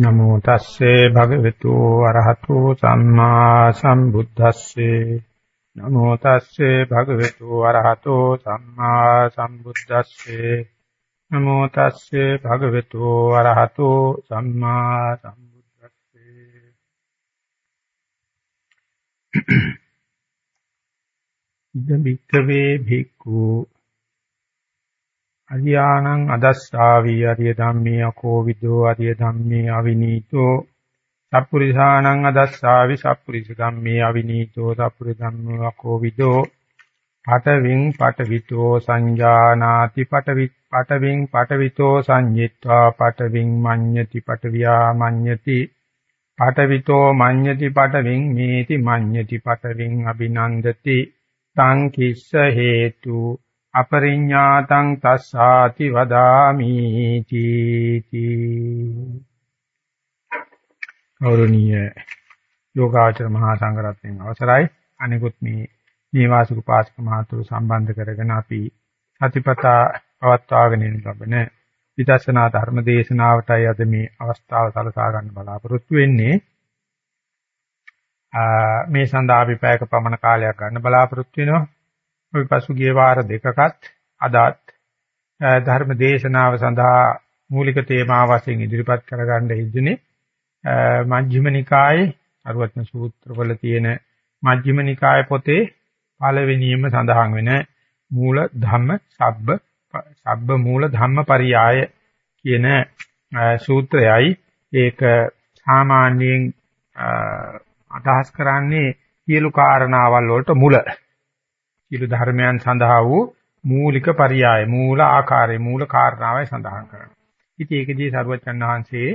නමෝ තස්සේ භගවතු අරහතෝ සම්මා සම්බුද්දස්සේ. නමෝ තස්සේ භගවතු අරහතෝ සම්මා සම්බුද්දස්සේ. නමෝ තස්සේ භගවතු අරහතෝ සම්මා සම්බුද්දස්සේ. ඉද බික්කවේ භික්ඛු අරියාණං අදස්සාවි අරිය ධම්මේ අකෝවිදෝ අරිය ධම්මේ අවිනීතෝ සප්පුරිසාණං අදස්සාවි සප්පුරිස ධම්මේ අවිනීතෝ සප්පුරිස ධම්මේ අකෝවිදෝ පටවින් පටවිතෝ සංජානාති පටවි පටවින් පටවිතෝ සංයිත්වා පටවින් මඤ්ඤති පටවියා මඤ්ඤති පටවිතෝ මඤ්ඤති පටවින් මේති මඤ්ඤති පටවින් අபிනන්දති සංකිස්ස හේතු අපරිඤ්ඤාතං තස්සාති වදාමි තීති. ගෞරවනීය යෝගාචර මහා සංඝරත්නයන් අවසරයි. අනිකුත් මේ නීවාසික පාසක මහතුරු සම්බන්ධ කරගෙන අපි සතිපතා පවත්වාගෙන යන ලබන විදර්ශනා ධර්ම දේශනාවටයි අද මේ අවස්ථාව සලසා ගන්න බලාපොරොත්තු වෙන්නේ. මේ සඳහා අපි පැයක පමණ කාලයක් ගන්න බලාපොරොත්තු වෙනවා. ওই පසුගිය වාර දෙකකත් අදත් ධර්ම දේශනාව සඳහා මූලික තේමා වශයෙන් ඉදිරිපත් කරගන්න ඉදුනේ. මජ්ක්‍ධිම නිකායේ අරුවත්න සූත්‍රවල තියෙන මජ්ක්‍ධිම නිකාය පොතේ පළවෙනියම සඳහන් වෙන මූල ධම්ම සබ්බ සබ්බ මූල ධම්ම පරියාය කියන සූත්‍රයයි. ඒක සාමාන්‍යයෙන් අදහස් කරන්නේ සියලු කාරණාවල් වලට මුල. සියලු ධර්මයන් සඳහා වූ මූලික පරියාය මූල ආකාරය මූල කාරණාවයි සඳහන් කරනවා. ඉතින් ඒකදී සරුවචන් වහන්සේ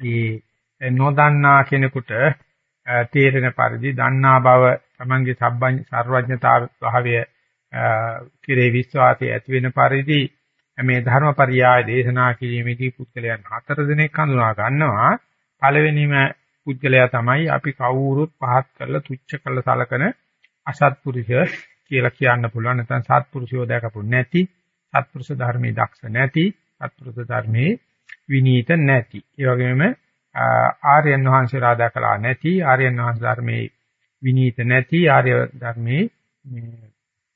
මේ නොදන්නා කෙනෙකුට තේරෙන පරිදි දන්නා බව තමන්ගේ සබ්බඤ්ඤ සර්වඥතා භාවය කිරේ විශ්වාසය ඇති වෙන පරිදි මේ ධර්මපරියාය දේශනා කිරීමේදී පුද්ගලයන් හතර දෙනෙක් හඳුනා ගන්නවා පළවෙනිම පුද්ගලයා තමයි අපි කවුරුත් පහත් කරලා තුච්ච කරලා සලකන අසත්පුරුෂ කියලා කියන්න පුළුවන් නැත්නම් සත්පුරුෂයෝ දැකපු නැති සත්පුරුෂ ධර්මයේ දක්ෂ නැති සත්පුරුෂ ධර්මයේ විනීත නැති ඒ වගේම ආර්යයන් වහන්සේලා දැකලා නැති ආර්යයන් වහන්සේ ධර්මයේ විනීත නැති ආර්ය ධර්මයේ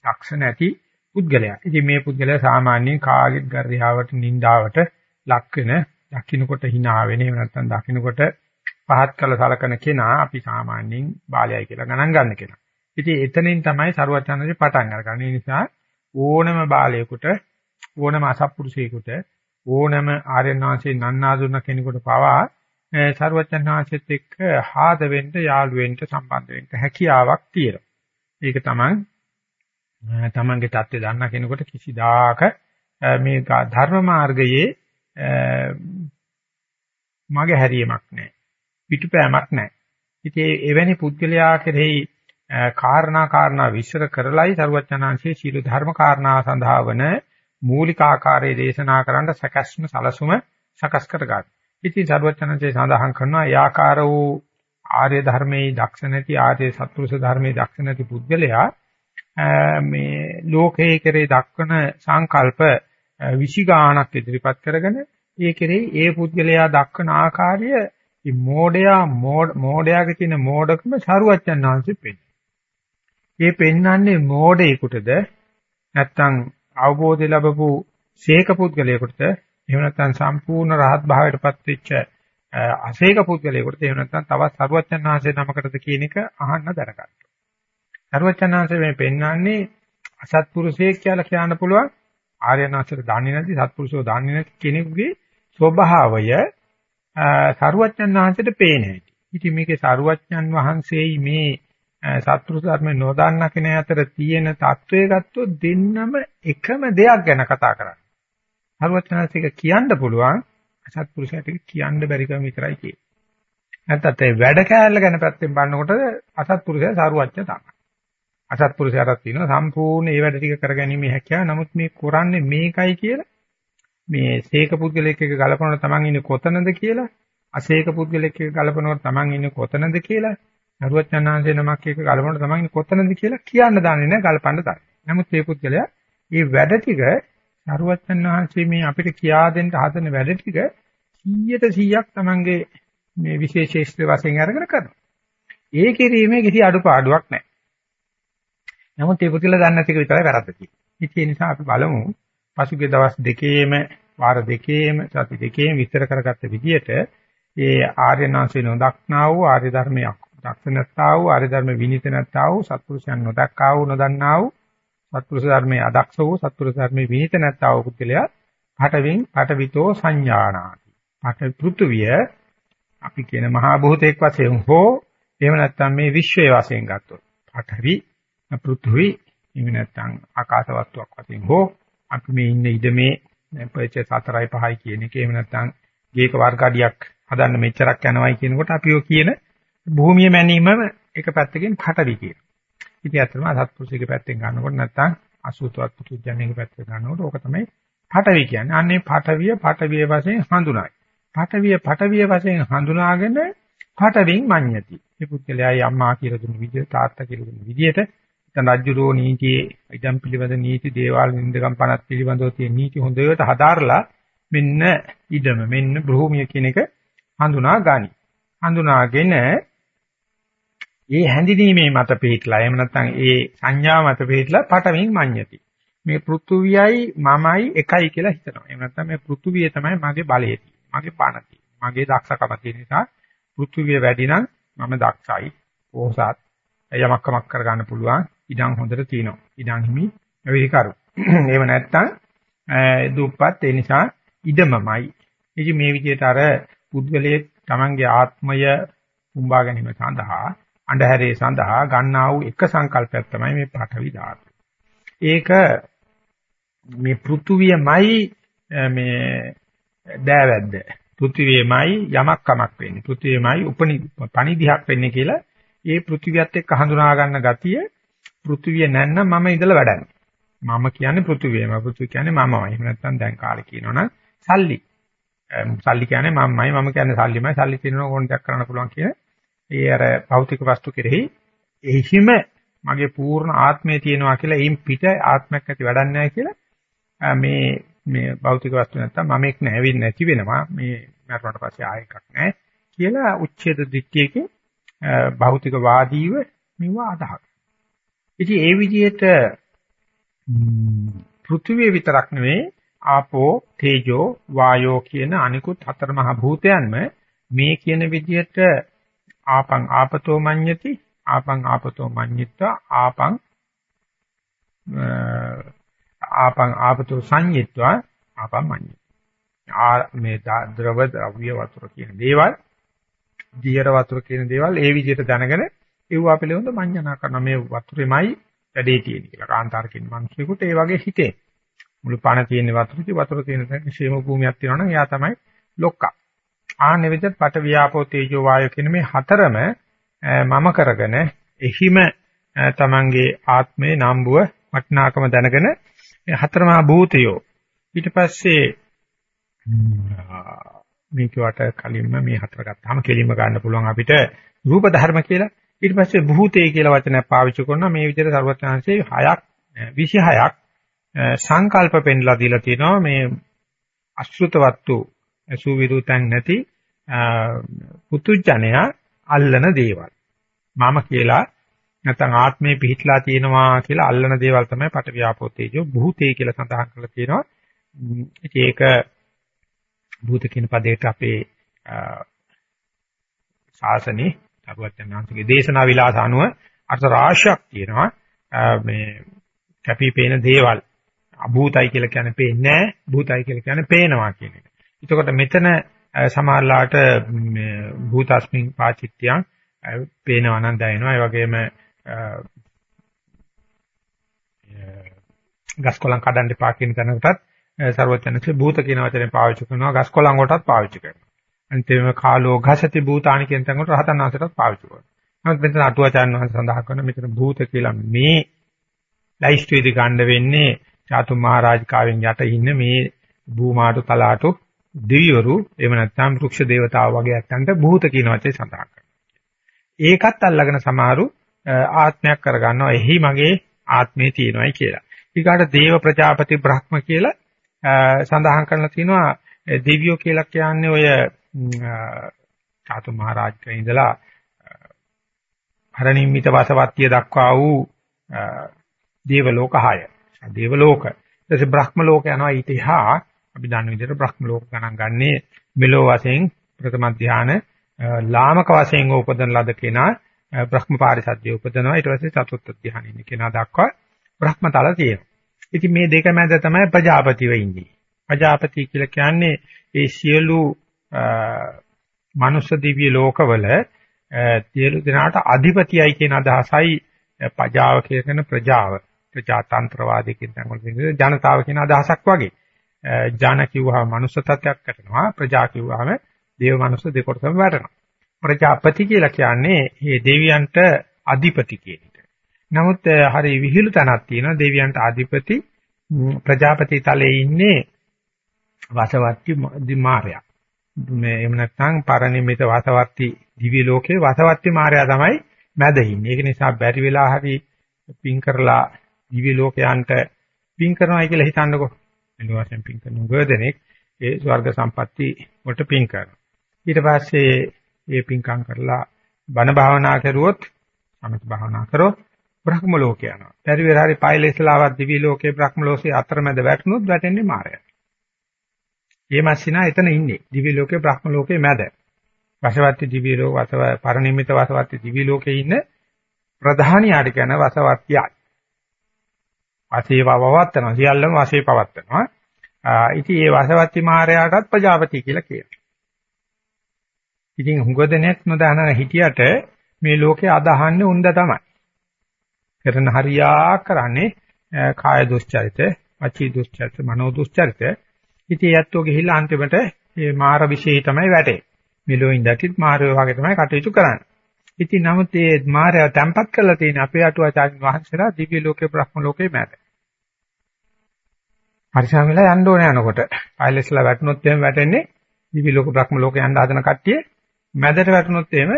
දක්ෂ නැති පුද්ගලයා. ඉතින් මේ පුද්ගලයා සාමාන්‍යයෙන් කාගෙත් ගර්යාවට නින්දාවට ලක් වෙන දකින්නකොට hina වෙන එහෙම නැත්නම් දකින්නකොට පහත් කළ සලකන කෙනා අපි සාමාන්‍යයෙන් බාලයයි කියලා ගණන් ගන්න කෙනා. ඉතින් එතනින් තමයි සරුවචනන්දේ පටන් අරගන්නේ. ඒ නිසා ඕනම බාලයෙකුට ඕනම අසත්පුරුෂයෙකුට ඕනම ආර්යනාංශේ නන්නාඳුන කෙනෙකුට පවා සරුවචනන්දේත් එක්ක ආද වෙන්න යාළු වෙන්න සම්බන්ධ වෙන්න හැකියාවක් තියෙනවා. ඒක තමයි තමන්ගේ தත්ත්වය දන්න කෙනෙකුට කිසිදාක මේ ධර්ම මාර්ගයේ මගේ හැරීමක් නැහැ. පිටුපෑමක් නැහැ. ඉතින් එවැනි පුද්ගලයා කෙරෙහි කාරණා කාරණා විශ්ල කරලයි සරුවචනාංශයේ සීල ධර්ම කාරණා සඳහා වන මූලික ආකාරයේ දේශනා කරන්න සකස්ම සලසුම සකස් කරගන්න. ඉතින් සරුවචනාංශයේ සඳහන් කරනවා යාකාර වූ ආර්ය ධර්මයේ දක්ෂ නැති ආර්ය සත්පුරුෂ ධර්මයේ දක්ෂ නැති පුද්ගලයා මේ ලෝකයේ කෙරේ දක්වන සංකල්ප විශිගාණක් ඉදිරිපත් කරගෙන ඒ කෙරේ ඒ පුද්ගලයා දක්වන ආකාරය මේ මෝඩයා මෝඩයාගේ තියෙන මෝඩකම සරුවච්චන් ආංශෙ පෙන්නන. ඒ පෙන්වන්නේ මෝඩයෙකුටද නැත්නම් අවබෝධය ලැබපු ශේක පුද්ගලයෙකුටද එහෙම නැත්නම් සම්පූර්ණ රහත් භාවයටපත් වෙච්ච අශේක පුද්ගලයෙකුට එහෙම නැත්නම් තවත් සරුවචනාංශේ නමකටද කියන එක අහන්න දරගන්න. සරුවචනාංශේ මේ පෙන්වන්නේ අසත්පුරුෂයෙක් කියලා කියන්න පුළුවන් ආර්යනාථට දන්නේ නැති සත්පුරුෂෝ දන්නේ නැති කෙනෙකුගේ ස්වභාවය සරුවචනාංශයට පේන හැටි. ඉතින් මේකේ සරුවචන් වහන්සේයි මේ සත්පුරුෂ ධර්ම නොදන්න කෙනා අතර තියෙන தત્ත්වය ගත්තොත් දෙන්නම එකම දෙයක් ගැන කතා කරන්නේ. හරුවචනසික කියන්න පුළුවන් සත්පුරුෂයාට කියන්න බැරිකම විතරයි කියන්නේ. නැත්නම් ඒ වැඩ කෑල්ල ගැන පැත්තෙන් බලනකොට අසත්පුරුෂයා සාරුවච්ච තමයි. අසත්පුරුෂයාට තියෙනවා සම්පූර්ණ ඒ වැඩ ටික කරගැනීමේ හැකියාව. නමුත් මේ කරන්නේ මේකයි කියලා මේ සීක පුද්ගලෙක් එක්ක ගලපනකොට Taman ඉන්නේ කොතනද කියලා අසීක පුද්ගලෙක් එක්ක ගලපනකොට Taman ඉන්නේ කොතනද කියලා නරුවචනාංශේ නමක් එක ගලපනකොට තමයි කොතනද කියලා කියන්න දන්නේ නැහැ ගලපන්න තමයි. නමුත් මේ පුද්ගලයා මේ වැඩ ටික නරුවචනාංශේ මේ අපිට කියා දෙන්න හදන වැඩ ටික 100ට 100ක් තමන්ගේ මේ විශේෂේෂ්ත්‍ර වශයෙන් අරගෙන කරනවා. ඒ කිරීමේ කිසි අඩුපාඩුවක් නැහැ. නමුත් ඒ පුදුල දන්නේ නැති එක විතරයි වැරද්ද තියෙන්නේ. ඒ නිසා අපි බලමු පසුගිය දවස් දෙකේම වාර දෙකේම සති දෙකේම විස්තර කරගත්ත විදිහට ඒ ආර්යනාංශේ නොදක්නා වූ ආර්ය ධර්මයක් දක්ෂ නැත්තා වූ ආර්ය ධර්ම විනිත නැත්තා වූ සත්පුරුෂයන් නොදක්කා වූ නොදන්නා වූ සත්පුරුෂ ධර්මයේ අදක්ෂ වූ සත්පුරුෂ ධර්මයේ විනිත නැත්තා වූ පුද්ගලයා පටවින් පටවිතෝ සංඥානාති. පට පෘථුවිය අපි කියන මහා භූතයක් වශයෙන් හෝ එහෙම නැත්නම් මේ විශ්වයේ වශයෙන් ගත්තොත් පඨවි පෘථුවි එහෙම නැත්නම් ආකාශ වස්තුවක් වශයෙන් හෝ අපි මේ ඉන්න ඉඩමේ පරිචය 4යි 5යි කියන එක එහෙම නැත්නම් ගේක වර්ග අඩියක් හදන්න මෙච්චරක් යනවායි කියනකොට අපි ඔය කියන භූමිය මැනීමම එක පැත්තකින් පටවි කියනවා. ඉතින් අතරම සත්පුරුෂික පැත්තෙන් ගන්නකොට නැත්නම් අසුතවත් පුදුජණයක පැත්තෙන් ගන්නකොට ඕක තමයි පටවි කියන්නේ. අන්නේ පටවිය පටවිය වශයෙන් හඳුනායි. පටවිය පටවිය වශයෙන් හඳුනාගෙන පටවින් මඤ්ඤති. මේ පුද්ගලයායි අම්මා කියලා දුන්න විදිය තාත්තා කියලා දුන්න විදියට දැන් රජ්ජුරෝ නීතියේ ඉදම් පිළිවෙත නීති දේවාල නින්දකම් පනත් පිළිබඳව තියෙන නීති හොඳට හදාarලා මෙන්න ඉදම මෙන්න භූමිය කියන එක හඳුනා ගනි. හඳුනාගෙන ඒ හැඳිනීමේ මත පිටලා එහෙම නැත්නම් ඒ සංඥා මත පිටලා පටවින් මඤ්ඤති. මේ පෘථුවියයි මමයි එකයි කියලා හිතනවා. එහෙම නැත්නම් මේ පෘථුවිය තමයි මගේ බලය මගේ පණ මගේ දක්ෂකම තියෙන නිසා පෘථුවිය වැඩි නම් මම දක්ෂයි. පොහසත් යමක් කමක් කරගන්න පුළුවන්. ඉඩම් හොඳට තියෙනවා. ඉඩම් හිමි වෙවිකරු. එහෙම නැත්නම් දුප්පත් ඒ නිසා ඉඩමමයි. ඉතින් මේ විදිහට අර පුද්ගලයේ තමන්ගේ ආත්මය උඹා ගැනීම සඳහා අන්ධහැරේ සඳහා ගන්නා වූ එක සංකල්පයක් තමයි මේ පඨවි ධාතු. ඒක මේ පෘථුවියමයි මේ දෑවැද්ද. පෘථුවියමයි යමක් කමක් වෙන්නේ. පෘථුවියමයි උපනි පණිදිහක් වෙන්නේ කියලා ඒ පෘථුවියත් එක්ක හඳුනා ගන්න ගතිය පෘථුවිය නැත්නම් මම ඉඳලා වැඩන්නේ. මම කියන්නේ පෘථුවියම. පෘථුවිය කියන්නේ මමමයි. එහෙම නැත්නම් දැන් කාලේ කියනවනම් සල්ලි. සල්ලි කියන්නේ මමමයි. මම කියන්නේ සල්ලිමයි. සල්ලි තියෙනවා කොන්ටැක්ට් කරන්න පුළුවන් කියන ඒ අර භෞතික වස්තු කෙරෙහි එහිම මගේ පූර්ණ ආත්මය තියෙනවා කියලා එයින් පිට ආත්මයක් ඇති වැඩක් නැහැ කියලා මේ මේ භෞතික වස්තු නැත්තම් මම එක් නැවෙන්නේ නැති වෙනවා මේ මරණයට පස්සේ ආයෙ එකක් නැහැ කියලා උච්ඡේද දිට්ඨියකින් භෞතික වාදීව මෙව අදහස්. ඉතින් ඒ විදිහට පෘථිවිය විතරක් නෙවෙයි ආපෝ තේජෝ වායෝ කියන අනිකුත් හතර මහ භූතයන්ම මේ කියන විදිහට ආපං ආපතෝ මඤ්ඤති ආපං ආපතෝ මඤ්ඤිත්වා ආපං ආපං ආපතෝ සංඤිත්වා ආපං මඤ්ඤති. ආ මේ ද්‍රව ද්‍රව්‍ය වතුර කියන දේවල් දියර වතුර කියන දේවල් ඒ විදිහට දැනගෙන ඒවා පිළිබඳ මඤ්ඤණා කරන මේ වතුරෙමයි වැඩේ තියෙන්නේ කියලා. කාන්තාර කියන මිනිහෙකුට ඒ වගේ හිතේ. මුළු පණ තියෙන වතුරේ වතුර තියෙන තැන ക്ഷേම භූමියක් තියෙනවා නම් එයා තමයි ලොක්කා. ආන්නේ විදිහට පට වියාපෝ තේජෝ වායෝ කියන මේ හතරම මම කරගෙන එහිම තමන්ගේ ආත්මේ නම්බුව වටිනාකම දැනගෙන මේ හතරමහා භූතයෝ. ඊට පස්සේ මේකට කලින්ම මේ හතර ගත්තාම කෙලින්ම ගන්න පුළුවන් අපිට රූප ධර්ම කියලා. ඊට පස්සේ භූතේ කියලා වචනයක් පාවිච්චි කරනවා. මේ විදිහට සර්වඥාන්සේ 6ක් 26ක් සංකල්ප පෙන්ලා දීලා තියෙනවා. මේ අශෘතවත්තු ඇසු විරුතන් නැති පුතුජණයා අල්ලන දේවල්. මම කියලා නැත්නම් ආත්මේ පිහිටලා තියෙනවා කියලා අල්ලන දේවල් තමයි පටවියාපෝ තේජෝ භූතේ කියලා සඳහන් කරලා තියෙනවා. ඒක භූත කියන පදයට අපේ ශාසනේ තරුවචනාංශගේ දේශනා විලාස අනුව අර්ථ රාශියක් තියෙනවා. මේ කැපී පේන දේවල් අභූතයි කියලා කියන්නේ පේන්නේ නැහැ. භූතයි කියලා කියන්නේ පේනවා කියන එක. එතකොට මෙතන සමහරලාට භූතස්මින් පාචිත්‍යං පේනවා නම් දැනෙනවා. ඒ වගේම ගස්කොලන් කඩන්න එපා කියන තැනකටත් ਸਰවඥන්සේ භූත කියන වචනේ පාවිච්චි කරනවා. ගස්කොලන් වලටත් පාවිච්චි කරනවා. අන්තිමේම කාලෝ ඝසති භූතානි කියන තැනකට රහතන් වහන්සේටත් පාවිච්චි කරනවා. නමුත් මෙතන අටුවාචාන් වහන්සේ සඳහන් කරන මෙතන භූත කියලා මේ ලයිස්ට්ුවේදී ගන්න වෙන්නේ චාතුම් මහරජකාවෙන් යට ඉන්න මේ භූමාටු තලාටු දෙවිවරු එහෙම නැත්නම් වෘක්ෂ දේවතාවෝ වගේ ඇත්තන්ට භූත කියන වචනේ සඳහන් කරනවා. ඒකත් අල්ලගෙන සමහරු ආත්මයක් කරගන්නවා. එහි මගේ ආත්මේ තියෙනවායි කියලා. ඊගාට දේව ප්‍රජාපති බ්‍රහ්ම කියලා සඳහන් කරලා තිනවා දෙවියෝ කියලා කියන්නේ ඔය චාතු මහරජකේ ඉඳලා හරණිම්මිත වසවත්තිය දක්වා වූ දේව ලෝක 6. දේව ලෝක. ඊට පස්සේ බ්‍රහ්ම ලෝක යනවා ඊට එහා අපි දන්න විදිහට බ්‍රහ්ම ලෝක ගණන් ගන්නේ මෙලෝ වශයෙන් ප්‍රථම ධානය ලාමක වශයෙන් උපදන ලද කෙනා බ්‍රහ්ම පාරිසද්ධිය උපදනවා ඊට පස්සේ චතුර්ථ ධානය ඉන්න කෙනා දක්වා බ්‍රහ්මතල තියෙනවා. ඉතින් මේ දෙක මැද තමයි ප්‍රජාපතිව ඉන්නේ. ප්‍රජාපති කියලා කියන්නේ ඒ සියලු මනුෂ්‍ය දිව්‍ය ලෝකවල සියලු දෙනාට අධිපතියයි කියන අදහසයි පජාව කියන ප්‍රජාව ප්‍රජාතන්ත්‍රවාදී කියන තැන්වල තියෙන ජනතාව කියන අදහසක් වගේ. ජන කිව්වහම මනුෂ්‍ය තත්ත්වයක් කරනවා ප්‍රජා කිව්වහම දේව මනුෂ්‍ය දෙකොටසම වැටෙනවා. ප්‍රජාපති කියලා කියන්නේ මේ දෙවියන්ට අධිපති කියන එක. නමුත් හරි විහිළු තැනක් තියෙනවා දෙවියන්ට අධිපති ප්‍රජාපති තලයේ ඉන්නේ වසවත්ති මාර්යා. මේ එහෙම නැත්නම් පරිණිමිත වසවත්ති දිව්‍ය ලෝකේ වසවත්ති මාර්යා තමයි මැද ඉන්නේ. ඒක නිසා බැරි වෙලා හරි පින් කරලා දිව්‍ය ලෝකයන්ට පින් කරනවායි කියලා හිතන්නකෝ. එළි වශයෙන් පින් කරන උගදෙනෙක් ඒ ස්වර්ග සම්පatti වලට පින් කරනවා. ඊට පස්සේ ඒ පින්කම් කරලා බණ භාවනා කරුවොත් සමථ භාවනා කරොත් බ්‍රහ්ම ලෝක යනවා. පරිවේර හරි පයිලෙස්ලාවත් දිවි ලෝකේ බ්‍රහ්ම ලෝකේ අතරමැද වැටුනොත් වැටෙන්නේ මායя. මේ මස්සිනා එතන ඉන්නේ. දිවි ලෝකේ බ්‍රහ්ම ලෝකේ මැද. වසවත්ති දිවි ලෝක වසව පරිනිමිත වසවත්ති දිවි ලෝකේ ඉන්න ප්‍රධානියාට කියන වසවත්තියයි. වාසේ පවවත්තනවා. සියල්ලම වාසේ පවත්තනවා. ඉතින් මේ වසවත්ති මාරයාටත් ප්‍රජාපති කියලා කියනවා. ඉතින් හුඟදෙනෙක් නොදහන හිටියට මේ ලෝකේ අදහන්නේ උන්ද තමයි. කරන හරියක් කරන්නේ කාය දුස්චරිත, වචී දුස්චරිත, මනෝ දුස්චරිත. ඉතින් යැත්තෝ ගිහිල්ලා අන්තිමට මේ මාර විශේෂය තමයි වැටේ. මෙලෝ ඉඳටිත් මාරයෝ වගේ තමයි කටයුතු කරන්නේ. ඉතින් නමුත් මේ මායя තැම්පත් කරලා තියෙන අපේ අටුවාචාර්ය වහන්සේලා දිව්‍ය ලෝකේ බ්‍රහ්ම ලෝකේ මැද. පරිසම් වෙලා යන්න ඕනේ යනකොට. පයිලස්ලා වැටුනොත් එහෙම වැටෙන්නේ දිව්‍ය ලෝක බ්‍රහ්ම ලෝකේ යන්න හදන කට්ටිය මැදට වැටුනොත් එහෙම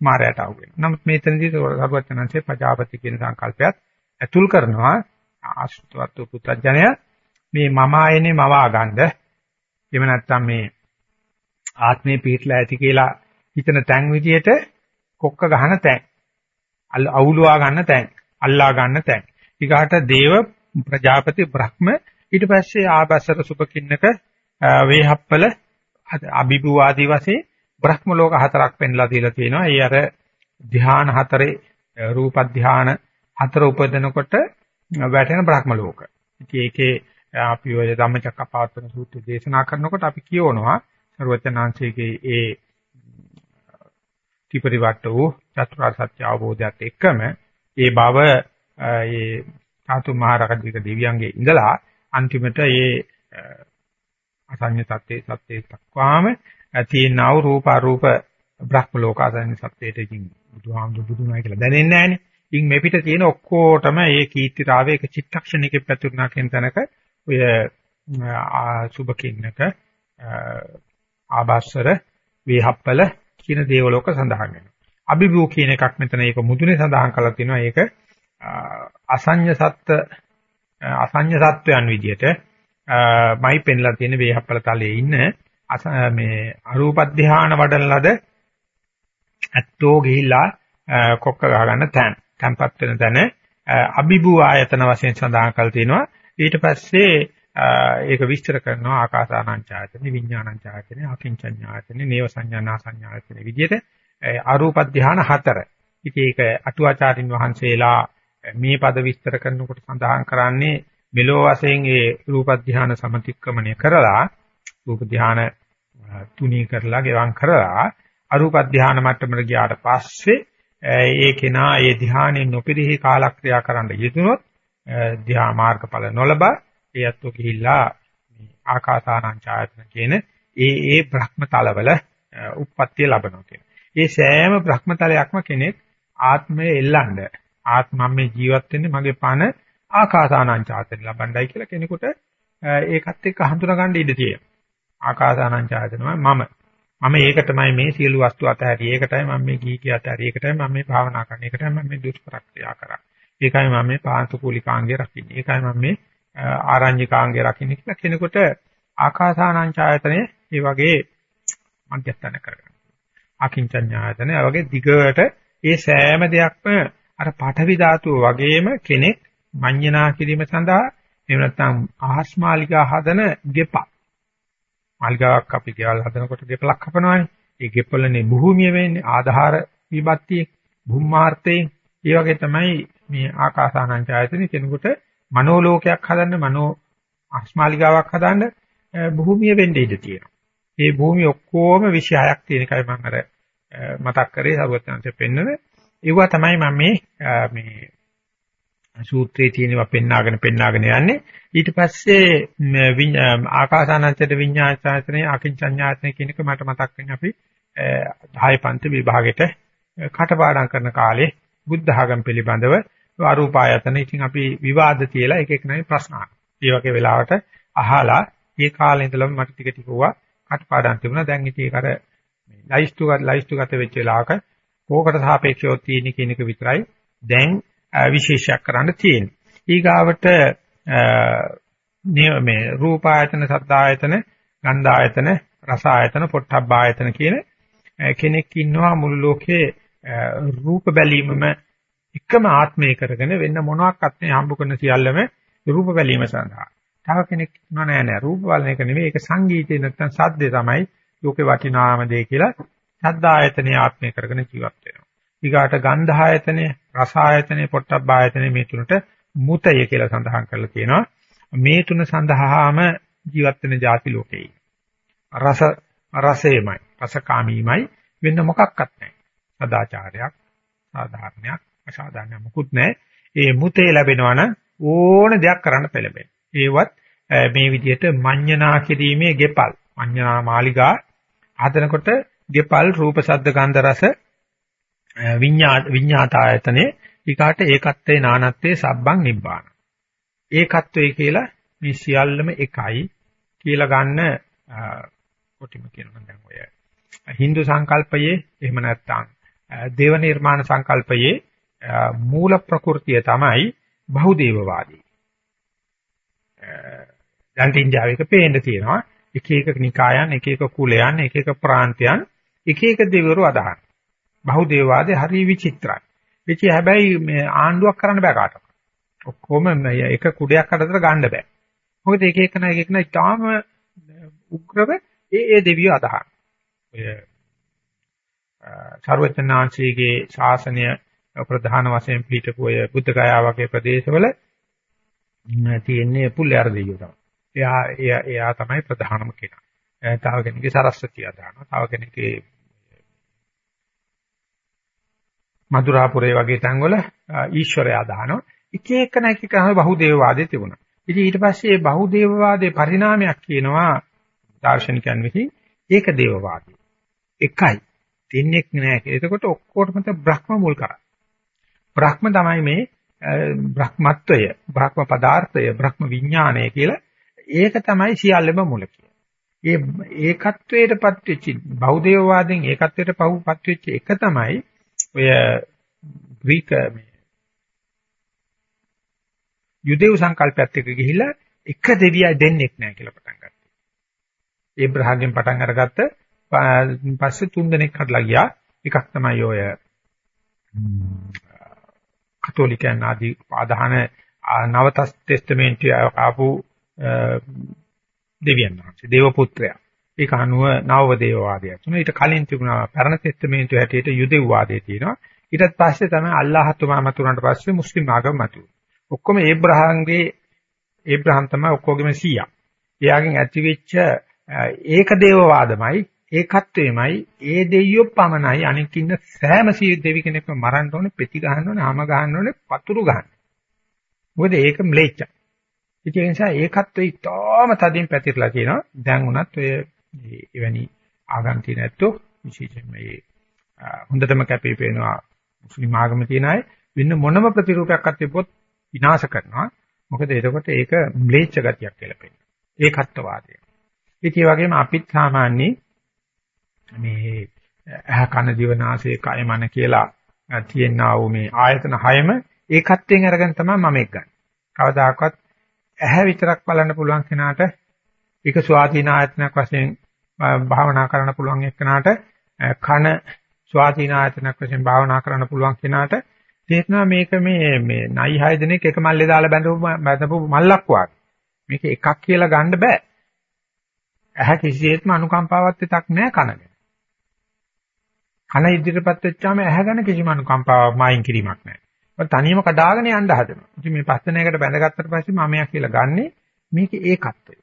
මායයට අහු වෙනවා. නමුත් මෙතනදී සරුවචනංශේ ප්‍රජාපති කියන සංකල්පයත් ඇතුල් කරනවා ආශ්‍රිතවත් පුත්‍රජනය මේ මම ආයනේ මවා ගන්න. එහෙම නැත්නම් මේ ආත්මේ පිටලා ඇති කියලා හිතන තැන් විදියට කොක්ක ගහන තැන්. අවුලවා ගන්න තැන්. අල්ලා ගන්න තැන්. ඊගාට දේව ප්‍රජාපති බ්‍රහ්ම ඊට පස්සේ ආබසර සුපකින්නක වේහප්පල අභිභූ ආදී වශයෙන් බ්‍රහ්ම ලෝක හතරක් පෙන්ලා දීලා තියෙනවා. ඒ අර ධ්‍යාන හතරේ රූප ධ්‍යාන හතර උපදිනකොට වැටෙන බ්‍රහ්ම ලෝක. ඉතින් ඒකේ අපි ඔය ධම්මචක්කපවත්තන සූත්‍රය දේශනා කරනකොට අපි කියවනවා සර්වචනාංශයේ ඒ ත්‍රිපරිවට්ට වූ චතුරාර්ය සත්‍ය අවබෝධයත් එක්කම ඒ බව ඒ සාතු මහරජික දෙවියන්ගේ ඉඳලා අන්තිමට ඒ අසඤ්ඤ සත්‍යේ සත්‍යේ දක්වාම තියෙනා වූ රූප අරූප බ්‍රහ්ම ලෝක අසඤ්ඤ සත්‍යයට ඉතින් බුදුහාමුදුරු බුදුමයි කියලා දැනෙන්නේ නැහනේ. ඉතින් මේ පිට තියෙන ඔක්කොටම මේ කීර්තිරාවේ එක චිත්තක්ෂණයක පැතුරුණා කියන තැනක ඔය සුභකින්නක ආභාස්වර වේහප්පල කියන දේවලෝක සඳහන් වෙනවා. අභිභූ කියන එකක් මෙතන ඒක මුදුනේ සඳහන් කරලා තිනවා. ඒක අසඤ්ඤ සත්ත්‍ය අසඤ්ඤ සත්වයන් විදියට මයි පෙන්ලා තියෙන වේහප්පල තලයේ ඉන්න මේ අරූප ධානය වඩන ලද ඇත්තෝ ගිහිලා කොක්ක ගහ ගන්න තැන්. තැන්පත් වෙන තැන අභිභූ ආයතන වශයෙන් සඳහන් කරලා තිනවා. ඊට පස්සේ ඒක විස්තර කරනවා ආකාසානංචායතනෙ විඥානංචායතනෙ අකින්චඤ්ඤායතනෙ නේව සංඥානා සංඥායතනෙ විදිහට අරූප ධාන හතර. ඉතින් ඒක අටුවාචාරින් වහන්සේලා මේ පද විස්තර කරනකොට සඳහන් කරන්නේ මෙලෝ වශයෙන් ඒ රූප ධාන සමතික්‍රමණය කරලා රූප ධාන තුනී කරලා ගෙවම් කරලා අරූප ධාන මට්ටමට ගියාට පස්සේ ඒ කෙනා ඒ ධානයෙන් නොපිරිහි කාලක්‍රියා කරන්න යෙදුනොත් ධ්‍යා මාර්ගඵල නොලබා ඒ අත්ෝ ගිහිල්ලා මේ ආකාසානං ඡායතන කියන ඒ ඒ බ්‍රහ්ම තලවල උප්පත්තිය ලබනවා කියන. ඒ සෑම බ්‍රහ්ම තලයක්ම කෙනෙක් ආත්මය එල්ලන්න ආත්මම් මේ ජීවත් වෙන්නේ මගේ පණ ආකාසානං ඡායතන ලබන්නයි කියලා කෙනෙකුට ඒකත් එක්ක හඳුනා ගන්න ඉඩ තියෙනවා. ආකාසානං ඡායතනම මම මම ඒක තමයි මේ සියලු වස්තු අතහැරි. ඒකටයි මම මේ ගී කිය අතහැරි. ඒකටයි මම මේ භාවනා කරන්නේ. ඒකටයි මම මේ දුෂ්පරක්‍රියා කරන්නේ. ඒකයි මම මේ පාංශුකූලිකාංගය රකින්නේ. ඒකයි මම මේ ආරඤ්‍යකාංගය රකින්න කියලා කෙනෙකුට ආකාසානං ඡායතනේ ඒ වගේ මධ්‍යස්ථාන කරගන්න. අකින්චඤ්ඤායතන ඒ වගේ දිගට ඒ සෑම දෙයක්ම අර පාඨවි ධාතුව වගේම කෙනෙක් මඤ්ඤණා කිරීම සඳහා එහෙම නැත්නම් ආහස්මාලිකා හදන ගෙපක්. මාලිකාවක් අපි ගෙවල් හදනකොට ගෙපලක් හපනවානේ. ඒ ගෙපලනේ භූමිය වෙන්නේ ආධාර විභක්තිය භූමාර්ථයෙන්. ඒ වගේ තමයි මේ ආකාසානංචායතනෙ කෙනෙකුට මනෝලෝකයක් හදන්න මනෝ ආස්මාලිකාවක් හදන්න භූමිය වෙන්න ඉඩ තියෙනවා. මේ භූමිය ඔක්කොම 26ක් තියෙන එකයි මම අර මතක් කරේ සරුවත්යන්සේ පෙන්නන. ඒවා තමයි මම මේ මේ සූත්‍රයේ තියෙනවා පෙන්නාගෙන පෙන්නාගෙන යන්නේ. ඊට පස්සේ ආකාසානන්තයට විඤ්ඤාණායතනෙ අකින්චඤ්ඤායතනෙ කියන එක මට මතක් වෙන්නේ අපි 10 පන්ති විභාගෙට කටපාඩම් කරන කාලේ බුද්ධ ආගම පිළිබඳව අරූපායතන ඉතින් අපි විවාද තියලා එක එක නැයි ප්‍රශ්න අහනවා. ඒ වගේ වෙලාවට අහලා ඒ කාලේ ඉඳලම මට ටික ටික වුණා කටපාඩම් තිබුණා. දැන් ඉතින් ඒක අර මේ ලයිස්තු ලයිස්තු ගත වෙච්ච වෙලාවක කෝකට සාපේක්ෂව තියෙන කියන එක විතරයි දැන් විශේෂයක් කරන්න තියෙන්නේ. ඊගාවට මේ රූපායතන, සද්දායතන, ගන්ධායතන, රසායතන, පොට්ටබ්බායතන කියන කෙනෙක් ඉන්නවා මුළු ලෝකේ රූප බැලීමම එකම ආත්මය කරගෙන වෙන මොනවාක්වත් මේ හම්බ කරන සියල්ලම රූප බැලීම සඳහා. තව කෙනෙක් නෝ නෑ නෑ රූප බලන එක නෙවෙයි ඒක සංගීතේ නැත්තම් සද්දේ තමයි ලෝකේ වටිනාම දේ කියලා සද්දායතනේ ආත්මය කරගෙන ජීවත් වෙනවා. ඊගාට ගන්ධ ආයතනය, රස ආයතනය, පොට්ටබ්බ ආයතනය මේ තුනට මුතය කියලා සඳහන් කරලා තියෙනවා. මේ තුන සඳහාම ජීවත් වෙන ಜಾති ලෝකේ. රස රසයමයි, රසකාමීමයි වෙන මොකක්වත් නැහැ. සදාචාරයක්, සාධාරණයක්, අසාධාරණයක් මොකුත් නැහැ. ඒ මුතේ ලැබෙනවා නම් ඕන දෙයක් කරන්න පෙළඹෙන. ඒවත් මේ විදිහට මඤ්ඤණා කිරීමේ ගෙපල්, මඤ්ඤණා මාලිගා හදනකොට ගෙපල් රූප ශබ්ද ගන්ධ රස විඤ්ඤාත විඤ්ඤාතායතනේ ඊකාට ඒකත්වේ නානත්වේ සබ්බං නිබ්බාන. ඒකත්වේ කියලා මේ සියල්ලම එකයි කියලා ගන්න කොටිම කියනවා දැන් ඔය Hindu සංකල්පයේ එහෙම නැත්නම් දේව නිර්මාණ සංකල්පයේ මූල ප්‍රകൃතිය තමයි බහුදේවවාදී. දැන් ඉන්දියාවේක පේන්න තියෙනවා එක එක නිකායන් එක එක කුලයන් එක එක ප්‍රාන්තයන් එක එක දෙවිවරු අදහන. බහුදේවවාදේ හරි විචිත්‍රයි. එචි හැබැයි මේ ආණ්ඩුවක් කරන්න බෑ කාටවත්. ඔක්කොම එක කුඩයක් අතර ගන්න බෑ. මොකද එක එක නයි එක එක නයි තාම උග්‍රව ඒ ඒ දෙවියෝ අදහන. ඔය සර්වචනාංශයේ ශාසනය ප්‍රධාන වශයෙන් පිටපු ඔය බුද්ධ ගයා වගේ ප්‍රදේශවල තියෙන්නේ පුල්යාර දෙවියෝ තමයි. එයා එයා තමයි ප්‍රධානම කෙනා. තව කෙනෙක්ගේ සරස්වතිය දානවා. තව කෙනෙක්ගේ මధుරාපුරේ වගේ තැන්වල ඊශ්වරයා දානවා. එක එක නැක කරන බහුදේවවාදේ තිබුණා. ඉතින් ඊට පස්සේ මේ බහුදේවවාදේ පරිණාමයක් කියනවා දාර්ශනිකයන් විසින් ඒක දේවවාදී. එකයි. තින්නෙක් නෑ. එතකොට ඔක්කොටම බ්‍රහ්ම මුල් කරා. බ්‍රහ්ම තමයි මේ බ්‍රහ්මත්වය, බ්‍රහ්ම පදාර්ථය, බ්‍රහ්ම විඥානය කියලා ඒක තමයි සියල්ලම මුල ඒ ඒකත්වයටපත් වෙච්ච බෞද්ධයවාදෙන් ඒකත්වයට පහුපත් වෙච්ච එක තමයි ඔය ග්‍රීක මේ යුදෙව් සංකල්පයත් එක්ක ගිහිල්ලා එක දෙවියයි දෙන්නෙක් නැහැ කියලා පටන් ගත්තා. ඒබ්‍රහාගෙන් පටන් අරගත්ත පස්සේ තුන් දෙනෙක් හදලා ගියා. එකක් තමයි ඔය කතෝලිකයන් ආදී ආදාන නව ටෙස්ටමේන්තුවේ ආපු දෙවියන් වහන්සේ දේව පුත්‍රයා. ඒක අනුව නවව දේවවාදයක්. තුන ඊට කලින් තිබුණා පරණ ටෙස්ටමේන්තුව හැටියට යුදෙව් වාදය තියෙනවා. ඊටත් පස්සේ තමයි අල්ලාහතුමා මතුනට පස්සේ මුස්ලිම් ආගම මතුවේ. ඔක්කොම ඒබ්‍රහම්ගේ ඒබ්‍රහම් තමයි ඔක්කොගෙම සීයා. එයාගෙන් ඇතිවෙච්ච ඒක දේවවාදමයි ඒකත්වෙමයි ඒ දෙයියෝ පමණයි අනික ඉන්න සෑම සී දෙවි කෙනෙක්ම මරන්න ඕනේ පෙති ගහන්න ඕනේ ආම ගහන්න ඕනේ පතුරු ගහන්න. මොකද ඒක ම්ලේච්ඡ. ඉතින් ඒ නිසා ඒකත්වෙ ඉතාම තදින් පැතිරලා තියෙනවා. දැන් උනත් ඔය එවැනි ආගම් තියෙන ඇත්තෝ විශේෂයෙන්ම මේ හොඳටම කැපී පෙනෙනවා මුස්ලිම් ආගම තියෙන අය වෙන මොනම ප්‍රතිරූපයක් අත්තිපොත් විනාශ කරනවා. මොකද එතකොට ඒක ම්ලේච්ඡ ගතියක් කියලා පෙන්නනවා. ඒකත්වවාදය. ඉතින් ඒ වගේම අපිත් සාමාන්‍යයෙන් මේ ඇහ කන දිව නාසය කය මන කියලා තියෙනා වූ මේ ආයතන හයම ඒකත්වයෙන් අරගෙන තමයි මම එක් ගන්න. කවදාකවත් ඇහැ විතරක් බලන්න පුළුවන් කෙනාට ඒක ස්වාධීන ආයතනයක් වශයෙන් භාවනා කරන්න පුළුවන් එක්කනට කන ස්වාධීන ආයතනයක් වශයෙන් භාවනා කරන්න පුළුවන් කෙනාට තේරෙනවා මේක මේ මේ නයි හය දෙනෙක් එක මල්ලේ දාලා බැඳපු බැඳපු මල්ලක් වගේ. මේක එකක් කියලා ගන්න බෑ. ඇහැ කිසිසේත්ම අනුකම්පාවක් විතක් නෑ කනගෙන. කන ඉදිරියටපත් වෙච්චාම ඇහැ ගැන කිසිම අනුකම්පාවක් මායින් කිරීමක් නෑ. ඔය තනියම කඩාගෙන යන්න හදනවා. ඉතින් මේ පස්තනයකට බැඳගත්තට පස්සේ මමයා කියලා ගන්නෙ මේක ඒකත්වය.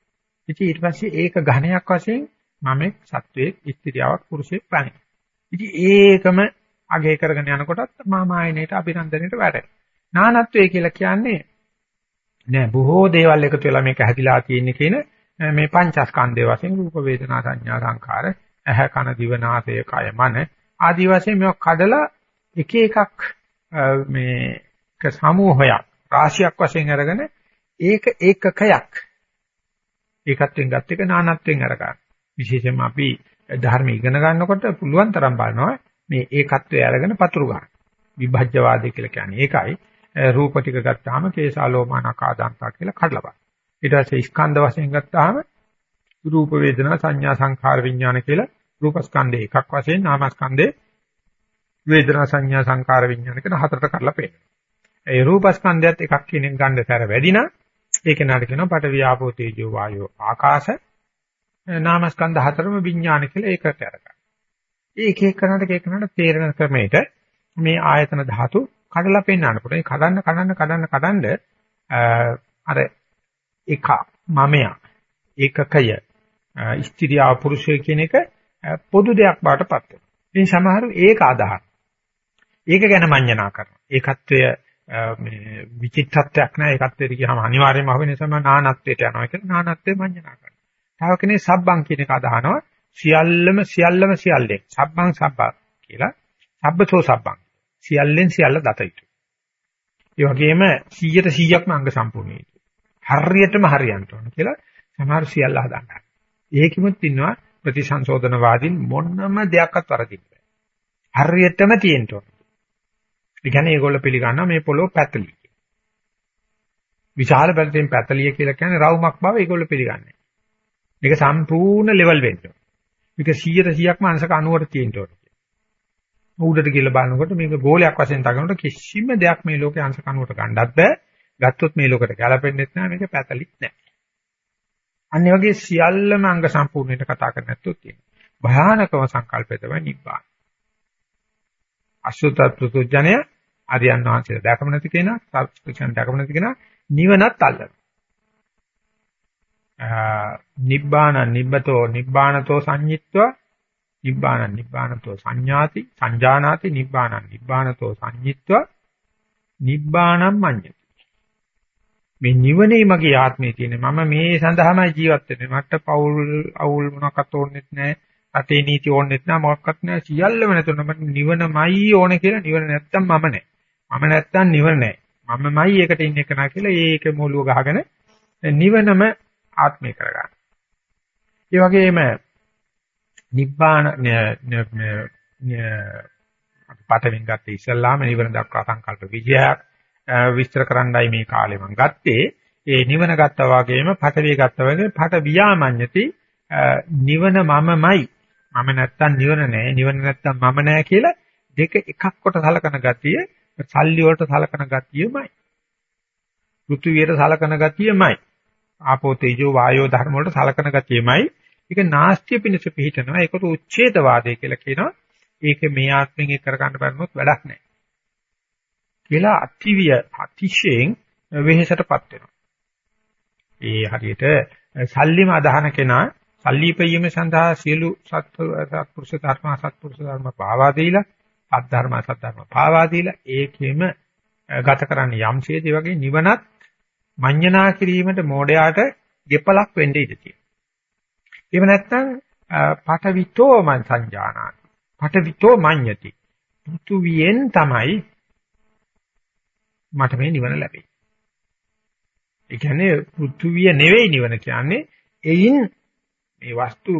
ඉතින් ඊට පස්සේ ඒක ඝණයක් වශයෙන් මමෙක් සත්වයේ ස්ත්‍රියාවක් පුරුෂයෙක් ප්‍රාණි. ඉතින් ඒකම අගය කරගෙන යනකොටත් මාමායනයට අභිනන්දනයට වැඩ. නානත්වය කියලා කියන්නේ නෑ බොහෝ දේවල් එකතු වෙලා මේක හැදිලා තියෙන්නේ කියන මේ පංචස්කන්ධය වශයෙන් රූප වේදනා සංඥා සංකාර ඇහැ කන දිව නාසය කය මන ආදී වශයෙන් මේවා කඩලා එක එකක් මේ සමූහයක් රාශියක් වශයෙන් අරගෙන ඒක ඒකකයක්. ඒකත්වෙන් ගත් එක නානත්වෙන් අරගන්න. විශේෂයෙන්ම අපි ධර්ම ඉගෙන ගන්නකොට පුළුවන් තරම් බලනවා මේ ඒකත්වය අරගෙන පතුරු ගන්න. විභජ්‍යවාදය කියලා කියන්නේ ඒකයි. රූප ටික ගත්තාම කේසාලෝමානකාදාන්තා කියලා කඩලා බලන්න. ඊට පස්සේ ස්කන්ධ වශයෙන් ගත්තාම රූප වේදනා සංඥා සංඛාර විඥාන කියලා රූපස්කන්ධේ එකක් වශයෙන් නාමස්කන්ධේ වේදනා සංඥා සංඛාර විඥාන කියන හතරට කරලා පෙන්නනවා. ඒ රූපස්කන්ධයත් එකක් කියන එක ගන්න තැර වැඩි නම් ඒක නාට කියනවා පට වියාපෝ තේජෝ වායෝ ආකාශ නාමස්කන්ධ හතරම විඥාන කියලා ඒකට අරගන්න. ඒ එක එක කරනට එක කරනට තේරෙන ක්‍රමයට මේ ආයතන ධාතු කඩලා පෙන්වන්න පුළුවන්. ඒ කඩන්න කඩන්න කඩන්න කඩන්න අර එක මමයා ඒකකය ස්ත්‍රියා පුරුෂය කියන එක පොදු දෙයක් බාටපත් වෙනවා. ඉතින් සමහරු ඒක අදහන. ඒක ගැන මඤ්ඤණා කරනවා. ඒකත්වය මේ විචිත්තත්වයක් නෑ ඒකත්වයට ගියාම අනිවාර්යයෙන්ම අහු වෙන නිසා නානත්වයට යනවා කියලා නානත්වය මඤ්ඤණා කරනවා. තව කෙනෙක් සබ්බං කියන එක අදහනවා සියල්ලම සියල්ලම සියල්ලෙන් සබ්බං සබ්බා කියලා සබ්බතෝ සබ්බං සියල්ලෙන් සියල්ල දත යුතුයි. ඒ වගේම 100ට 100ක්ම අංග සම්පූර්ණයි. හරියටම හරියන්න ඕන කියලා සමහර සියල්ල හදන්න. ඒකෙමුත් ඉන්නවා ප්‍රතිසංශෝධනවාදීන් මොනම දෙයක්වත් වරදින්න බෑ. හරියටම තියෙන්න ඕන. ඒ කියන්නේ ඒගොල්ලෝ පිළිගන්නවා මේ පොළොව පැතලි. විශාල පැත්තෙන් පැතලිය කියලා කියන්නේ රවුමක් බව ඒගොල්ලෝ පිළිගන්නේ. මේක සම්පූර්ණ ලෙවල් වෙන්න ඕන. මේක 100ට 100ක්ම අංශක 90ට තියෙන්න ඕන. උඩට කියලා බලනකොට මේක ගෝලයක් වශයෙන් තකනකොට කිසිම දෙයක් මේ ලෝකේ අංශක 90ට ගන්නවත් බෑ. ගත්තොත් මේ ලෝකෙට ගැලපෙන්නේ නැහැ මේක පැතලිත් නැහැ. අන්න වගේ සියල්ලම අංග සම්පූර්ණයට කතා කරන්නේ නැත්තොත් තියෙනවා. භයානකම සංකල්පය තමයි නිබ්බාන. අසුත ප්‍රතුජණය ආර්යයන් වහන්සේ දැකම නැති කෙනා, සත්පුරුෂයන් දැකම නැති කෙනා නිවනත් අල්ලනවා. නිබ්බාන නිබ්බතෝ නිබ්බානතෝ සංඤිත්ව නිබ්බාන නිබ්බානතෝ සංඥාති සංජානාති නිබ්බාන නිබ්බානතෝ සංඤිත්ව නිබ්බානම් මඤ්ඤති මේ නිවනේ මගේ ආත්මේ තියෙන. මම මේ සඳහාමයි ජීවත් වෙන්නේ. මට පෞල් අවුල් මොනක්වත් ඕනෙත් නැහැ. රටේ නීති ඕනෙත් නැහැ. මොකක්වත් නැහැ. සියල්ලම නැතුන මට නිවනමයි ඕනේ කියලා නිවන නැත්තම් මම නැහැ. මම නැත්තම් නිවන නැහැ. මමමයි ඒකට ඉන්නේ කනා කියලා ඒක මොළුව ගහගෙන නිවනම ආත්මේ කරගන්න. ඒ වගේම නිබ්බාන පටවින් ගත්තේ ඉස්සල්ලාම නිවන දක්වා සංකල්ප විජයක්. විස්තර කරන්නයි මේ කාලේ මම ගත්තේ. ඒ නිවන ගත්තා වගේම පටවිය ගත්තා වගේ පට වියාමඤ්ඤති නිවන මමමයි. මම නැත්තම් නිවන නෑ. නිවන නැත්තම් මම නෑ කියලා දෙක එකක් කොට සලකන ගතිය සල්ලි වලට සලකන ගතියමයි. පෘථුවියට සලකන ගතියමයි. ආපෝ තේජෝ වායෝ ධර්ම වලට සලකන ගතියමයි. ඒක නාස්තිය පිණිස පිහිටනවා. ඒකට උච්ඡේදවාදය කියලා කියනවා. ඒක මේ ආත්මෙන් කර ගන්න බැරිනොත් වැඩක් නැහැ. කියලා අතිවිය අතිශයෙන් වෙහෙසටපත් වෙනවා. ඒ හරියට සල්ලිම අදහන කෙනා සල්ලිපීම සඳහා සියලු සත්පුරුෂ ධර්ම සත්පුරුෂ ධර්ම පාවා දීලා අධර්ම සත්ධර්ම පාවා දීලා ඒකෙම ගත කරන්න යම්සේද ඒ වගේ නිවනත් මඤ්ඤණා කිරීමට මෝඩයාට ගෙපලක් වෙන්න ඉඩ තියෙනවා. එහෙම නැත්නම් පටවිතෝ මං සංජානාති. පටවිතෝ මඤ්ඤති. පෘථුවියෙන් තමයි මට මේ නිවන ලැබෙයි. ඒ කියන්නේ පෘථුවිය නෙවෙයි නිවන කියන්නේ එයින් මේ වස්තු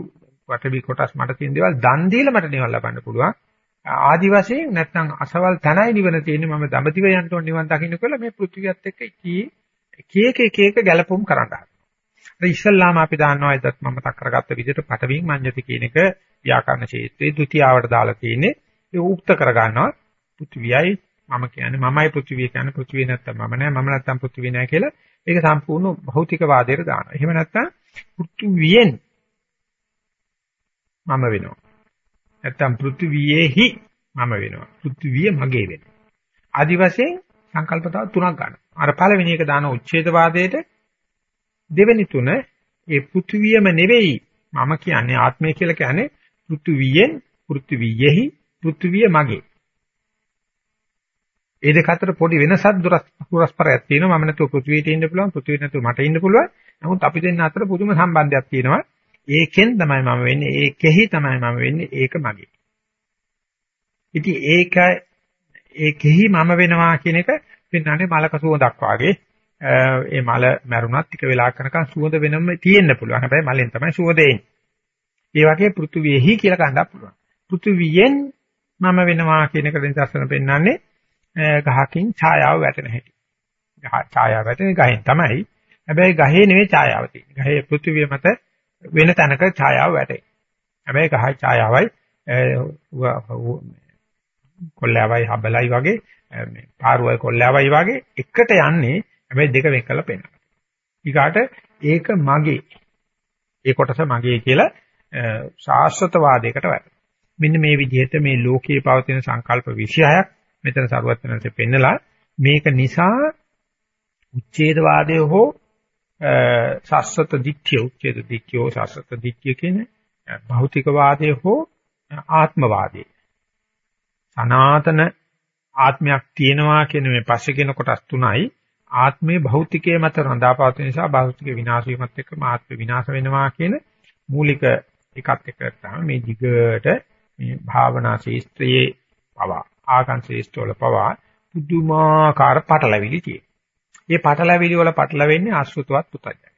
වටවි කොටස් මට තියෙන දේවල් දන් දීලා මට නිවන ලබන්න පුළුවන්. ආදි වශයෙන් නැත්නම් අසවල් තනයි නිවන තියෙන්නේ මම දඹදිව යන්න ඕන නිවන් දකින්න කියලා මේ පෘථුවියත් එක්ක එක එක එක එක ගැලපුම් කරන්න ඒ ඉස්සල්ලාම අපි දන්නවා එදත් මම මතක් කරගත්ත විදිහට පටවින් මඤ්ඤති කියන එක ව්‍යාකරණ ක්ෂේත්‍රයේ ဒုတိ යාවට දාලා තියෙන්නේ ඒ උක්ත කරගන්නවා පෘථිවියයි මම කියන්නේ මමයි පෘථිවිය කියන්නේ පෘථිවිය නැත්තම් මම නෑ මම නැත්තම් පෘථිවිය නෑ කියලා ඒක සම්පූර්ණ භෞතික වාදයට දානවා. එහෙම නැත්තම් පෘථිවියෙන් මම වෙනවා. නැත්තම් පෘථිවියෙහි මම වෙනවා. පෘථිවිය මගේ වෙනවා. ආදි වශයෙන් සංකල්ප තව තුනක් ගන්නවා. අර පළවෙනි එක දාන උච්ඡේදවාදයේට දෙවෙනි තුන ඒ පෘථිවියම නෙවෙයි මම කියන්නේ ආත්මය කියලා කියන්නේ පෘථිවියෙන් පෘථිවියෙහි පෘථිවිය මගේ. ඒ දෙක අතර පොඩි වෙනසක් දුරස්පරයක් තියෙනවා. මම නැතුව පෘථිවියට ඉන්න පුළුවන්, පෘථිවිය නැතුව මට ඉන්න පුළුවන්. නමුත් අපි දෙන්න අතර පුදුම සම්බන්ධයක් තියෙනවා. ඒකෙන් තමයි මම වෙන්නේ, ඒකෙහි තමයි මම වෙන්නේ, ඒක මගේ. ඉතින් ඒක ඒකෙහි මම වෙනවා කියන එක පෙන්වන්නේ මලක සුවඳක් වාගේ. ඒ මල මැරුණත් ටික වෙලා කරනකන් සුවඳ වෙනම තියෙන්න පුළුවන්. හැබැයි මලෙන් තමයි සුවඳ එන්නේ. ඒ වගේ පෘථුවියෙහි කියලා ගන්නත් පුළුවන්. පෘථුවියෙන් මම වෙනවා කියන එක නිදර්ශන පෙන්වන්නේ ගහකින් ඡායාව වැටෙන හැටි. ගහ ඡායාව වැටෙන ගහෙන් තමයි. හැබැයි ගහේ නෙවෙයි ඡායාව තියෙන්නේ. ගහේ පෘථිවිය මත වෙන තැනක ඡායාව වැටේ. හැබැයි ගහයි ඡායාවයි කොල්ලාවයි හබලයි වගේ මේ පාරුවයි කොල්ලාවයි වගේ එකට යන්නේ හැබැයි දෙක වෙන් කරලා පෙන්නනවා. ඊගාට ඒක මගේ. ඒ කොටස මගේ කියලා ශාස්ත්‍රත වාදයකට වැටෙනවා. මෙන්න මේ විදිහට මේ ලෝකයේ පවතින සංකල්ප 26ක් මෙතන සරුවත් වෙනසේ පෙන්නලා මේක නිසා උච්ඡේදවාදය හෝ සස්සත දිට්ඨිය උච්ඡේද දිට්ඨිය සස්සත දිට්ඨිය කියන්නේ භෞතිකවාදය හෝ ආත්මවාදය. සනාතන ආත්මයක් තියෙනවා කියන මේ පස්සේ කියන කොටස් තුනයි. ආත්මයේ භෞතිකයේ මත රඳාපවතින නිසා භෞතික විනාශ වීමත් එක්කම ආත්ම විනාශ වෙනවා කියන මූලික එකත් එක්ක තමයි මේ දිගට මේ භාවනා ශාස්ත්‍රයේ පවා. ආගම් ශාස්ත්‍රවල පවා පුදුමාකාර පටලැවිලි තියෙනවා. මේ පටලැවිලි වල පටලවෙන්නේ ආශ්‍රිතවත් පුතයි.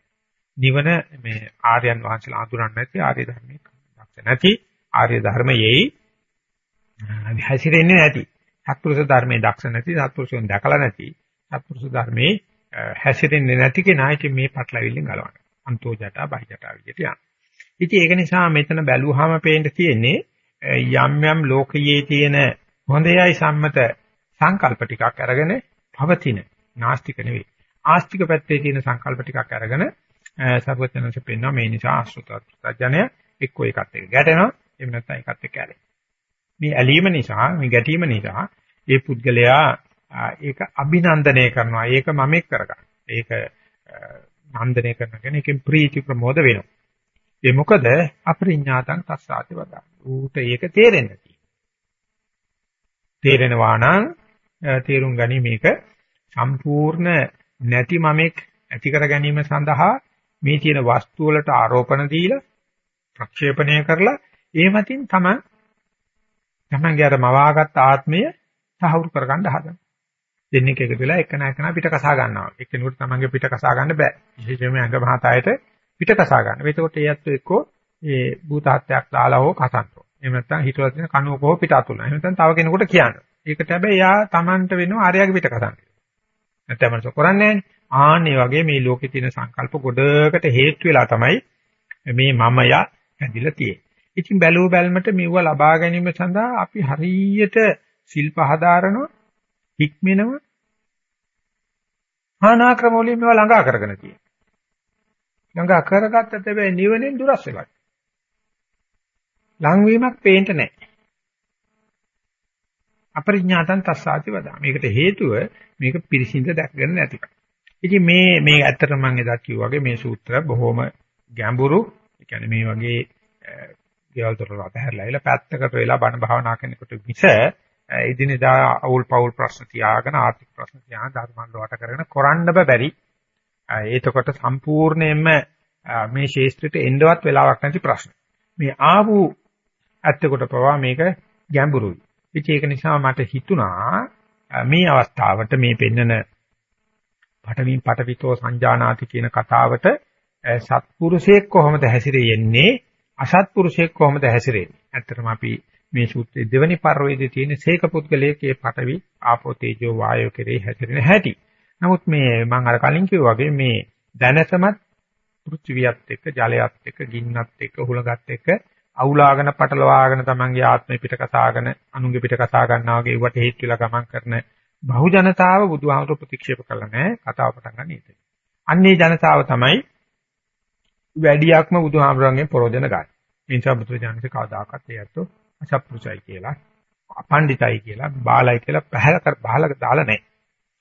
නිවන මේ ආර්යයන් වහන්සේලා අඳුරන්නේ නැති ආර්ය ධර්මයේ දක්ෂ නැති ආර්ය ධර්මයේ හැසිරෙන්නේ නැති සත්පුරුෂ ධර්මයේ දක්ෂ නැති සත්පුරුෂයන් දැකලා නැති සත්පුරුෂ ධර්මයේ හැසිරෙන්නේ නැති කෙනා ඉතින් මේ පටලැවිල්ලෙන් ගලවන්න. අන්තෝ ජටා බහි ජටා විදියට යන. ඉතින් ඒක නිසා මෙතන බැලුවාම පේන්න තියෙන්නේ යම් යම් ලෝකයේ තියෙන හොඳයයි සම්මත සංකල්ප ටිකක් අරගෙන පවතින නාස්තික නෙවෙයි. ආස්තික පැත්තේ තියෙන සංකල්ප ටිකක් අරගෙන සර්වඥාන්සේ පෙන්වනවා මේ නිසා ආශ්‍රිතවත් ජනය එක්ක එකත් එක්ක ගැටෙනවා එහෙම නැත්නම් එකත් එක්ක ඇලෙනවා. මේ ඇලීම නිසා මේ ගැටීම නිසා ඒ පුද්ගලයා ඒක අභිනන්දනය කරනවා. ඒක මමෙක් කරගන්න. ඒක නන්දනය කරනගෙන ඒකෙන් ප්‍රීති ප්‍රමෝද වෙනවා. ඒ මොකද අපරිඥාතං තස්සාති වදා. ඌට ඒක තේරෙන්නේ තේරෙනවා නම් තේරුම් ගනි මේක සම්පූර්ණ නැති මමෙක් ඇති කර ගැනීම සඳහා මේ තියෙන වස්තු වලට ආරෝපණ දීලා ප්‍රක්ෂේපණය කරලා ඒ මතින් තම තමන්ගේ අර මවාගත් ආත්මය සාහවුරු කරගන්න හදනවා. දෙන්නේ එකතු වෙලා එක නැකන පිට කසා ගන්නවා. එක්කෙනෙකුට තමන්ගේ පිට කසා ගන්න බෑ. විශේෂයෙන්ම අංග මහතායට පිට කසා ගන්න. එතකොට ඒ ඇත්ත එක්කෝ ඒ භූතහත්යක් දාලා හෝ කසන්තෝ. එහෙම නැත්නම් හිතවල තියෙන කණුවක හෝ පිට අතුලන. එහෙම නැත්නම් තව කෙනෙකුට කියන්න. ඒකට හැබැයි යා Tamanට වෙනවා ආර්යගේ පිට කසන්න. නැත්නම් මනස කරන්නේ නැහැ. ආන්නේ වගේ මේ ලෝකේ තියෙන සංකල්ප ගොඩකට හේතු වෙලා තමයි මේ මමය ඇදිලා තියෙන්නේ. ඉතින් බැලුව බැලමට මෙව ලබා ගැනීම සඳහා අපි හරියට ශිල්ප හදාරනවා, හික්මෙනවා. ආනාක්‍රම වලින් මේවා ළඟා කරගෙන තියෙනවා. ළඟා කරගත්තට හැබැයි නිවනෙන් දුරස් වෙලා. ලංවීමක් පේන්න නැහැ. අපරිඥාතං තස්සාති වදා. මේකට හේතුව මේක පිරිසිඳ දැක්ගෙන නැතිකම. ඉතින් මේ මේ ඇත්තටම මම එදා කිව්වා වගේ මේ සූත්‍ර බොහොම ගැඹුරු. ඒ කියන්නේ මේ වගේ ගෙවල් දොර අතහැරලා ඉල පැත්තකට වෙලා බණ භාවනා කරනකොට මිස එදිනෙදා අවුල් පවුල් ප්‍රශ්න තියාගෙන ආර්ථික ප්‍රශ්න තියාගෙන ධර්මංග වට කරගෙන කරන්න බැරි. ඒතකොට සම්පූර්ණයෙන්ම මේ ශේෂ්ත්‍රයට එන්නවත් වෙලාවක් නැති ප්‍රශ්න. මේ ආපු ඇත්තකොට පවා මේක ගැඹුරුයි. ඉතින් ඒක නිසා මට හිතුණා මේ අවස්ථාවට මේ පෙන්නන පටවින් පටවිතෝ සංජානාති කියන කතාවට සත්පුරුෂයෙක් කොහොමද හැසිරෙන්නේ අසත්පුරුෂයෙක් කොහොමද හැසිරෙන්නේ ඇත්තටම අපි මේ සූත්‍රයේ දෙවනි පරිවේදයේ තියෙන සීක පුද්ගලයේ පටවි ආපෝ තේජෝ වායෝ කෙරේ හැසිරෙන හැටි. නමුත් මේ මම අර කලින් කිව්වා වගේ මේ දැනසමත් පෘථිවියත් එක්ක ජලයත් එක්ක ගින්නත් එක්ක හුලඟත් එක්ක අවුලාගෙන පටලවාගෙන තමන්ගේ ආත්මය පිට කසාගෙන අනුන්ගේ පිට කසා ගන්නවා වගේ වට හේත් වෙලා ගමන් කරන බහු ජනතාව බුදුහාමුදුරු ප්‍රතික්ෂේප කළා නෑ කතාව පටන් ගන්න ඉතින්. අන්නේ ජනතාව තමයි වැඩියක්ම බුදුහාමුදුරන්ගෙන් ප්‍රෝජන ගන්න. ඒ නිසා බුදුරජාණන්සේ කවදාකවත් ඒ අතෝ අසප්පුසයි කියලා අපණ්ඩිතයි කියලා බාලයි කියලා පහල කර බහල දාලා නැහැ.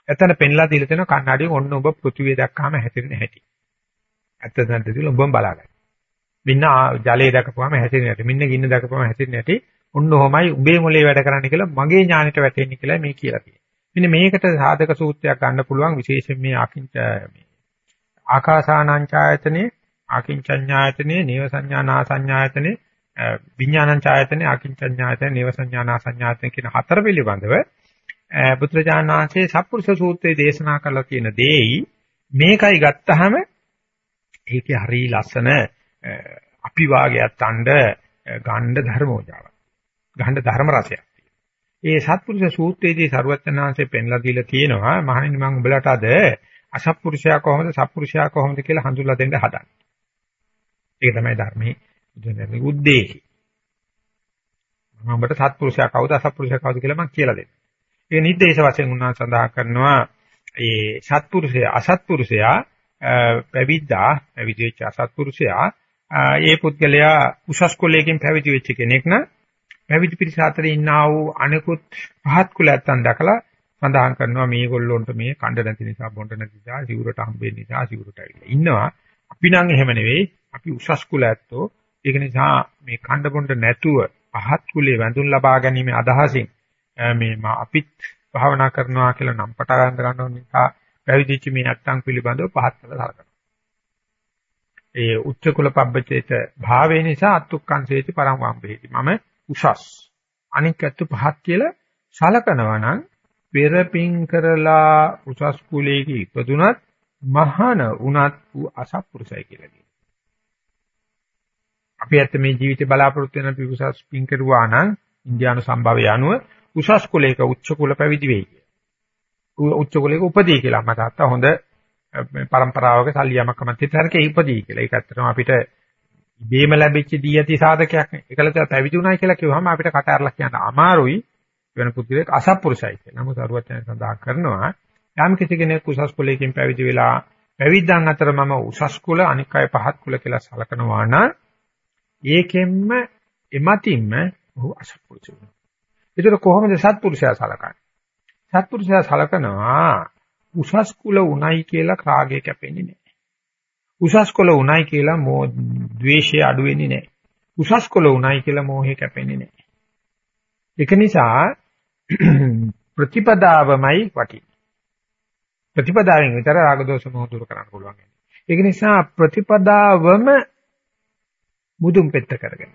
එතන පෙන්ලා දීලා තියෙන කන්නඩියෙන් ඔන්න ඔබ පෘථිවිය දැක්කාම හැසිරෙන හැටි. ඇත්ත නැද්ද කියලා ඔබම බලාගන්න. මින්න ජලයේ දැකපුවාම හැසිරෙන හැටි. මින්න ගින්න දැකපුවාම හැසිරෙන හැටි. ඔන්න ඔහොමයි උඹේ මොලේ වැඩ කරන්න කියලා මගේ ඥානෙට වැටෙන්නේ කියලා මේ කියලා තියෙනවා. මෙන්න මේකට සාධක සූත්‍රයක් ගන්න පුළුවන් විශේෂයෙන් මේ අකින්ච මේ ආකාසානංචායතනේ අකින්චඤ්ඤායතනේ නේව සංඥානා සංඥායතනේ විඥානංචායතනේ අකින්චඤ්ඤායතනේ නේව සංඥානා සංඥායතනේ කියන හතර පිළිබඳව බුදුරජාණන් වහන්සේ සත්පුරුෂ සූත්‍රයේ දේශනා කරලා තියෙන දෙයි මේකයි ගත්තහම ඒකේ හරි ලස්සන අපි වාගයක් තණ්ඩ ගණ්ඩ ධර්මෝජාව. ගණ්ඩ ධර්ම රසයක්. ඒ සත්පුරුෂ සූත්‍රයේදී සරුවත්තරනාංශයෙන් පෙන්ලා දීලා තියෙනවා මහණෙනි මම උඹලට අද අසත්පුරුෂයා කොහොමද සත්පුරුෂයා කොහොමද කියලා හඳුල්ලා දෙන්න හදන්නේ. ඒක තමයි ධර්මයේ දෙන්නේ උද්දේශය. මම ඔබට සත්පුරුෂයා කවුද අසත්පුරුෂයා කවුද කියලා මම කියලා දෙන්නම්. ඒ නිर्देश වශයෙන් උන්වහන්සේ සඳහන් කරනවා ඒ සත්පුරුෂයා අසත්පුරුෂයා පැවිද්දා පැවිදිච්ච අසත්පුරුෂයා ඒ පුද්ගලයා උසස් කුලයකින් පැවිදි වෙච්ච කෙනෙක් නම් පැවිදි පිරිස අතර ඉන්නා වූ අනෙකුත් පහත් කුලයන් දැකලා සඳහන් කරනවා මේගොල්ලොන්ට මේ කණ්ඩ නැති නිසා බොණ්ඩ නැති නිසා සිවුරට හම්බෙන්න නිසා සිවුරට ඇවිල්ලා ඉන්නවා. අපි නම් එහෙම නෙවෙයි. අපි උසස් කුලයැත්තෝ ඒක නිසා මේ කණ්ඩ බොණ්ඩ නැතුව පහත් කුලේ වැඳුම් ලබා ගැනීම අදහසින් මේ අපිත් භාවනා කරනවා කියලා නම් පට ගන්න ගන්නව නිසා පැවිදිච්ච මේ නැත්තම් පිළිබඳව පහත් කරලා සලකනවා. ඒ උච්ච කුල පබ්බචේත භාවය නිසා අත්ුක්කංසේති පරම් වම්බේති. මම උසස්. අනික් ඇත්ත පහත් කියලා සලකනවා නම් පෙරපින් කරලා උසස් කුලයක ඉපදුනත් මහාන උනත් වූ අසත්පුරුෂයි කියලා කියනවා. අපි ඇත්ත මේ ජීවිතේ බලාපොරොත්තු වෙන පිකුසස් පින් කරුවා නම් ඉන්දියානු සම්භවය අනුව උසස් කුලයක උච්ච කුල පැවිදි වෙයි. උච්ච කුලයක උපදී කියලා මට අත්ත හොඳ පරම්පරාවක සල්ලියමක්කම තිතරකේ ඉපදී කියලා. ඒක ඇත්තටම අපිට ඉබේම ලැබිච්ච දී ඇති සාධකයක් නේ. ඒකලත පැවිදි වුණා කියලා කිව්වම අපිට කට අරලා කියන්න අමාරුයි. වෙන පුදුරෙක් අසත්පුරුෂයි කියලා. නමුත් අරුවචන සඳහන් කරනවා යම් කිසි කෙනෙක් උසස් කුලයකින් පැවිදි වෙලා පැවිද්දන් අතර මම උසස් කුල අනික් අය පහත් කුල කියලා සලකනවා නම් ඒකෙන්ම එමතින්ම ඔහු අසත්පුරුෂ වෙනවා. ඒතර කොහොමද සත්පුරුෂයා සලකන්නේ? සත්පුරුෂයා සලකනවා උසස් කුල උණයි කියලා රාගය කැපෙන්නේ නැහැ. උසස් කුල උණයි කියලා මෝ ද්වේෂය අඩු වෙන්නේ නැහැ. උසස් කුල උණයි කියලා මෝහය කැපෙන්නේ නැහැ. ඒක නිසා ප්‍රතිපදාවමයි වටින්නේ. ප්‍රතිපදාවෙන් විතර රාග දෝෂ මොහ දුරු කරන්න පුළුවන්. ඒක නිසා ප්‍රතිපදාවම මුදුන් පෙත්ත කරගෙන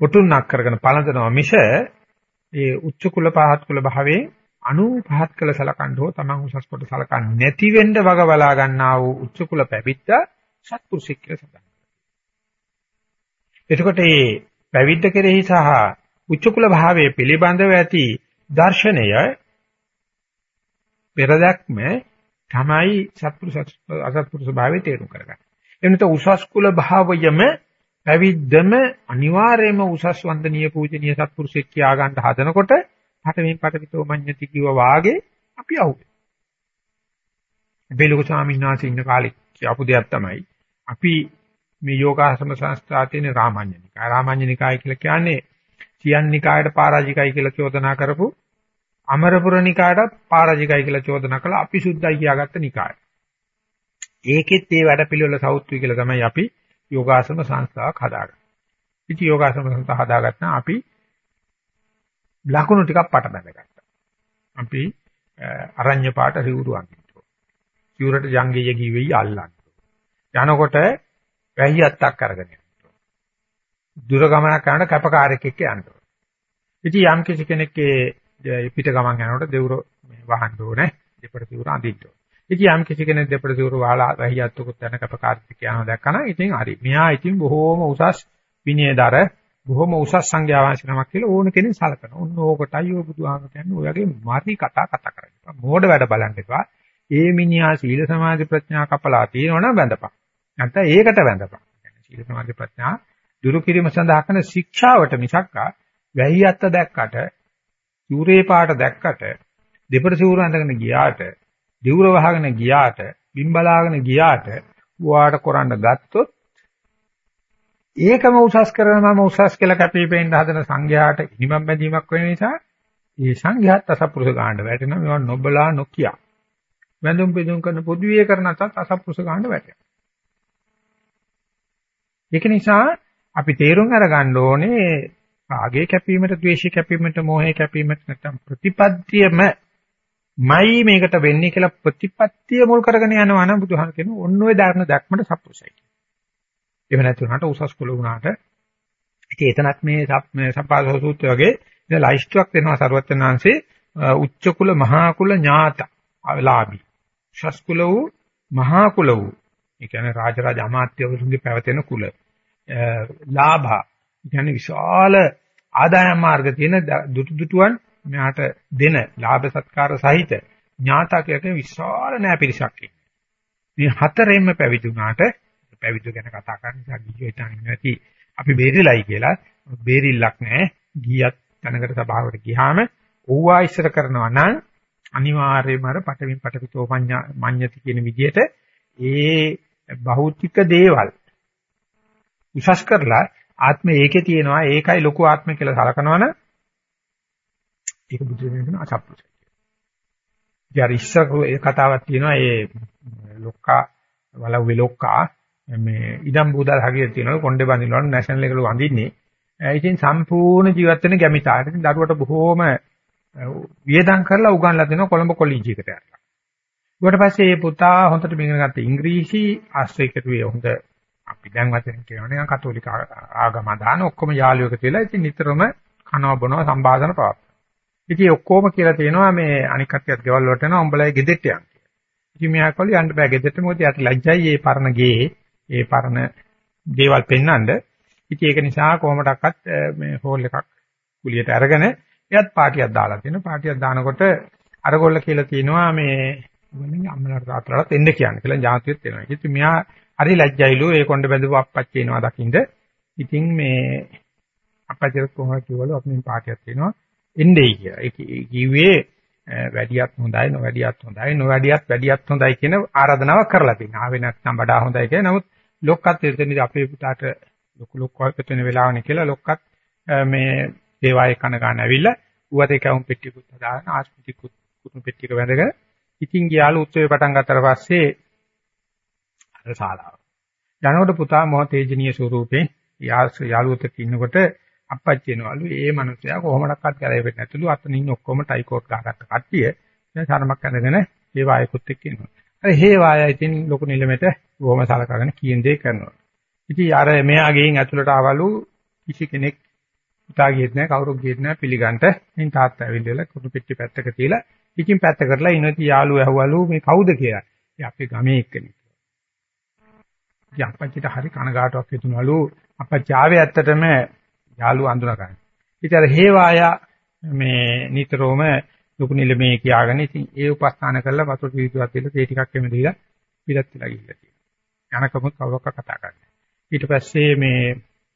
ඔටුන්නක් කරගෙන පළඳනවා මිස ඒ උච්ච කුල පහත් කුල භාවයේ අනු පහත් කළ සලකන්න හෝ තමන් උසස් කොට සලකන්නේ නැති වෙන්න වග බලා ගන්නා වූ උච්ච කුල පැවිද්ද සත්පුරුෂෙක් කියලා සඳහන් එතකොට මේ පැවිද්ද කෙරෙහි සහ උච්ච කුල භාවයේ පිළිබඳව ඇති දර්ශනය පෙරදක්ම තමයි සත්පුරුෂ අසත්පුරුෂ භාවයේ තේරුම් කරගන්න. එනත උසස් කුල භාවයම පැවිද්දම අනිවාර්යයෙන්ම උසස් වන්දනීය පූජනීය සත්පුරුෂෙක් කියා ගන්න හදනකොට පටමින් පටවිතෝ මඤ්ඤති කිව්වා වාගේ අපි අහුවේ. බෙලුක ස්වාමීන් වහන්සේ ඉන්න කාලේ කියපු දෙයක් තමයි අපි මේ යෝගාශ්‍රම සංස්ථා තියෙන රාමඤ්ඤනිකාය. රාමඤ්ඤනිකාය කියලා කියන්නේ සියන්නිකායට පරාජිකයි කියලා චෝදනා කරපු අමරපුර නිකායට පරාජිකයි කියලා චෝදනා කළා අපි සුද්ධයි කියාගත්ත නිකාය. ඒකෙත් මේ වැඩ පිළිවෙල සෞත්වි කියලා තමයි අපි යෝගාසන සංස්ථාවක් හදාගන්නේ. ඉති යෝගාසන සංස්ථාව හදාගත්තා අපි ලකුණු ටිකක් පට බැඳගත්තා. අපි අරඤ්‍ය පාට රිවුරු අඳිනවා. සිවුරට ජංගීය ගිවෙයි අල්ලන්න. යනකොට වැහියත්තක් අරගෙන යනවා. දුර ගමනක් කරනකොට කැපකාරයෙක් එක්ක යනවා. ඉතින් යම් කිසි කෙනෙක්ගේ පිට ගමන් යනකොට දෙවුර වහන්න ඕනේ. දෙපඩ සිවුර අඳින්න ඕනේ. ඉතින් යම් කිසි කෙනෙක් දෙපඩ සිවුර වහලා වැහියත්තුකුත් යන කපකාර්තික යනවා දැක්කම ඉතින් හරි. මෙහා ඉතින් බොහෝම උසස් විනයදර බොහෝම උසස් සංඥා වාසිනමක් කියලා ඕන කෙනෙක් සලකනවා. ඔන්න ඕකටයි ඔය බුදුහාම කියන්නේ ඔයගේ මාර්ගී කතා කතා කරන්නේ. මෝඩ වැඩ බලන්න එපා. ඒ මිනිහා සීල සමාධි ප්‍රඥා කපලා තියෙනවනම් බඳපන්. නැත්නම් ඒකට වැඳපන්. සීල සමාධි ප්‍රඥා දුරු කිරීම සඳහා කරන ශික්ෂාවට මිසක් වැහියත්ත දැක්කට, සූරේ පාට දැක්කට, දෙපඩ සූර අඳගෙන ගියාට, දිවුර වහගෙන ගියාට, බිම් බලාගෙන ගියාට වාට කරන්න ගත්තොත් ඒකම උසස් කරන මම උසස් කියලා කැපිපෙන්න හදන සංඝයාට හිමම් බැඳීමක් වෙන නිසා ඒ සංඝයාත් අසපුරුෂ ගාණ්ඩ වැටෙනවා මේවා නොබලා නොකිය. වැඳුම් පිදුම් කරන පොදුවේ කරන අතත් අසපුරුෂ ගාණ්ඩ වැටෙනවා. ඒක නිසා අපි තේරුම් අරගන්න ඕනේ ආගේ කැපීමට, ද්වේෂී කැපීමට, මෝහේ කැපීමට නැත්නම් ප්‍රතිපත්තියම මයි මේකට වෙන්නේ කියලා ප්‍රතිපත්තිය මුල් කරගෙන යනවා නම් බුදුහාම කියන ඔන්න ඔය ධර්ම දැක්මට සප්පුසයි. එහෙම නැති වුණාට උසස් කුල වුණාට ඉතින් එතනත් මේ සම්පාදක සූත්‍රය වගේ ඉතින් ලයිස්ට්ුවක් දෙනවා සරුවචනාංශේ උච්ච කුල මහා කුල ඥාත අවලාභී. උසස් කුල වූ මහා කුල වූ ඒ කියන්නේ රාජරාජ අමාත්‍යවරුන්ගේ පැවතෙන කුල. ලාභා කියන්නේ විශාල ආදායම් මාර්ග තියෙන දුටු දුටුවන් මෙයාට දෙන ලාභ සත්කාර සහිත ඥාතකයක විශාල නෑ පිරිසක් මේ හතරෙන්ම පැවිදි වුණාට පැවිදි ගැන කතා කරන නිසා ගියෝ හිතන්නේ නැති අපි බේරිලයි කියලා. බේරිල්ලක් නැහැ ගියත් තැනකට සභාවට ගියාම ඕවා ඉස්සර කරනවා නම් අනිවාර්යයෙන්ම අර පටවින් පටවිතෝ මඤ්ඤති කියන විදිහට ඒ භෞතික දේවල් උසස් කරලා ආත්මය ඒකේ තියෙනවා. ඒකයි ලොකු ආත්මය කියලා සලකනවනම් ඒක බුදු දෙනෙන අසප්පුසයි. ඊට ඉස්සර ඒ කතාවක් තියෙනවා. ඒ ලොක්කා වලව්වේ ලොක්කා මේ ඉදම් බූදල් හරියට තියෙනවා කොණ්ඩේ බඳිනවලු නැෂනල් එකලු වඳින්නේ. ඉතින් සම්පූර්ණ ජීවත් වෙන ගැමිතාට ඉතින් දරුවට බොහෝම වියදම් කරලා උගන්ලා දෙනවා කොළඹ කොලීජ් එකට යනවා. ඊට පස්සේ මේ පුතා හොඳට ඉගෙන ගත්ත ඉංග්‍රීසි ආශ්‍රය කරුවේ හොඳ අපි දැන් වචන කියනවා නිකන් කතෝලික ආගම දාන ඔක්කොම යාළුවෝ කියලා ඉතින් නිතරම කනවා බොනවා සම්බාධන පවත්. ඉතින් ඔක්කොම කියලා තියෙනවා මේ අනික් කට්ටියත් ගෙවල් වලට යනවා උඹලයි ගෙදෙට්ට යන්න. ඉතින් මෙයා කවලු යන්න බෑ ගෙදෙට්ට මොකද යට ලැජ්ජයි මේ පරණ ගේ ඒ පරණ දේවල් පෙන්වන්න. ඉතින් ඒක නිසා කොහොමඩක්වත් මේ හෝල් එකක් කුලියට අරගෙන එයත් පාටියක් දාලා තියෙනවා. පාටියක් දානකොට අරගොල්ල කියලා කියනවා මේ මොන්නේ අම්මලාට තාත්තලාට එන්න කියන්නේ කියලා ජාතියෙත් වෙනවා. ඉතින් මෙයා හරි ලැජ්ජයිලු ඒ කොණ්ඩ බැඳපු අප්පච්චි එනවා දකින්ද. ඉතින් මේ අප්පච්චිට කොහොමද කිව්වලු අපි මේ පාටියක් තියෙනවා එන්නේයි කියලා. ඒ කිව්වේ වැඩියත් හොඳයි නොවැඩියත් හොඳයි නොවැඩියත් වැඩියත් හොඳයි කියන ආරාධනාවක් කරලා තියෙනවා. ආවේ නැත්නම් වඩා හොඳයි කියලා. නමුත් ලොක්කත් එතනදී අපේ පුතාට ලොකු ලොක්කවත් වෙන වෙලාවනේ කියලා ලොක්කත් මේ දේවායේ කන ගන්න ඇවිල්ලා ඌවතේ කවුම් පෙට්ටියකුත් හදාගෙන ආස්පිටිකුත් කුණු පෙට්ටියක වැඳගෙන ඉතින් ගියාලු උත්සවය පටන් ගත්තට පස්සේ අර ශාලාව. යනකොට පුතා මොහ තේජනීය ස්වරූපේ යාළුවොත් ඉන්නකොට අප්පච්චි එනවලු ඒ මනුස්සයා කොහොමඩක්වත් ගැලවෙන්නේ නැතුළු අතන ඉන්න ඔක්කොම ටයිකෝට් ගහගත්ත කට්ටිය දැන් සරමක් අඳගෙන ඒ වායකුත් එක්ක ඉන්නවා. අර හේ වායය ඉතින් ලොකු නිලමෙට බොහොම සලකගෙන කියන දේ කරනවා. ඉතින් අර මෙයා ගෙයින් ඇතුළට ආවලු කිසි කෙනෙක් පුතා ගියෙත් නැහැ කවුරුත් ගියෙත් නැහැ පිළිගන්න. ඉතින් තාත්තා ඇවිල්ලා කුණු පෙට්ටි පැත්තක තියලා ඉතින් පැත්ත කරලා ඉනති යාළුවෝ ඇහුවලු මේ කවුද කියලා. ඉතින් අපේ ගමේ එක්කෙනෙක්. ඉතින් අපච්චිට හරි කනගාටුවක් හිතුණලු අපච්චි ආවේ ඇත්තටම යාළුවා අඳුනා ගන්න. ඉතින් අර හේවායා මේ නිතරම ලොකු නිලමේ කියාගෙන ඉතින් ඒ උපස්ථාන කරලා වතුර පිළිතුරක් දීලා තේ ටිකක් එමෙ දීලා පිටත් වෙලා ගිහිල්ලා තියෙනවා. යනකම කවුරක් කතා කරන්නේ. ඊට පස්සේ මේ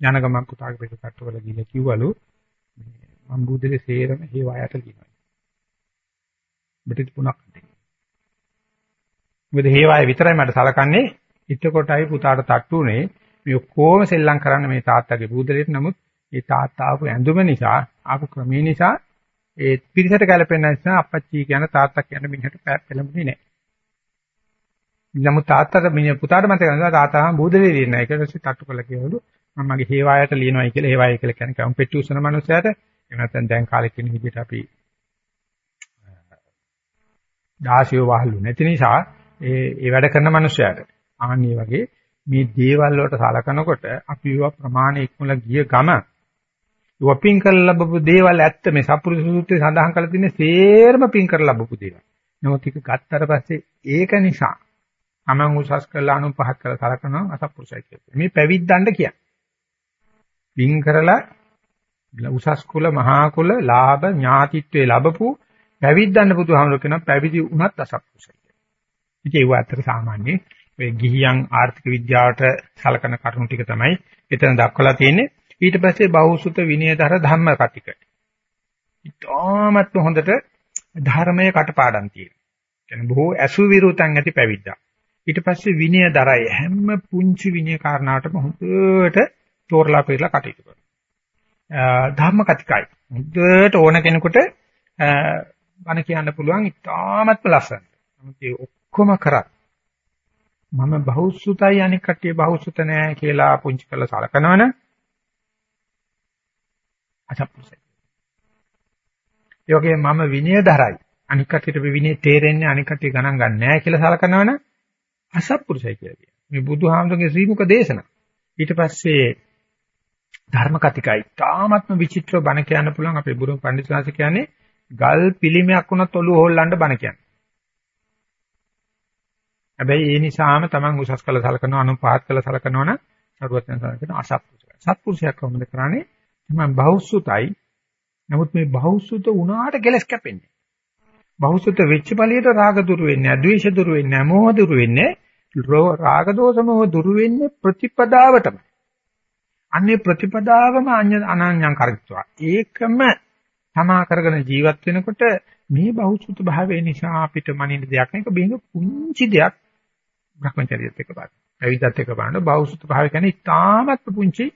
යන ගමන් පුතාගේ පිට කට්ටවල ගිහිල්ලා කිව්වලු මම බුදුලේ සේරම හේවායට කියනවා. පිටිත් පුණක් දෙන්න. මොකද හේවාය විතරයි මට සලකන්නේ. එතකොටයි පුතාට තට්ටු උනේ මේ ඔක්කොම සෙල්ලම් කරන්න මේ තාත්තගේ බුදුලේට නමුත් ඒ තාත්තා ආපු ඇඳුම නිසා ආපු ක්‍රමේ නිසා ඒ පිරිසට ගැලපෙන්න නිසා අපච්චි කියන තාත්තා කියන මිනිහට පෙළඹුණේ නැහැ. නමුත් තාත්තට මිනිහ පුතාට මතක නැහැ තාත්තා බුදුලේ දෙන්නේ නැහැ. ඒක ඊට පස්සේ තට්ටු කළා කියවලු මම මගේ හේවායට ලියනවායි කියලා හේවාය කියලා කියන්නේ කම්පෙට්ටි උසන මනුස්සයාට එහෙම නැත්නම් දැන් කාලේ කියන විදිහට අපි දාසියෝ වහලු නැති නිසා ඒ ඒ වැඩ කරන මනුස්සයාට ආන්නේ වගේ මේ දේවල් වලට සලකනකොට අපි ඒවා ප්‍රමාණ ඉක්මල ගිය ගම වපින් කරලා ලැබපු දේවල් ඇත්ත මේ සප්පුරුෂ සූත්‍රයේ සඳහන් කරලා තියෙන්නේ සේරම පින් කරලා ලැබපු දේවල්. නමුත් ඒක ගත්තට පස්සේ ඒක නිසා අමං උසස් කරලා අනු පහත් කරලා සලකනවා අසප්පුරුෂයි කියන්නේ. මේ පැවිද්දන්ට කියන්නේ. පින් කරලා උසස් කුල මහා කුල ලාභ ඥාතිත්වයේ ලැබපු පැවිද්දන්න බුදුහාමුදුරු කියන පැවිදි වුණත් අසප්පුරුෂයි. ඉතින් ඒව අතර සාමාන්‍ය ඔය ගිහියන් ආර්ථික විද්‍යාවට සලකන කරුණු ටික තමයි එතන දක්වලා තියෙන්නේ. ඊට පස්සේ බහුසුත විනයදර ධම්ම කතික. ඊටමත් හොඳට ධර්මයේ කටපාඩම් තියෙනවා. කියන්නේ බොහෝ ඇසු විරුතන් ඇති පැවිද්දා. ඊට පස්සේ විනයදරයි හැම පුංචි විනය කාරණාවටම හොඳට තෝරලා පෙරලා කටයුතු කරනවා. ධර්ම කතිකයි. හොඳට ඕන කෙනෙකුට බණ කියන්න පුළුවන් ඉතාමත්ම ලස්සන. නමුත් ඒ ඔක්කොම කරත් මම බහුසුතයි අනික් කට්ටිය බහුසුත නෑ කියලා පුංචි කරලා සලකනවනේ අසප්පුසයි. ඒ වගේම මම විනයදරයි අනික් කට්ටියට විනය තේරෙන්නේ අනික් කට්ටිය ගණන් ගන්න නෑ කියලා සලකනවනේ අසප්පුරුසයි කියලා කියනවා. මේ බුදුහාමුදුරගේ ශ්‍රීමුක දේශනා. ඊට පස්සේ ධර්ම කතිකයි තාමත්ම විචිත්‍ර බණ කියන්න පුළුවන් අපේ බුදුන් පඬිතුමාස කියන්නේ ගල් පිළිමයක් වුණත් ඔළුව හොල්ලන්න බණ කියන්නේ. හැබැයි ඒ නිසාම Taman උසස් කළ සලකනවා අනුපාත කළ සලකනවා නම් සරුවත්න සලකන අසත්පුරුෂය. සත්පුරුෂයක් කොහොමද කරන්නේ? තමයි බහුසුතයි. නමුත් මේ බහුසුත වුණාට කෙලස් කැපෙන්නේ. බහුසුත වෙච්ච ඵලියට රාග දුරු වෙන්නේ නැහැ, ද්වේෂ දුරු වෙන්නේ නැහැ, මෝහ දුරු වෙන්නේ රාග දෝෂ මොහ දුරු වෙන්නේ ප්‍රතිපදාවටම. අන්නේ ප්‍රතිපදාවම අනන්‍යං කරගත්තා. ඒකම තමා කරගෙන ජීවත් වෙනකොට මේ බහුසුත භාවය නිසා අපිට මනින්න දෙයක් නෙක බින්ද පුංචි දෙයක් භ්‍රමචර්යයත් එක්ක බලන්න. පැවිද්දත් එක්ක බලන්න බෞසුත භාවය කියන්නේ ඉතාමත් පුංචි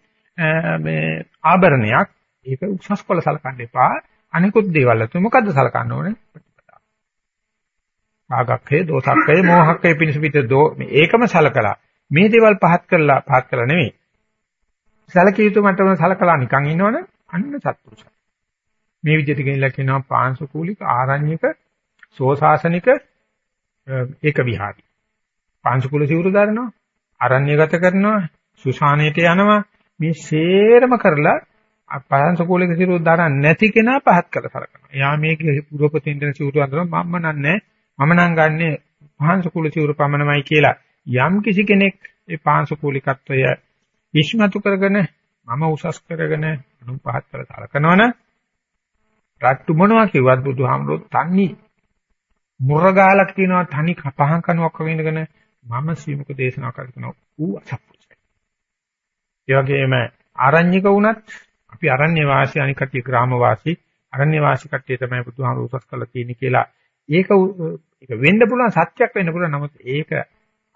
මේ ආභරණයක්. ඒක උසස් කොළ සලකන්න එපා. අනිකුත් දේවල් අතර මොකද්ද සලකන්න ඕනේ? ප්‍රතිපදාව. ආගක්ඛේ, දෝසක්ඛේ, මෝහක්ඛේ පිණිස පිට දෝ මේකම සලකලා මේ දේවල් පහත් කරලා පහත් කරලා නෙමෙයි. සලකිය යුතු මට්ටම සලකලා නිකන් ඉන්නවනේ අන්න සත්පුරුෂය. මේ විදිහට ගෙනිලා කියනවා පාංශකූලික ආරණ්‍යක සෝසාසනික ඒක විහාරي. පාංශකූල සිවුරු දානවා, අරණ්‍යගත කරනවා, සුසානේට යනවා. මේ සේරම කරලා පාංශකූලික සිවුරු දාන නැති කෙනා පහත් කළ සලකනවා. එයා මේකේ පුරෝපතින්දන සිවුරු අඳනවා මම නන්නේ මම නම් ගන්නෙ පාංශකූල සිවුරු පමණමයි කියලා යම් කිසි කෙනෙක් ඒ පාංශකූලිකත්වය ඉස්මතු කරගෙන මම උසස් කරගෙන අනු පහත් කළ සලකනවනේ රට්ටු මොනවා කිව්වත් බුදුහාමුදුරුවෝ තනි මුරගාලක් කියනවා තනි පහන් කනුවක් වගේ ඉඳගෙන මම ශ්‍රීමුක දේශනා කරනවා ඌ අසප්පුසයි. ඒ වගේම ආරණ්‍යක වුණත් අපි අරණ්‍ය වාසී අනික කට්ටිය ග්‍රාම වාසී අරණ්‍ය වාසී කට්ටිය තමයි බුදුහාමුදුරුවෝ උසස් කරලා තියෙන්නේ කියලා ඒක ඒක වෙන්න පුළුවන් සත්‍යක් වෙන්න පුළුවන් නමුත් ඒක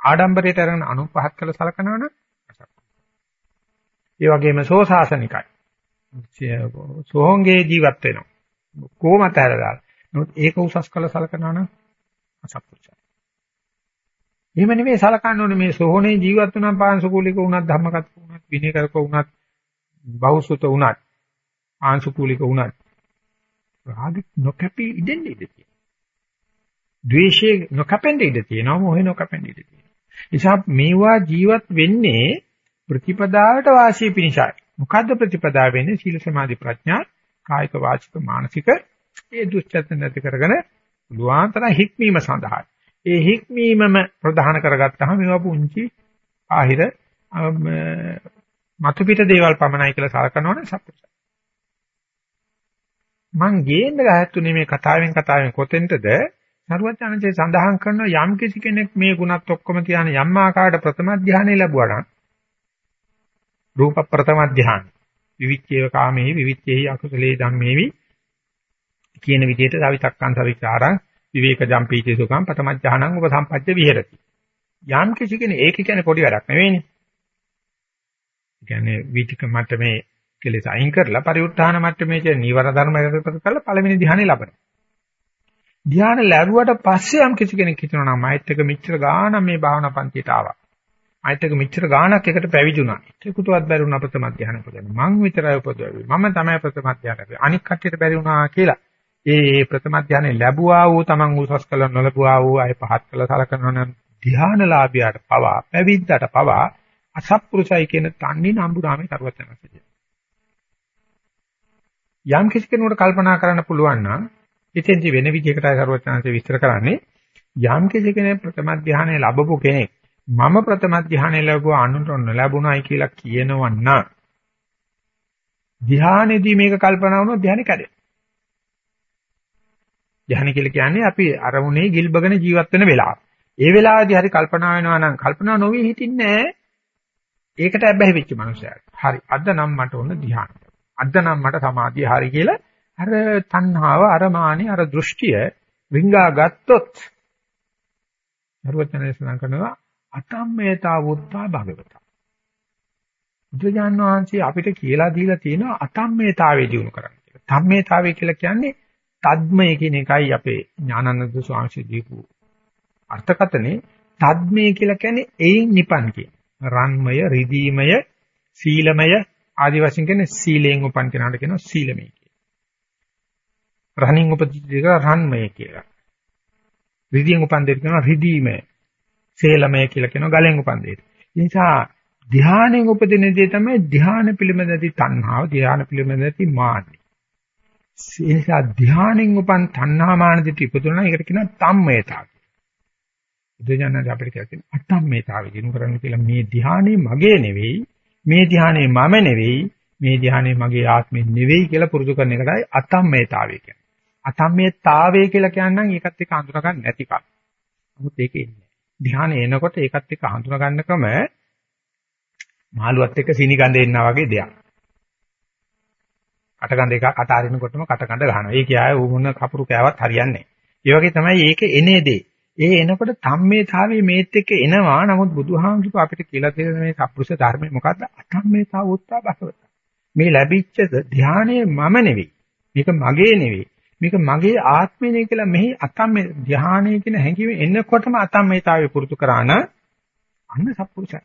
ආඩම්බරයට අරගෙන අනුපහත් කළ සලකනවනම් ඒ වගේම සෝසාසනිකයි. සෝහංගේ ජීවත් වෙනවා. කොහොමද ඇරලා. නමුත් ඒක උසස් කළ සලකනවා නම් අසත්පුරුෂයි. එහෙම නෙමෙයි සලකන්න ඕනේ මේ සෝහනේ ජීවත් වුණා පාංශුකූලික වුණත් ධම්මගත වුණත් විනයකරක වුණත් බෞසුත වුණත් ආංශුකූලික වුණත් රාග නොකැපී ඉඳෙන්නේ ඉඳී. ද්වේෂේ නොකැපෙන්න ඉඳ තියෙනවා මොහේ නොකැපෙන්න ඉඳ තියෙනවා. නිසා මේවා ජීවත් වෙන්නේ ප්‍රතිපදාවට වාසිය පිණිසයි. මොකද්ද ප්‍රතිපදාව වෙන්නේ? සීල සමාධි ප්‍රඥා කායික වාචික මානසික ඒ දුස්චරිත නැති කරගෙන පුළුවන්තරම් හික්මීම සඳහා ඒ හික්මීමම ප්‍රධාන කරගත්තාම මේවා පුංචි ආහිර මතු පිට දේවල් පමණයි කියලා සලකනවනේ සත්‍යයි. මං ගේන්න ගහතුනේ මේ කතාවෙන් කතාවෙන් කොතෙන්ටද සරුවචනන්සේ සඳහන් කරන යම් කිසි කෙනෙක් මේ ගුණත් ඔක්කොම තියාන යම් ආකාරයට ප්‍රථම ධානය ලැබුවා නම් රූප ප්‍රථම ධානය විවිච්ඡේව කාමේ විවිච්ඡේහි අකුසලේ ධම්මේවි කියන විදිහට සවිතක්කං සවිචාරං විවේක ජම්පීති සුඛං පතමඥානං උපසම්පජ්ජ විහෙරති. යම් කිසි කෙනෙක් ඒක කියන්නේ පොඩි වැඩක් නෙවෙයිනේ. ඒ කියන්නේ විතික මට්ටමේ කෙලෙස අයින් කරලා පරිඋත්ථාන මට්ටමේ කියන නීවර ධර්ම එකකට කරලා පළවෙනි ධ්‍යානෙ ලබනවා. ධ්‍යාන ලැබුවට පස්සේ යම් කිසි කෙනෙක් හිතනවා නම් මයිත් එක මෙච්චර ගාණ මේ භාවනා පන්තියට ආවා. අයිත් එක මෙච්චර ගාණක් එකට පැවිදුණා. ඒකටවත් බැරි වුණා ප්‍රථම ධානය උපදින්න. මං විතරයි උපදවෙන්නේ. මම තමයි ප්‍රථම ධානය. අනික් කට්ටියට බැරි වුණා කියලා. ඒ ප්‍රථම ධානය ලැබුවා වූ තමන් උසස් කළ නොලබුවා වූ අය පහත් කළ සලකනවා නම් ධානලාභියාට පවා පැවිද්දට පවා අසත්පුරුෂයි කියන තන්නේ නම්බුරාමේ කරුවත් වෙනසද. යම් කිසි කෙනෙකුට කල්පනා කරන්න පුළුවන් නම් ඉතින්දි වෙන විදිහකටයි කරුවත් විස්තර කරන්නේ යම් කිසි කෙනෙක් ප්‍රථම ධානය ලැබපු කෙනෙක් මම ප්‍රථම ධානය ලැබුවා අනුන්ට නොලැබුණයි කියලා කියනවන්න ධානයේදී මේක කල්පනා වුණොත් ධානය කැඩේ. ධානය කියලා කියන්නේ අපි අරමුණේ ගිල්බගෙන ජීවත් වෙන වෙලාව. ඒ වෙලාවේදී හරි කල්පනා වෙනවා නම් කල්පනා නොවි හිටින්නේ ඒකට ඇබ්බැහි වෙච්ච මනුස්සයෙක්. හරි අද නම් මට ඕන ධ්‍යාන. අද නම් මට සමාධිය හරි කියලා අර තණ්හාව අර මානෙ අර දෘෂ්ටිය වින්ගා ගත්තොත් දරුවචනයසන කරනවා අතම්මේතා වුත්තා භගවතා. බුදුජාන් වහන්සේ අපිට කියලා දීලා තියෙනවා අතම්මේතාවේ දිනු කරන්න කියලා. තම්මේතාවේ කියලා කියන්නේ තද්මය කියන එකයි අපේ ඥානানন্দ ස්වාමීන් දීපු අර්ථකතනේ තද්මය කියලා කියන්නේ එයින් නිපන් කියන. රන්මය, රිදීමය, සීලමය ආදි වශයෙන් කියන්නේ සීලයෙන් උපන් කෙනාට කියනවා සීලමය කියලා. රහණින් උපදින රන්මය කියලා. රිදීයෙන් උපන් දෙයට කියනවා රිදීමය. සීලමය කියලා කියනවා ගලෙන් උපන් දෙයට. ඒ නිසා ධානයෙන් උපදින දේ තමයි ධාන පිළිමද නැති තණ්හාව, ධාන පිළිමද නැති මාන්නය. ඒ නිසා ධානයෙන් උපන් තණ්හා මාන දිට ඉපදුණා ඒකට කියනවා තම්මේතාව. බුදුජානක අපිට කියන අටම්මේතාව දිනු කරන්න කියලා මේ ධානයේ මගේ නෙවෙයි, මේ ධානයේ මම නෙවෙයි, මේ ධානයේ මගේ ආත්මෙ නෙවෙයි කියලා පුරුදු කරන එකටයි අටම්මේතාවය කියන්නේ. අටම්මේතාවය කියලා කියනනම් ඒකත් එක්ක අඳුර ගන්න නැතිකම. නමුත් ඒක එන්නේ. ධානය එනකොට ඒකත් එක්ක හඳුනා ගන්නකම මාළුවත් එක්ක සීනි ගඳ එන්නා වගේ දෙයක්. කටගඳ එක කට අරිනකොටම කටගඳ ගන්නවා. ඒ කියාවේ ඌ මොන කපුරු කෑවත් හරියන්නේ නැහැ. ඒ වගේ තමයි ඒක එනේ දේ. ඒ එනකොට තම්මේතාවේ මේත් එක්ක එනවා. නමුත් බුදුහාමුදුරුවෝ අපිට කියලා දෙන මේ සප්පුරුෂ ධර්මය මොකද්ද? අතම්මේතාව උත්තා බසවත. මේ ලැබිච්ච ධානය මම නෙවෙයි. මේක මගේ නෙවෙයි. මේක මගේ ආත්මය කියලා මෙහි අතම්මේ ධානය කියන හැඟීම එනකොටම අතම්මේතාවේ පුරුදු කරාන අන්න සප්පුරුෂයි.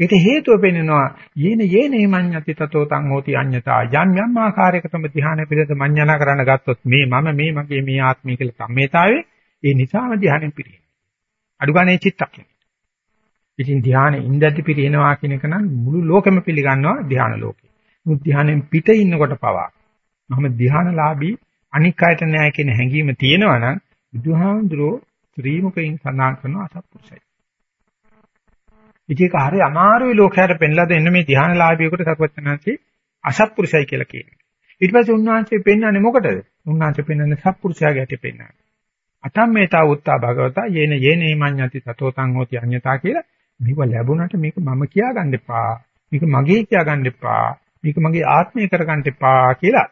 ඒක හේතුව පෙන්නනවා යේන යේනේ මඤ්ඤති තතෝ තං හෝති අඤ්ඤතා යම් යම් ආකාරයකටම ධ්‍යාන පිළිද මඤ්ඤණා කරන්න ගත්තොත් මේ මම මේ මගේ මේ ආත්මය කියලා සම්මේතාවේ ඒ නිසාම ධ්‍යානෙන් පිරින. අඩු ගානේ චිත්තක් නෙමෙයි. ඉතින් ධ්‍යානෙ ඉඳද්දි පිරිනවා කියන එක නම් මුළු ලෝකෙම පිළිගන්නවා ධ්‍යාන ලෝකේ. මුත් ධ්‍යානෙන් පිට ඉන්නකොට පවා මම ධ්‍යානලාභී අනික් අයට නෑ කියන හැඟීම තියෙනවා නම් බුදුහාමුදුරෝ ත්‍රිමුඛයෙන් සඳහන් කරන අසත්පුරුෂයි. ඉතින් ඒක හරි අමාරුයි ලෝකයට පෙන්ලා දෙන්න මේ ධ්‍යානලාභියෙකුට සත්වචනන්සේ අසත්පුරුෂයි කියලා කියනවා. ඊට පස්සේ උන්වහන්සේ පෙන්වන්නේ මොකටද? උන්වහන්සේ පෙන්වන්නේ සත්පුරුෂයාගේ ඇටි පෙන්වන්නේ. අතම්මේතා උත්තා භගවතා යේන යේනේ මඤ්ඤති තතෝතං හෝති අඤ්ඤතා කියලා මේක ලැබුණට මේක මම කියා ගන්න එපා. මේක මගේ කියා ගන්න එපා. මේක මගේ ආත්මය කර ගන්න එපා කියලා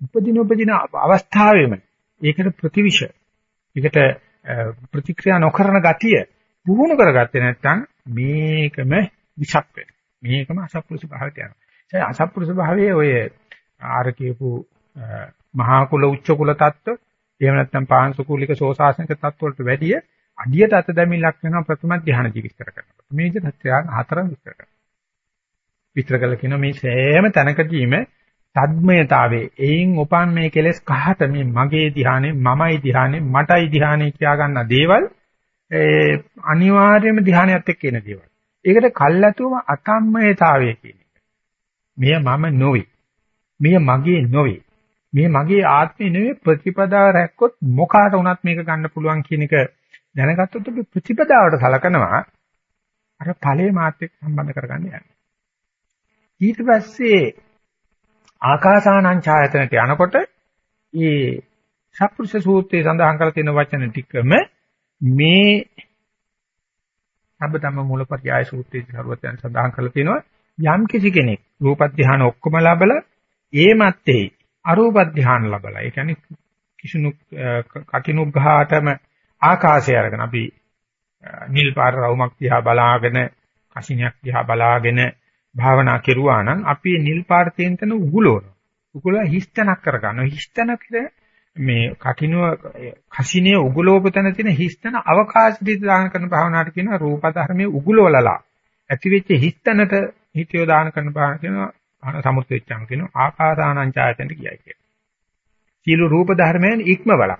උපදින උපදින අවස්ථාවෙම ඒකට ප්‍රතිවිෂ ඒකට ප්‍රතික්‍රියා නොකරන ගතිය පුහුණු කරගත්තේ නැත්නම් මේකම විසක් වෙනවා. මේකම අසත්පුරුෂ භාවයට යනවා. ඒ අසත්පුරුෂ භාවයේ ඔය ආර කියපු මහා කුල උච්ච කුල தত্ত্ব එහෙම නැත්නම් පාංශුකූලික සෝසාසනික தত্ত্ব වලට වැඩිය අඩියට අත දැමීමක් වෙනවා ප්‍රථම ධ්‍යාන ජීවිතර කරනකොට. මේ විදිහට හතරම විස්තර කරනවා. විස්තර කළ කියන මේ සෑම තැනකදීම තද්මයතාවේ එයින් උපන් මේ කෙලෙස් කහට මේ මගේ ධ්‍යානෙ මමයි ධ්‍යානෙ මටයි ධ්‍යානෙ කියා ගන්න දේවල් ඒ අනිවාර්යයෙන්ම ධ්‍යානයත් එක්ක එන දේවල්. ඒකට කල්ැතුම අකම්මයතාවය කියන එක. මෙය මම නොවේ. මෙය මගේ නොවේ. මේ මගේ ආත්මේ නෙවෙයි ප්‍රතිපදාව රැක්කොත් මොකාට වුණත් මේක ගන්න පුළුවන් කියන එක දැනගත්තොත් අපි ප්‍රතිපදාවට සලකනවා අර ඵලයේ මාත් එක්ක සම්බන්ධ කරගන්න යන්නේ. ඊට පස්සේ ආකාසානං ඡායතනට යනකොට මේ සප්පුරුෂ සූත්‍රයේ සඳහන් කරලා තියෙන වචන ටිකම මේ අබ්බතම මූලපරියාය සූත්‍රයේ සරුවත්යන් සඳහන් කරලා තියෙනවා යම් කිසි කෙනෙක් රූප ධානය ඔක්කොම ලබලා ඒ මැත්තේ අරූප ධානය ලබලා ඒ කියන්නේ කිසිනු කටිනුග්ඝාටම ආකාශය අරගෙන අපි නිල් පාර රවුමක් දිහා බලාගෙන කසිනියක් දිහා බලාගෙන භාවනා කෙරුවා නම් අපි නිල් පාර තෙන් තන උගුලවන උගුල හිස්තනක් කරගන්නවා. හිස්තනක මේ කටිනුව කසිනේ උගලෝපතන තියෙන හිස්තන අවකාශ දිට දාන කරන භාවනාවට කියනවා රූප ධර්මයේ උගලවලලා ඇති වෙච්ච හිස්තනට හිතියෝ දාන කරන භාවනාව කියනවා ආන සමුත්‍ත්‍යං කියනවා ආකාසානං ඡායතනට කියයි කියන. සීල රූප ධර්මයන් ඉක්මවල.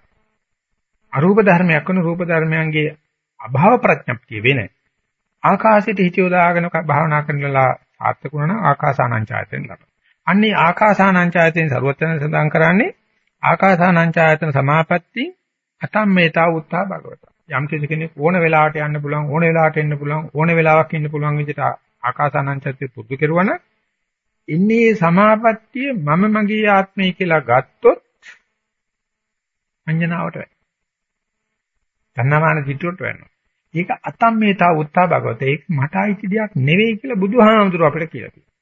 අරූප ධර්මයක් වන රූප ධර්මයන්ගේ අභාව ප්‍රඥප්තිය වෙන. ආකාශයට හිතියෝ දාගෙන භාවනා කරනලා සාර්ථකුණා නම් ආකාසානං ඡායතන ලබන. අන්නේ ආකාසානං ඡායතෙන් සරුවචන සඳහන් කරන්නේ ආකාසානංචායතන සමාපatti අතම්මේතා උත්තා භගවත. යම් කෙනෙක් ඕන වෙලාවට යන්න පුළුවන් ඕන වෙලාවට එන්න පුළුවන් ඕන වෙලාවක් ඉන්න පුළුවන් විදිහට ආකාසානංචත්‍ය පුදු කෙරුවන ඉන්නේ සමාපත්තිය මම මගේ ආත්මය කියලා ගත්තොත් අඤ්ඤනාවට වැටෙනවා. තණ්හාමාන දිට්ඨියට වෙනවා. ඒක අතම්මේතා උත්තා භගවත. ඒක මට අයිති දෙයක් නෙවෙයි කියලා බුදුහාමුදුරුව අපිට කියලා තියෙනවා.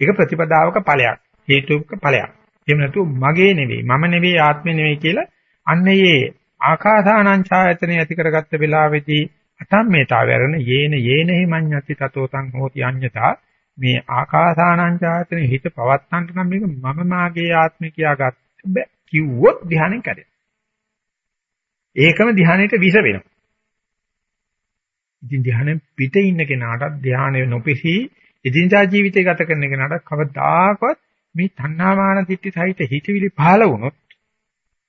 ඒක ප්‍රතිපදාවක ඵලයක්. හේතුක ඵලයක්. එහෙම නැතුව මගේ නෙවෙයි, මම නෙවෙයි, ආත්මෙ නෙවෙයි කියලා අන්න ඒ ආකාසානං ඡායතනෙ ඇති කරගත්ත වෙලාවේදී අතම්මේතා වැරණ යේන යේනහි මඤ්ඤති තතෝ තං හෝති අඤ්ඤතා මේ ආකාසානං ඡායතනෙ හිත පවත්තන්ට නම් මේක මම මාගේ ආත්මය කියාගත්ත බෑ කිව්වොත් ධානයෙන් කැඩෙනවා. ඒකම ධානයට විස වෙනවා. ඉතින් ධානයෙන් පිට ඉන්න කෙනාට ධානය නොපිසි එදිනදා ජීවිතය ගත කරන කෙනාට කවදාකවත් මේ තණ්හාමාන දිට්ඨි සහිත හිතවිලි පහළ වුණොත්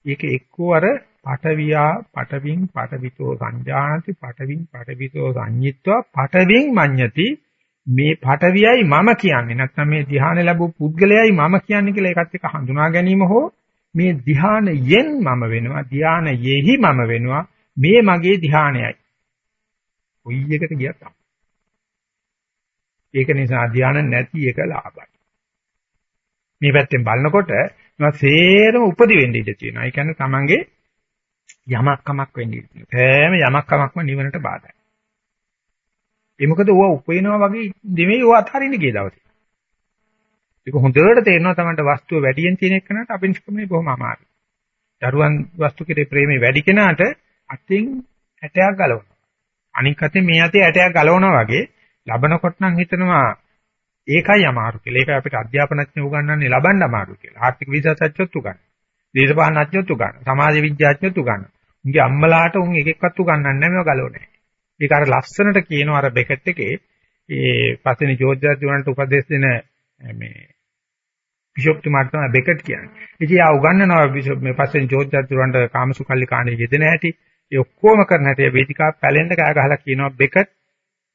ඒක එක්කෝ අර පටවියා පටවින් පටවිතෝ සංජානති පටවින් පටවිතෝ සංඤිත්වා පටවින් මඤ්ඤති. මේ පටවියයි මම කියන්නේ. නැත්නම් මේ ධ්‍යාන ලැබු පුද්ගලයයි මම කියන්නේ කියලා ඒකත් එක්ක හඳුනා ගැනීම හෝ මේ ධ්‍යානයෙන් මම වෙනවා ධ්‍යානයෙහි මම වෙනවා. මේ මගේ ධ්‍යානයයි. කොයි එකට ගියත් ඒක නිසා ධ්‍යාන නැති එක ලාභයි. මේ පැත්තෙන් බලනකොට මේවා සේරම උපදි වෙන්න ඉඩ තියෙනවා ඒ කියන්නේ තමන්ගේ යමක් කමක් වෙන්න ඉඩ තියෙනවා හැම යමක් කමක්ම නිවනට බාධායි ඒ මොකද ඕවා උපේනවා වගේ දෙමේ ඕවා අතහරින්න ගිය දවසේ ඒක හොඳට තේරෙනවා තමයි වස්තුව වැඩියෙන් තියෙන එකනට අපින්ස්කමනේ බොහොම අමාරුයි. දරුවන් වස්තු කෙරේ ප්‍රේමේ වැඩි කෙනාට අතින් ඇටයක් ගලවනවා. අනික් අතේ මේ අතේ ඇටයක් ගලවනවා වගේ ලබනකොට නම් හිතනවා ඒකයි අමාරු කියලා. ඒක අපිට අධ්‍යාපනඥයෝ උගන්වන්නේ ලබන්න අමාරු කියලා. ආර්ථික විද්‍යාඥයොත් උගන්වන. දේශපාලනඥයොත් උගන්වන. සමාජ විද්‍යාඥයොත් උගන්වන. උන්ගේ අම්මලාට උන් එක එකක්වත් උගන්වන්නේ නැහැ මේව ගලවන්නේ. ඒක අර ලස්සනට කියනවා අර බෙකට් එකේ ඒ පස්සේ ජෝර්ජ් ජාර්ජ් උපදේශ දෙන මේ බිෂොප් තුමාට තමයි බෙකට් කියන්නේ. ඉතින් ආ උගන්වනවා බිෂොප් මේ පස්සේ ජෝර්ජ් අතුරන්ට කාමසුකල්ලි කාණේ යෙදෙන හැටි. ඒ ඔක්කොම කරන හැටි වේදිකාව පැලෙන්න කෑ ගහලා කියනවා බෙකට්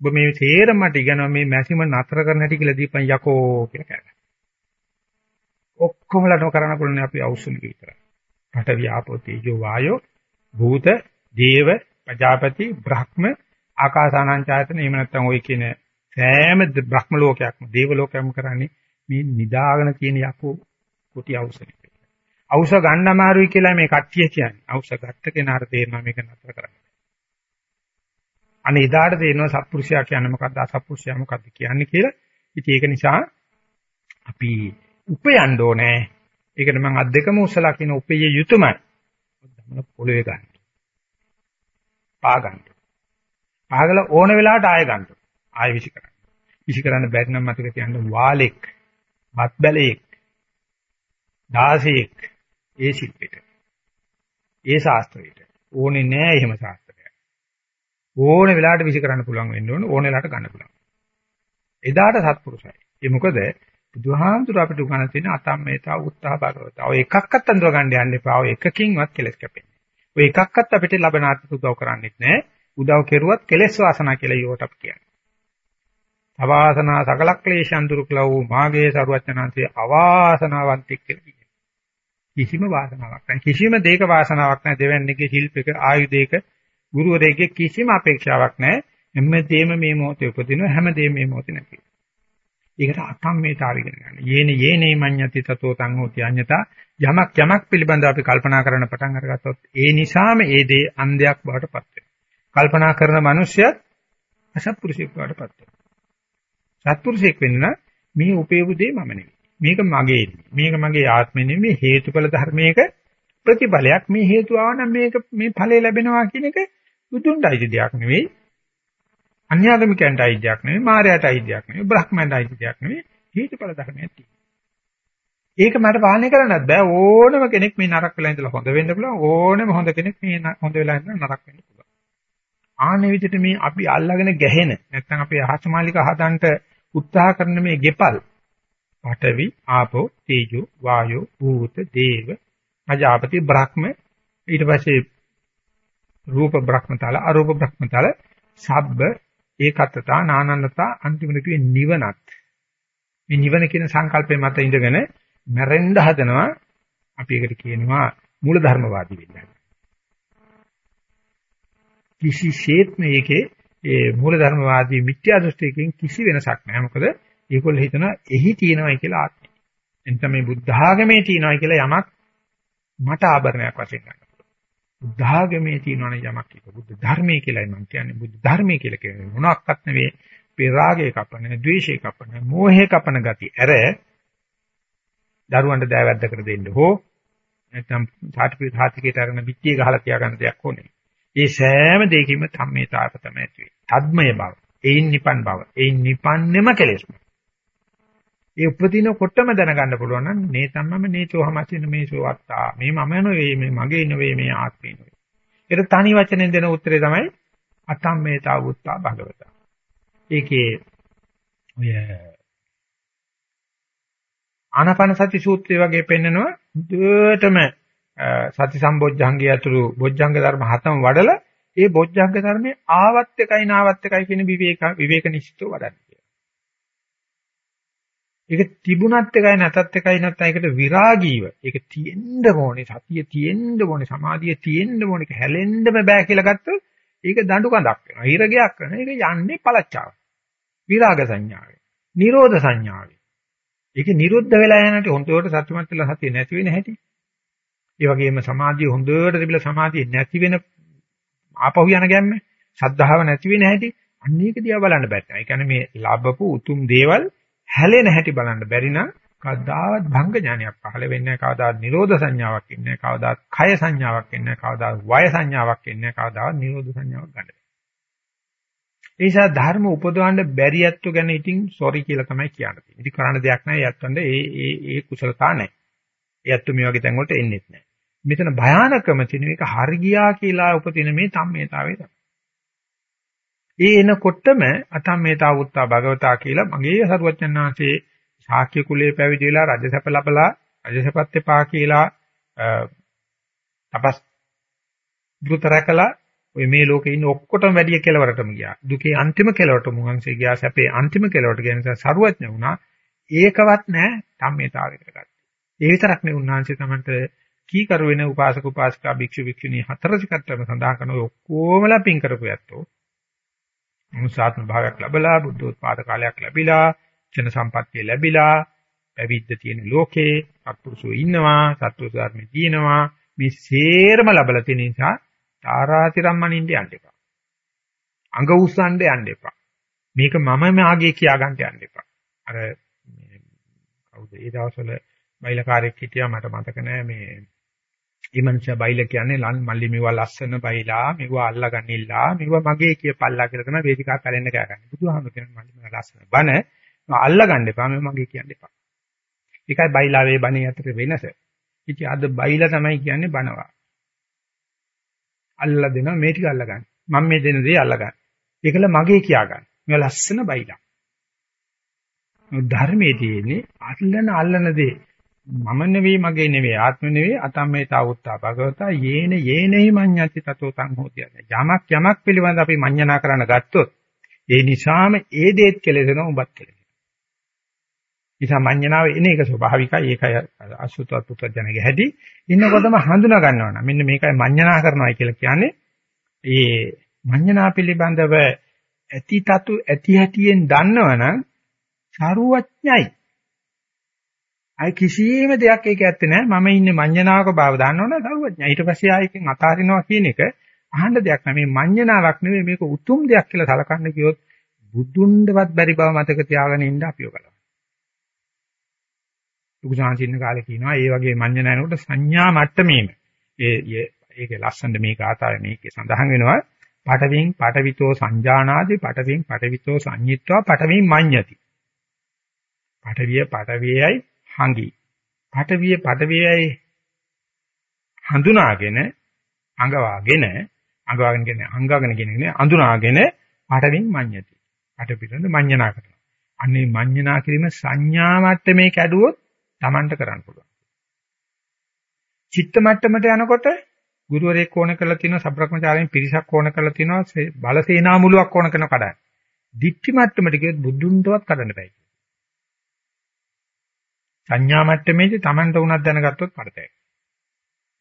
ඔබ මේ තේරම මට ඉගෙනව මේ මැසිම නතර කරන හැටි කියලා දීපන් යකෝ කියලා කෑ ගහනවා. ඔක්කොමලටම කරන්න පුළුවන් අපි අවශ්‍යම විතරයි. රට ව්‍යාපෝ තේජෝ වායෝ භූත දේව ප්‍රජාපති බ්‍රහ්ම ආකාසානං ඡායතන එහෙම නැත්නම් ওই කියන සෑම බ්‍රහ්ම ලෝකයක්ම දේව ලෝකයක්ම කරන්නේ මේ නිදාගෙන තියෙන යකෝ කුටි අවශ්‍යයි. අවශ්‍ය ගන්න අමාරුයි කියලා මේ කට්ටිය කියන්නේ. අවශ්‍ය ගත්ත කෙනාට තේරෙනවා මේක නතර කරන්න. අනේ එදාට තේරෙනවා සත්පුරුෂයා කියන්නේ මොකක්ද අසත්පුරුෂයා මොකක්ද කියන්නේ කියලා. ඉතින් ඒක නිසා අපි උපයන්න ඕනේ. ඒකට මම අත් දෙකම උසලා කියන උපය යුතුයමයි. ධමන පොළවේ ගන්න. පා ගන්න. පාගල ඕන වෙලාවට ආය ගන්න. ආය විසි කරන්න. විසි කරන්න බැරි නම් මතක තියන්න වාලෙක් බත් බැලේක් 16ක් ඒ ශිල්පෙට ඒ ශාස්ත්‍රයට ඕනේ නෑ එහෙම ශාස්ත්‍රයක් ඕන වෙලාවට විසි කරන්න පුළුවන් වෙන්න ඕන ඕන වෙලාවට ගන්න පුළුවන් එදාට සත්පුරුෂයි ඒ මොකද බුදුහාමුදුර අපිට උගන්වන තියෙන අතම්මේතා උත්සාහ භගවත. ඔය එකක්වත් අඳුර ගන්න යන්න එපා. ඔය එකකින්වත් කෙලස් කැපෙන්නේ. ඔය එකක්වත් අපිට ලබනාත්මක උදව් කරන්නේත් නෑ. උදව් කෙරුවත් කෙලස් වාසනා කියලා යෝට අපි කියන්නේ. අවාසනා සකල ක්ලේශයන් දුරු කළා වූ මාගේ සරුවචනාංශයේ අවාසනාවන්තෙක් කියලා කිසිම වාසනාවක් නැහැ. කිසිම දෙයක වාසනාවක් නැහැ. දෙවන්නේගේ ශිල්පයක ආයුධයක ගුරුවරයෙක්ගේ කිසිම අපේක්ෂාවක් නැහැ. හැමදේම මේ මොහොතේ උපදිනවා හැමදේම මේ මොහොතේ නැති. ඒකට අකම්මේතාවය කියන ගන්න. යේන යේනේ මඤ්ඤති තතෝ තං හෝති අඤ්ඤතා යමක් යමක් පිළිබඳව අපි කල්පනා කරන්න පටන් අරගත්තොත් ඒ නිසාම ඒ දේ අන්ධයක් බවට පත් වෙනවා. කල්පනා කරන මිනිස්සයත් අසත්පුරුෂයෙක් බවට පත් වෙනවා. සත්පුරුෂයෙක් වෙන්න මේ උපේපු දේ මම නෙවෙයි. මේක මගේ මේක මගේ ආත්මෙ නෙවෙයි හේතුඵල ධර්මයක ප්‍රතිඵලයක් මේ හේතු ආවනම් මේක මේ ඵලය ලැබෙනවා කියන එක බුදුන්ටයි දෙයක් නෙවෙයි. අන්‍යාගමිකයන්ටයි දෙයක් නෙවෙයි, මායයටයි දෙයක් නෙවෙයි, බ්‍රහ්මයන්ටයි දෙයක් නෙවෙයි. හේතුඵල ධර්මයක් තියෙනවා. ඒක මට පාලනය කරන්නත් බෑ. ඕනම කෙනෙක් මේ නරක වෙලා ඉඳලා හොඳ වෙන්න පුළුවන්. ඕනම හොඳ කෙනෙක් මේ හොඳ වෙලා ඉඳලා නරක වෙන්න පුළුවන්. ආනේ විදිහට මේ අපි අල්ලගෙන ගැහෙන නැත්නම් අපේ අහසමාලික හදන්ට උත්සාහ කරන මේ ගෙපල්. පඨවි ආපෝ තේජෝ වායෝ භූත දේව අජාපති බ්‍රහ්ම. ඊට පස්සේ රූප බ්‍රහ්මතල අරූප බ්‍රහ්මතල සබ්බ ඒකත්තතා නානන්නතා අන්තිමට කියේ නිවනත් මේ නිවන කියන සංකල්පය මත ඉඳගෙන මැරෙන්න හදනවා අපි ඒකට කියනවා මූල ධර්මවාදී වෙන්න. කිසිසේත් මේකේ ඒ මූලධර්මවාදී මිත්‍යා දෘෂ්ටියකින් කිසි වෙනසක් නැහැ. මොකද ඒගොල්ලෝ හිතනවා එහි තියෙනවයි කියලා ආත්මය. එතන මේ බුද්ධ ආගමේ තියෙනවයි කියලා යමක් මට ආභරණයක් වශයෙන් ගන්න පුළුවන්. බුද්ධාගමේ තියෙනවනේ යමක් එක බුද්ධ ධර්මයේ කියලායි මම කියන්නේ බුද්ධ ධර්මයේ කියලා කියන්නේ මොනක්වත් නෙවෙයි මේ රාගය කපන, ද්වේෂය කපන, මෝහය කපන ගති. අර දරුවන්ට දෑවැද්දකට දෙන්න හෝ නැත්නම් සාටිපි සාතිකේට අරගෙන පිටියේ ගහලා තියාගන්න දෙයක් ඕනේ. ඒ සෑම දෙයකින්ම ධම්මේතාවක තමයි ඇති වෙන්නේ. තද්මය බව, ඒයින් නිපන් බව, ඒයින් නිපන්නෙම කෙලෙස්ම. ඒ උපදින කොටම දැනගන්න පුළුවන් නම් මේ තමම නේතෝහමසින මේසෝ අත්තා. මේ මම නෙවෙයි, මේ මගේ නෙවෙයි, මේ ආත්මේ නෙවෙයි. ඒක තනි වචනෙන් දෙන උත්තරේ තමයි අතම්මේතා වුත්තා භගවතා. ඒකේ ඔය ආනාපාන සති සූත්‍රය වගේ පෙන්නනවා දුවටම සති සම්බොජ්ජංගය ඇතුළු බොජ්ජංග ධර්ම හතම වඩලා ඒ බොජ්ජංග ධර්මයේ ආවත් එකයි නාවත් එකයි කියන විවේක විවේක නිශ්චිතව වඩන්න කියලා. ඒක තිබුණත් එකයි නැතත් එකයි නැත්නම් ඒකට විරාගීව ඒක තියෙන්න ඕනේ සතිය තියෙන්න ඕනේ සමාධිය තියෙන්න ඕනේ ඒක හැලෙන්නම බෑ කියලා ගත්තොත් ඒක දඬු කඳක් වෙනවා. හිරගයක් කරන ඒක යන්නේ පළච්චාව. විරාග සංඥාවේ. නිරෝධ සංඥාවේ. ඒක නිරුද්ධ වෙලා යනට හොඳට සත්‍යමත් වෙලා සතිය නැති වෙන හැටි. ඒ වගේම සමාධිය හොඳට තිබිලා සමාධිය නැති වෙන ආපහු යන ගැම්ම, ශද්ධාව නැති වෙන හැටි අන්න ඒක දිහා බලන්න බෑ. ඒ කියන්නේ මේ ලැබපු උතුම් දේවල් හැලෙන හැටි බලන්න බැරි නම් කවදාවත් භංග ඥානයක් පහළ වෙන්නේ නැහැ. කවදාවත් නිරෝධ සංඥාවක් ඉන්නේ නැහැ. කවදාවත් කය සංඥාවක් ඉන්නේ නැහැ. කවදාවත් වය සංඥාවක් ඉන්නේ නැහැ. කවදාවත් නිරෝධ සංඥාවක් ගන්න බෑ. ඒ නිසා ධර්ම උපදවන්න බැරි ඇත්තු ගැන ඉතින් සෝරි කියලා තමයි කියන්නේ. ඉතින් කරන්න දෙයක් නැහැ. යත්තන්ට ඒ ඒ ඒ කුසලතා නැහැ. ඒ ඇත්තු මේ වගේ තැන් වලට එන්නේ නැහැ. මෙතන භයානකම තියෙන එක හරි ගියා කියලා උපදින මේ සම්මේතාවය තමයි. ඒ එනකොටම අතම්මේතාව උත්තා භගවතා කියලා මගේ සරුවචන් වහන්සේ ශාක්‍ය කුලයේ පැවිදි වෙලා රජසැප ලැබලා රජසැපත් එපා කියලා තපස් දුතරකලා ඔය මේ ලෝකේ ඉන්න ඔක්කොටම වැඩිය කෙලවරටම ගියා. දුකේ අන්තිම කෙලවරට මුහන්සේ ගියා. සැපේ අන්තිම කෙලවරට ගිය නිසා සරුවඥ වුණා. ඒකවත් නැහැ ධම්මේතාවයකට ගත්තා. ඒ විතරක් නෙවෙයි උන්වහන්සේ තමයි කීකරු වෙන උපාසක උපාසිකා භික්ෂු භික්ෂුණී හතරසිකටම සඳහන් කරන ඔක්කොමලා පින් කරපු යැත්තෝ මුසාත්ම භාවයක් ලැබලා බුද්ධෝත්පාද කාලයක් ලැබිලා චන සම්පත්තිය ලැබිලා පැවිද්ද තියෙන ලෝකේ සත්පුරුෂෝ ඉන්නවා සත්පුරුෂ ධර්මේ තියෙනවා. මේ සේරම ලැබලා තියෙන නිසා තාරාතිරම්මනින්ද යන්න එපා. අඟ උස්සන්න යන්න එපා. මේක මම මාගේ කියා ගන්න යන්න එපා. අර කවුද? ඒ දවස්වල බයිලකාරයෙක් හිටියා මට මතක නෑ මේ ඒ මනුස්සයා බයිලා කියන්නේ ලන් මල්ලි මෙවුවා ලස්සන බයිලා මෙවුවා අල්ලගන්නilla මෙවුවා මගේ කියපල්ලා කියලා තමයි වේදිකාව පැලෙන්න කෑගන්නේ. බුදුහාමුදුරු කියන මල්ලි මෙවුවා ලස්සන බන අල්ලගන්න එපා මේ මගේ කියන්න එපා. ඒකයි බයිලාවේ බණේ අතර වෙනස. ඉතින් අද බයිලා තමයි කියන්නේ බනවා. අල්ලලා දෙනවා මේ ටික අල්ලගන්න. මම මේ දෙන දේ අල්ලගන්න. ඒකල මගේ කියාගන්න. මේ ලස්සන බයිලා. ධර්මයේ තියෙන්නේ අල්ලන අල්ලන දේ මම නෙවෙයි මගේ නෙවෙයි ආත්ම නෙවෙයි අතම්මේතා උත්තා භගවතා යේන යේනෙහි මඤ්ඤති තතෝ තං හෝති යමක් යමක් පිළිබඳ අපි මඤ්ඤණා කරන්න ගත්තොත් ඒ නිසාම ඒ දේත් කෙලෙසෙනවා උඹත් කෙලෙසෙනවා. නිසා මඤ්ඤණාව එන එක ස්වභාවිකයි ඒකයි අසුතවත් පුත්‍රජනගේ හැටි. ඉන්නකොටම හඳුනා ගන්නවා නම් මෙන්න මේකයි මඤ්ඤණා කරනවා කියලා කියන්නේ. ඒ මඤ්ඤණා පිළිබඳව ඇති තතු ඇති හැටියෙන් දන්නවනම් සරුවඥයි. අය කිසියම් දෙයක් ඒක ඇත්තේ නැහැ. මම ඉන්නේ මඤ්ඤණාවක බව දන්නවනේ සරුවඥා. ඊට පස්සේ ආයෙකින් අතාරිනවා කියන එක අහන්න දෙයක් නෑ. මේ මඤ්ඤණාවක් නෙවෙයි මේක උතුම් දෙයක් කියලා සලකන්න කිව්වොත් බුදුන්දවත් බැරි බව මතක තියාගෙන ඉන්න අපිව කරනවා. ලුකුසාන්සින්න කාලේ කියනවා ඒ වගේ මඤ්ඤණානකට සංඥා මට්ටමේම ඒ ඒක ලස්සනට මේක ආතාවේ මේකේ සඳහන් වෙනවා පටවින් පටවිතෝ සංජානාදී පටවින් පටවිතෝ සංඤිත්වා පටවින් මඤ්ඤති. පටවිය පටවියයි හංගි. පටවිය පටවියයි හඳුනාගෙන අඟවාගෙන අඟවාගෙන කියන්නේ අංගාගෙන කියන්නේ අඳුනාගෙන පටවින් මඤ්ඤති. පට පිටරඳ මඤ්ඤනා කරනවා. අන්නේ මඤ්ඤනා කිරීම සංඥා මට්ටමේ කැඩුවොත් Tamanට කරන්න පුළුවන්. චිත්ත මට්ටමට යනකොට ගුරුවරයෙක් ඕන කරලා තියෙනවා සබ්‍රක්‍මචාරයෙන් පිරිසක් ඕන කරලා තියෙනවා බලසේනා මුලුවක් ඕන කරන කඩන. දික්ටි මට්ටමට ගියොත් බුදුන්ටවත් කඩන්න බෑ. සංඥා මට්ටමේදී Tamanට උනක් දැනගත්තොත් පරතයි.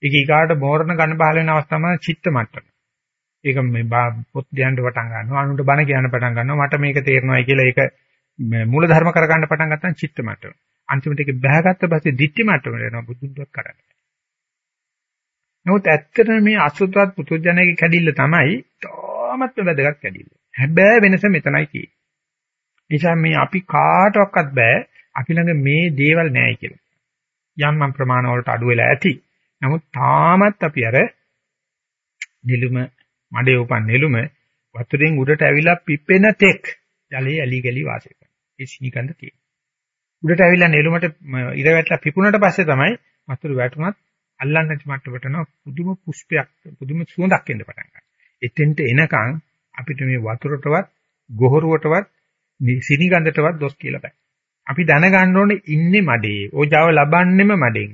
ඒක ඊගාට මෝරණ ගන්න බහල වෙන අවස්ථාව තමයි චිත්ත මට්ටම. ඒක මේ පොත් ධ්‍යානට පටන් ගන්නවා අනුන්ට බණ කියන්න පටන් ගන්නවා මට මේක තේරෙනවායි කියලා ඒක මූල ධර්ම කරගන්න පටන් ගත්තා චිත්ත මට්ටම. අන්තිමට ඒක බහගත්ත පස්සේ දිට්ඨි මට්ටමට එනවා බුදුන්වත් කරන්නේ. නමුත් ඇත්තටම මේ අසුතවත් පුතුජනගේ කැඩිල්ල තමයි තාමත්ම වැදගත් කැඩිල්ල. හැබැයි වෙනස මෙතනයි තියෙන්නේ. නිසා මේ අපි කාටවත් බෑ අපි ළඟ මේ දේවල් නැහැ කියලා. යම් යම් ප්‍රමාණ වලට අඩු වෙලා ඇති. නමුත් තාමත් අපි අර නිලුම මඩේ උපන් නිලුම වතුරෙන් උඩට ඇවිලා පිපෙන තෙක් ජලයේ ඇලි ගලි වාසය කරනවා. ඒ සිනිකන්ද තියෙනවා. උඩට ඇවිල්ලා නිලුමට ඉර වැටලා පිපුණට පස්සේ තමයි වතුර වැටුණත් අල්ලන්න නැති මට්ටමට යන පුදුම පුෂ්පයක් පුදුම සුවඳක් එන්න පටන් ගන්නවා. එතෙන්ට එනකන් අපිට මේ වතුරටවත් ගොහරුවටවත් සිනිගන්ධටවත් දොස් කියලා බෑ. අපි දැනගන්න ඕනේ ඉන්නේ මඩේ. ඕජාව ලබන්නෙම මඩෙන්.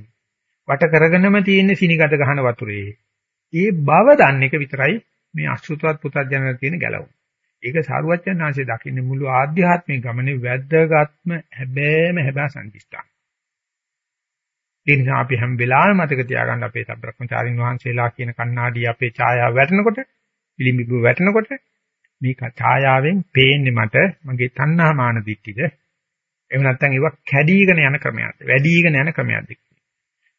වට කරගෙනම තියෙන සිනිගඳ ගහන වතුරේ. ඒ බව දන්න එක විතරයි මේ අසුතවත් පුතත් ජනන තියෙන ගැලවුම. ඒක සාරුවච්චන් ආංශේ දකින්නේ මුළු ආධ්‍යාත්මික ගමනේ වැද්දගත්ම හැබෑම හැබෑ සම්දිස්ථාන. ඒ නිසා අපි හැම වෙලාවෙම මතක තියාගන්න අපේ සබ්‍රක්‍මචාරින් වහන්සේලා කියන කණ්ණාඩිය අපේ ඡායාව වැටෙනකොට, පිළිඹු වැටෙනකොට මේක ඡායාවෙන් පේන්නේ මට මගේ තණ්හා මාන දිට්ඨිද එහෙම නැත්නම් ඒවා කැඩීගෙන යන ක්‍රමයක්ද වැඩිගෙන යන ක්‍රමයක්ද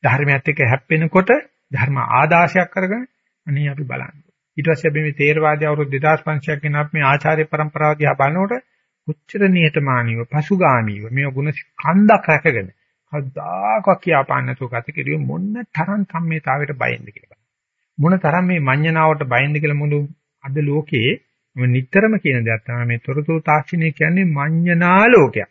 ධර්මයත් එක්ක හැප්පෙනකොට ධර්ම ආදාශයක් කරගෙන අනේ අපි බලන්න ඊට පස්සේ අපි මේ තේරවාදී අවුරුදු 2500ක් ගෙන අපි මේ ආචාර්ය પરම්පරාව දිහා බලනකොට කොච්චර නිහතමානීව පසුගාමීව මේ ගුණ කන්දක් රැකගෙන කවදාකවත් කියාපාන්න නැතුව ගත කෙරුවේ මොන තරම් සම්මේතාවයට බයෙන්ද කියලා. මොන තරම් මේ මඤ්ඤණාවට බයෙන්ද කියලා මුළු අද ලෝකයේ නිතරම කියන දෙයක් තමයි මේ තොරතුරු තාක්ෂණය කියන්නේ මඤ්ඤණා ලෝකයක්.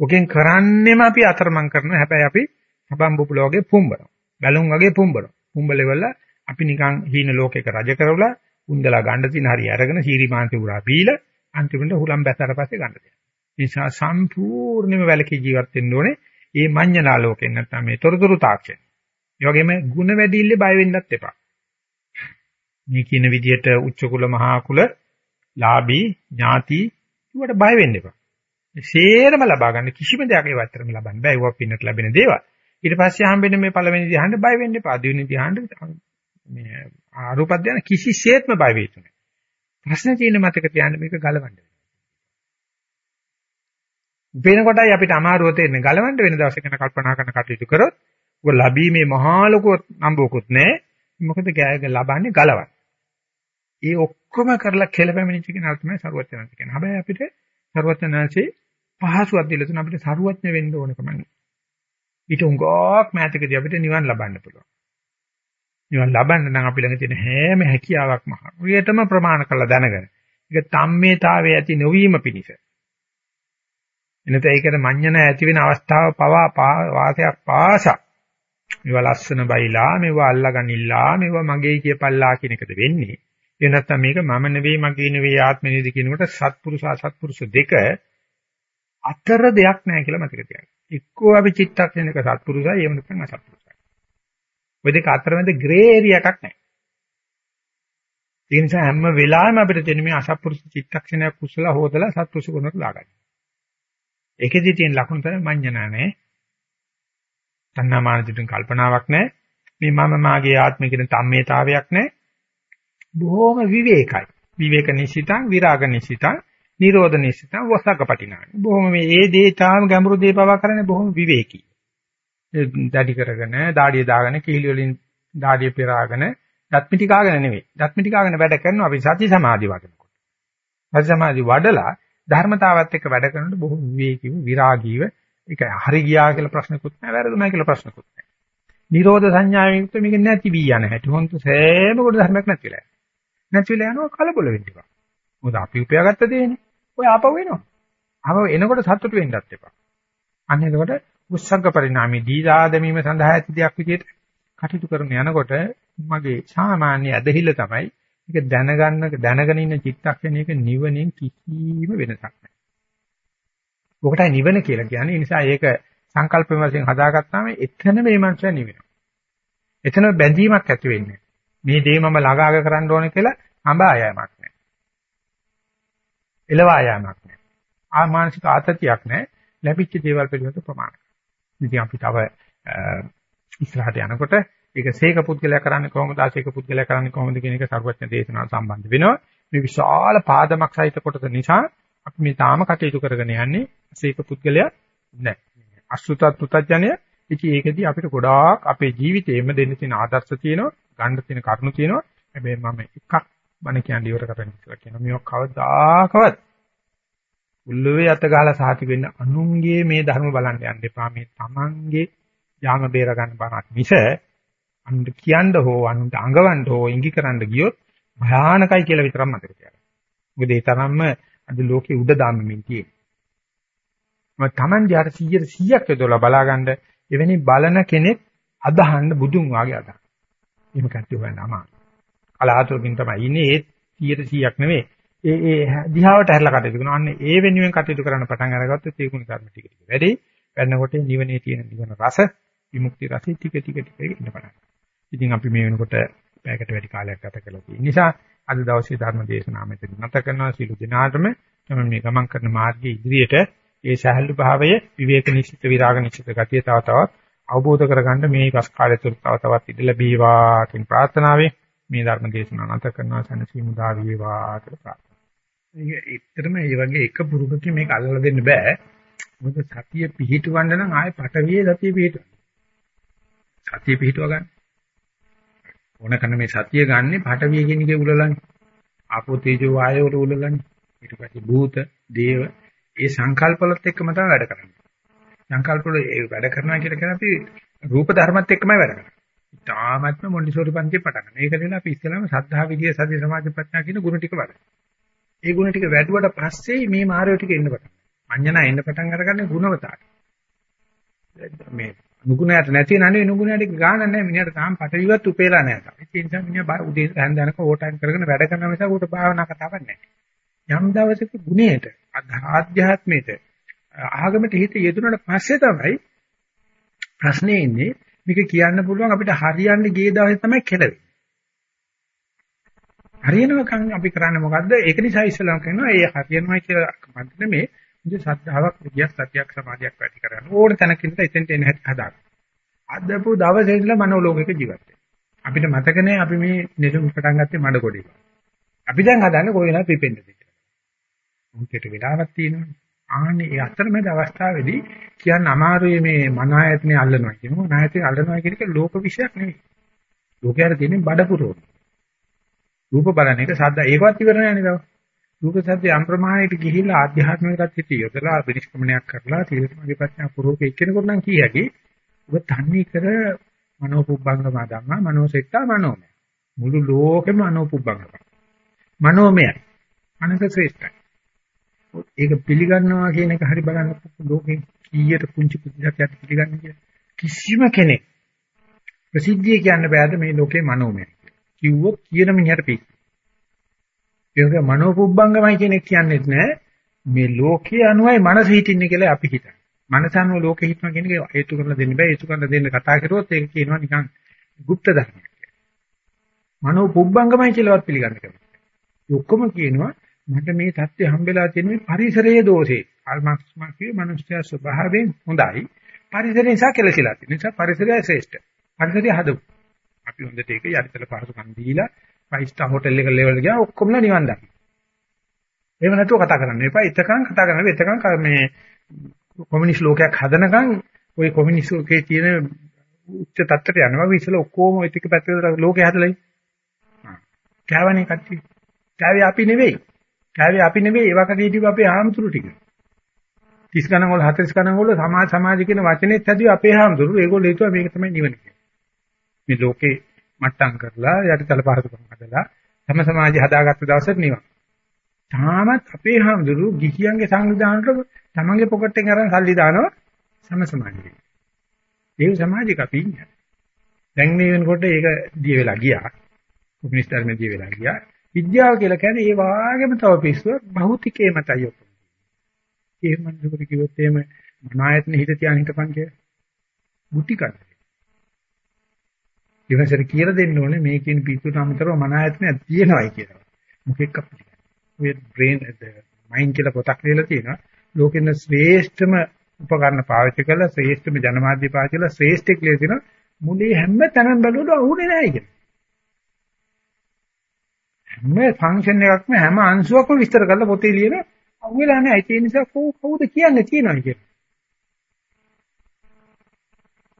ඔකෙන් කරන්නේම අපි අතරමං කරනවා. හැබැයි අපි සබම් බුපුල වගේ පුම්බනවා. බැලුම් වගේ පුම්බනවා. පුම්බලෙවල අපි නිකන් හීන ලෝකයක රජ කරවලා උන්දලා ගන්න තියෙන හරිය අරගෙන සීරි මාන්ති උරා බීලා අන්තිමට හුලම් බැසතර පස්සේ ගන්න දෙනවා. නිසා සම්පූර්ණයෙන්ම වැලකී ජීවත් වෙන්න ඕනේ. මේ මඤ්ඤණා ලෝකෙන් නැත්නම් මේ තොරතුරු තාක්ෂණය. ඒ වගේම ಗುಣ වැඩිille බය වෙන්නත් එපා. මේ කියන විදිහට උච්ච කුල මහා කුල ලාභී ඥාති ඒවට බය වෙන්න එපා. සේරම ලබා ගන්න කිසිම දෙයක් ඒ වත්තරම ලබන්න බෑ. ඒවා පින්නට ලැබෙන දේවල්. ඊට පස්සේ හම්බෙන්නේ මේ පළවෙනි ධ්‍යානෙ බය වෙන්න එපා. දෙවෙනි ධ්‍යානෙ මේ ආරූප ධ්‍යාන කිසිසේත්ම බය වෙන්නේ නැහැ. ප්‍රශ්න තියෙන මතක තියාගන්න මේක ගලවන්න. වෙන කොටයි අපිට අමාරුව තේරෙන්නේ ගලවන්න වෙන දවසක යන කල්පනා කරන කටයුතු කරොත් ඔය ලැබීමේ මහා ලොකු නම්බුවකුත් නැහැ. මොකද ගෑග ලබන්නේ ගලවන්න. ඒ ඔක්කොම කරලා කෙලපැමිණිච්ච කෙනා තමයි සරුවචනන්ත කියන්නේ. හැබැයි අපිට සරුවචනන්සේ පහසුවක් දීලා තුන අපිට සරුවඥ වෙන්න ඕන කමන්නේ. ඊට උංගක් මෑතකදී අපිට නිවන් ලබන්න පුළුවන්. නිවන් ලබන්න නම් අපි ළඟ තියෙන හැම හැකියාවක්ම හරියටම ප්‍රමාණ කරලා දැනගෙන. ඒක තම්මේතාවයේ ඇති නොවීම පිණිස. එනත ඒකට මඤ්ඤණ ඇති වෙන අවස්ථාව පවා වාසයක් පාසා. මේවා ලස්සන බයිලා, මේවා අල්ලගනිලා, මේවා මගේ කියපල්ලා කියන එකද වෙන්නේ. ඒ නැත්තම් මේක මම නෙවෙයි මගේ නෙවෙයි ආත්මෙ නෙවෙයි කියනකොට සත්පුරුෂ අසත්පුරුෂ දෙක අතර දෙයක් නැහැ කියලා මතක තියාගන්න. එක්කෝ අපි චිත්තක්ෂණයක සත්පුරුෂයි එහෙම නැත්නම් අසත්පුරුෂයි. ඔය දෙක අතරමැද ග්‍රේ ඒරියා එකක් නැහැ. ඒ නිසා හැම වෙලාවෙම අපිට තියෙන මේ අසත්පුරුෂ චිත්තක්ෂණයක් කුසල හොදලා සත්පුරුෂ ගුණට දාගන්න. ඒකෙදි තියෙන ලකුණු තමයි මඤ්ඤණා නැහැ. තණ්හාමාන දිටුන් කල්පනාවක් නැහැ. මේ මම මාගේ ආත්මය කියන තම්මේතාවයක් නැහැ. බොහොම විවේකයි. විවේක නිසිතං විරාග නිසිතං නිරෝධ නිසිතං වසකපටිනානි. බොහොම මේ ඒ දේ තාම ගැඹුරු දේ පවා කරන්නේ බොහොම විවේකී. දඩි කරගෙන, දාඩිය දාගෙන, කිහිලි වලින් දාඩිය පෙරාගෙන, දත්මිටි කාගෙන නෙවෙයි. දත්මිටි කාගෙන වැඩ කරනවා අපි සති සමාධි වඩනකොට. සති සමාධි වඩලා ධර්මතාවත් එක්ක වැඩ කරනකොට බොහොම විවේකීව, විරාගීව ඒක හරි ගියා කියලා ප්‍රශ්නකුත් නැහැ, වැරදුනා කියලා ප්‍රශ්නකුත් නැහැ. නිරෝධ සංඥාවෙන් යුක්ත මේක නැති වී යන හැටි. හොන්තු සෑම කොට ධර්මයක් නැතිලා. නැතිලා යනවා කලබල වෙන්න එපා. මොකද අපි උපයාගත්ත දේනේ. ඔය ආපහු එනවා. ආපහු එනකොට සතුටු වෙන්නත් එපා. අන්න එතකොට උස්සංග පරිණාමී දීලා දැමීම සඳහා ඇති දෙයක් විදිහට කටයුතු කරන යනකොට මගේ සාමාන්‍ය ඇදහිල්ල තමයි මේක දැනගන්න දැනගෙන ඉන්න චිත්තක්ෂණයක නිවනින් කිසිම වෙනසක් නැහැ. ඔකටයි නිවන කියලා කියන්නේ. ඒ නිසා ඒක සංකල්ප වශයෙන් හදාගත්තාම එතන මේ මනස නිවෙනවා. එතන බැඳීමක් ඇති වෙන්නේ. මේ දේ මම ළඟාග කරන්න ඕනේ කියලා අඹා යෑමක් නැහැ. එළවා යෑමක් නැහැ. ආ මානසික ආතතියක් නැහැ. ලැබිච්ච දේවල් පිළිබඳ ප්‍රමාණ. ඉතින් අපි තව ඉස්සරහට යනකොට ඒක සීක පුද්ගලයා කරන්නේ කොහොමද ආසීක පුද්ගලයා කරන්නේ කොහොමද කියන එක සර්වඥ දේශනාව සම්බන්ධ වෙනවා. මේ විශාල පාදමක් සහිත කොටස නිසා අපි මේ තාම කටයුතු කරගෙන යන්නේ සීක පුද්ගලයා නැහැ. අසුතත් පුතඥය ඉතින් ඒකෙදී අපිට ගොඩාක් අපේ ජීවිතේෙම දෙන්න තියෙන ආදර්ශ තියෙනවා, ගන්න තියෙන කරුණු තියෙනවා. හැබැයි මම එකක් බණ කියන්නේ ඉවර කරන්න කියලා කියනවා. මේක කවදාකවත් උල්ලුවේ අත ගහලා සාති වෙන්න අනුන්ගේ මේ ධර්ම බලන්න යන්න එපා. මේ තමන්ගේ යාම බේර ගන්න බණක් මිස අනුන්ට කියන්න හෝ අනුන්ට අඟවන්න හෝ ඉඟි කරන්න ගියොත් භයානකයි කියලා විතරක් මතක තියාගන්න. මොකද ඒ තරම්ම අද ලෝකේ උඩ දාමින් තියෙන්නේ. මම Taman ජාර 100 100ක් යදලා බලාගන්න එවැනි බලන කෙනෙක් අදහන්න බුදුන් වාගේ අදහන. එහෙම කට්ටිය හොයන්න අමාරුයි. කලාතුරකින් තමයි ඉන්නේ ඒ 100 100ක් නෙවෙයි. ඒ ඒ දිහාවට හැරලා කටයුතු කරනවා. අන්න ඒ වෙනුවෙන් කටයුතු කරන්න පටන් අරගත්තොත් ඒ ගුණ ධර්ම ටික ටික වැඩි. වැඩනකොට නිවනේ තියෙන නිවන රස, විමුක්ති රසය ටික ටික ටික ඉන්න පටන් ගන්නවා. ඉතින් අපි මේ වෙනකොට පැයකට වැඩි කාලයක් ගත කළා තියෙන නිසා අද දවසේ ධර්ම දේශනාව මෙතන නැත කරනවා සිළු දිනාටම තමයි මේ ගමන් කරන මාර්ගයේ ඉදිරියට ඒ සහැල්ලු භාවය විවේක නිශ්චිත විරාග නිශ්චිත ගතිය තව තවත් අවබෝධ කරගන්න මේ වස් කාලය තුළ තව තවත් ඉඩ ලැබීවා කියන ප්‍රාර්ථනාවෙන් මේ ධර්ම දේශනාව නැත කරනවා සනසීමුදා වේවා කියලා ප්‍රාර්ථනා. මේක ඇත්තටම මේ වගේ එක පුරුකකින් මේක අල්ලලා දෙන්න බෑ. මොකද සතිය පිහිටවන්න නම් ආයේ පටවියේ සතිය පිහිටවන්න. සතිය පිහිටව ගන්න. ඕන කරන මේ සතිය ගන්නෙ පටවිය කියන එකේ උලලන්නේ. ආපෝ තේජෝ වායෝ වල උලලන්නේ. ඊට පස්සේ භූත, දේව ඒ සංකල්පවලත් එක්කම තමයි වැඩ කරන්නේ. සංකල්පවල ඒ වැඩ කරනවා කියලා කියන අපි රූප ධර්මත් එක්කමයි වැඩ කරන්නේ. තාමත්ම මොන්ඩිසෝරි පන්තිය පටන් ගන්න. ඒක නෙලා අපි ඉස්සෙල්ලාම සද්ධා විදිය සති සමාධි ප්‍රඥා කියන ගුණ ටික වැඩ. ඒ ගුණ ටික වැඩුවට පස්සේ මේ මාර්ගය ටික එන්න පටන් ගන්නවා. අඤ්ඤනා එන්න පටන් අරගන්නේ ගුණවතාට. මේ නුගුණයට නැති නනේ නුගුණයට ගාන නැහැ මිනිහට තාම පටවිවත් උපේලා නැහැ. ඒ නිසා මිනිහා උදේ හැන්දනක ඕටයිම් කරගෙන වැඩ කරන නිසා ඌට භාවනා කතාවක් නැහැ. යම් දවසක ගුණයට ආධ්‍යාත්මයට ආගමට හිත යෙදුනට පස්සේ තමයි ප්‍රශ්නේ ඉන්නේ මේක කියන්න පුළුවන් අපිට හරියන්නේ ගිය දවසේ තමයි කෙලවෙන්නේ. හරියනකම් අපි කරන්නේ මොකද්ද? ඒක නිසා ඉස්සලම කියනවා ඒ හරියනවා කියලා මන්ද නෙමේ ඉතින් සද්ධාාවක් විද්‍යාවක් සත්‍යයක් සමාධියක් වැඩි කරගන්න ඕන තැනක ඉඳලා එතෙන්ට එන හැටි හදාගන්න. අදපු දවසේ ඉඳලා මනෝලෝකයක ජීවත් වෙන්න. අපිට මතක නැහැ අපි මේ නෙළුම් පටන් ගත්තේ මඩ කොඩේක. අපි දැන් හදන්නේ කොයි වෙලාවෙ පිපෙන්නද කියලා. උන්ට වෙලාවක් තියෙනවනේ. ආන්නේ ඒ අතරමැද අවස්ථාවේදී කියන්න අමාරුයි මේ මන ආයතනේ අල්ලනවා කියනවා. මන ආයතනේ අල්ලනවා කියන එක ලෝක විශ්යක් නෙවෙයි. ලෝකයට තියෙන බඩ පුරවන. රූප බලන එක සද්ද ඒකවත් ඉවර නෑ නේද? රූප සද්ද යම් ප්‍රමාණයකට ගිහිල්ලා ආධ්‍යාත්මිකවත් හිත යොදලා විනිශ්චයමනයක් කරලා තීරණමගේ ප්‍රඥා පුරෝක එක්කෙනෙකුට නම් කිය හැකි ඔබ තන්නේ කර මනෝපුබ්බංගම ධම්මා මනෝසෙට්ටා මනෝමය මුළු ලෝකෙම මනෝපුබ්බංගම මනෝමය අනක ශ්‍රේෂ්ඨයි ඒක පිළිගන්නවා කියන එක හරි බලන්න ලෝකේ කීයට පුංචි පුංචියක් පිළිගන්නේ කියලා කිසිම කෙනෙක් ප්‍රසිද්ධිය කියන්න බෑද මේ ලෝකේ මනෝමය කිව්වොත් කියන මිනිහට පිට ඒක මනෝපුබ්බංගමයි කියන එක කියන්නේ නැහැ. මේ ලෝකයේ අනුවයි මනස හිටින්නේ කියලා අපි හිතන්නේ. මනස අනුව ලෝකෙ හිටනවා කියන එක හේතු කරලා දෙන්න බෑ. හේතු කරලා දෙන්න කතා කරුවොත් ඒක කියනවා නිකන් গুপ্ত ධර්මයක්. මනෝපුබ්බංගමයි කියලාවත් පිළිගන්න කැමතියි. ඔක්කොම කියනවා මට මේ தත්ත්වය හම්බෙලා තියෙන මේ පරිසරයේ දෝෂේ. අල්මක්ස් මාගේ මිනිස්යා ස්වභාවයෙන් හොඳයි. පරිසරය නිසා කෙලසිලා තියෙන නිසා පරිසරය ශ්‍රේෂ්ඨ. පරිසරය හදමු. අපි හොඳට ඒක යටිතල පහසුකම් දීලා ෆයිව් ස්ටාර් හෝටල් එක ලෙවල් ගියා ඔක්කොමලා නිවන් දකින්න. එහෙම නැතුව කතා කරන්න එපා. එතකන් කතා කරන්න. එතකන් මේ කොමියුනිස්ට් ලෝකයක් හදනකම් ওই කොමියුනිස්ට් ලෝකයේ තියෙන උච්ච තත්ත්වයට යනවා. අපි ඉතල ඔක්කොම ওই ටික පැත්තකට ලෝකේ හදලයි. කෑවනේ කට්ටිය. කෑවේ අපි නෙවෙයි. කෑවේ අපි නෙවෙයි. ඒ වගේ දීපු අපේ ආමතුරු ටික. 30 ගණන් වල 40 ගණන් වල සමාජ සමාජ කියන වචනේත් හැදුවේ අපේ ආමතුරු. ඒගොල්ලෝ හිතුවා මේක තමයි නිවන කියන්නේ. මේ ලෝකේ මට්ටම් කරලා යටිතල පහසුකම් හදලා තම සමාජය හදාගත්ත දවසට නිවන්. තාමත් අපේ හැමදෙරු ගිහියන්ගේ සංවිධානවල තමන්ගේ පොකට් එකෙන් අරන් සල්ලි දානවා සම සමාජයේ. ඒ සමාජික අපි ඉන්නේ. දැන් මේ වෙනකොට ඒක දිය වෙලා ගියා. කොමියුනිස්ට් ධර්මයේ දිය වෙලා ගියා. විද්‍යාව කියලා කියන්නේ ඒ වාගේම තව පිස්සුව භෞතිකේ මතයි ඔක්කොම. ඒ මනුස්සයෙකුට කිව්වොත් එහෙම මනායතන හිත තියාගෙන හිටපන් කියලා. බුද්ධි කරන්නේ. ඊවසර කියලා දෙන්න ඕනේ මේ කියන පිටුට අමතරව මන ආයතනයක් තියෙනවායි කියලා. මොකෙක් අපිට. ඔය බ්‍රේන් මයින්ඩ් කියලා පොතක් ලියලා තියෙනවා. ලෝකෙන ශ්‍රේෂ්ඨම උපකරණ පාවිච්චි කරලා ශ්‍රේෂ්ඨම ජනමාධ්‍ය පාවිච්චි කරලා ශ්‍රේෂ්ඨ කියලා තියෙනවා. මුලේ හැම තැනම බැලුවොත් අහුනේ නැහැ කියලා. හැම ෆන්ක්ෂන් එකක්ම හැම අංශුවක්ම විස්තර කරලා පොතේ ලියන අහුවෙලා නැහැ. ඒ නිසා කවුද කියන්නේ තියනවා කියලා.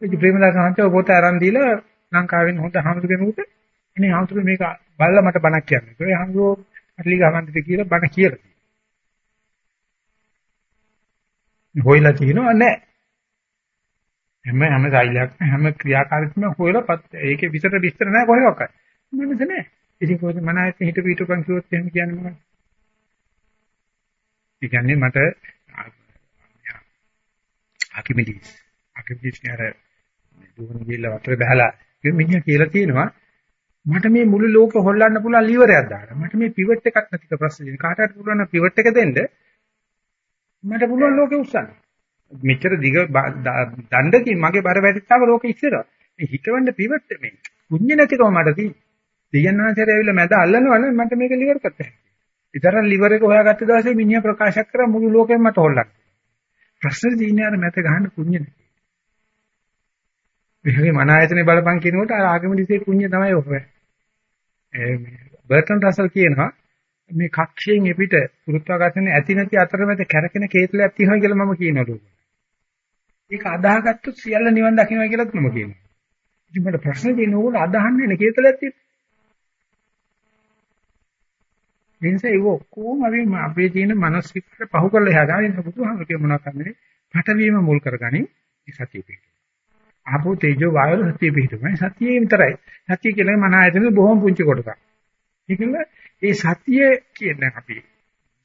ඉතින් ප්‍රේමදාස මහත්තයා පොත අරන් දීලා ලංකාවෙන් හොඳ හාමුදුර කෙනෙකුට අනේ හාමුදුර මේක බලලා මට බණක් කියන්න. ඒ හාමුදුර අටලි ගමන්දිට කියලා බණ කියලා. හොයලා තියෙනවා නෑ. හැම හැම සෛලයක්ම හැම ක්‍රියාකාරීත්වයක්ම හොයලා ඒකේ විතර විස්තර නෑ කොහෙවත්. මනස නෑ. ඉතින් කොහොමද මනායත් හිත පිටුපන් කිව්වොත් එහෙම කියන්නේ මොකක්ද? ඒ කියන්නේ මට ආකිමිඩිස් ආකිමිඩිස් කියන්නේ දුවන ගිල්ල වතුර බහලා මිනිහා කියලා තියෙනවා මට මේ මුළු ලෝකෙ හොල්ලන්න පුළුවන් ලීවරයක් දාන්න. මට මේ පිවට් එකක් නැතික ප්‍රශ්න දෙන්න. කාට හරි පුළුවන් නම් පිවට් එක දෙන්න. මට පුළුවන් ලෝකෙ උස්සන්න. මෙච්චර දිග දණ්ඩකින් මගේ බර වැටිච්චාම ලෝකෙ ඉස්සරවා. මේ හිතවන්න පිවට් මේ කුඤ්ඤ නැතිකම මට තියෙන්නේ. දෙයන්නාචරය ඇවිල්ලා මැද අල්ලනවනේ මට මේක liver කරත හැකියි. ඊතර liver එක හොයාගත්ත දවසේ මිනිහා ප්‍රකාශ කරා මුළු ලෝකෙම මට හොල්ලන්න. ප්‍රශ්නේ තියෙන්නේ අර මැද ගහන්න කුඤ්ඤ නැති. මෙහෙම මන ආයතනේ බලපං කියනකොට අර ආගමදිසේ කුඤ්ඤ තමයි ඔක. ඒ බර්ටන් රසල් කියනවා මේ කක්ෂයෙන් එපිට පුරුත්වාකර්ෂණ ඇති නැති අතරමැද කැරකෙන කේතලයක් තියෙනවා කියලා මම කියනවලු. ඒක අදාහගත්තොත් සියල්ල නිවන් දකින්නවා කියලාත් මම කියනවා. ඉතින් මට ප්‍රශ්නේ තියෙන ඕගොල්ලෝ අදහන්නේ නේ කේතලයක් තියෙන්නේ. ඒ නිසා ඒක ඔක්කොම අපි අපේ තියෙන මානසික පහු කරලා එහා ගන්න බුදුහාමුදුරුවෝ කියන මොනවා කරන්නේ පටවීම මුල් කරගනින් ඒ සතිය පිටු. ආපෝ තේජෝ වායෝ සතිය පිටුමයි සතියේ විතරයි. සතිය කියන්නේ මන ආයතන බොහොම පුංචි කොටසක්. ඒකල ඒ සතිය කියන්නේ අපි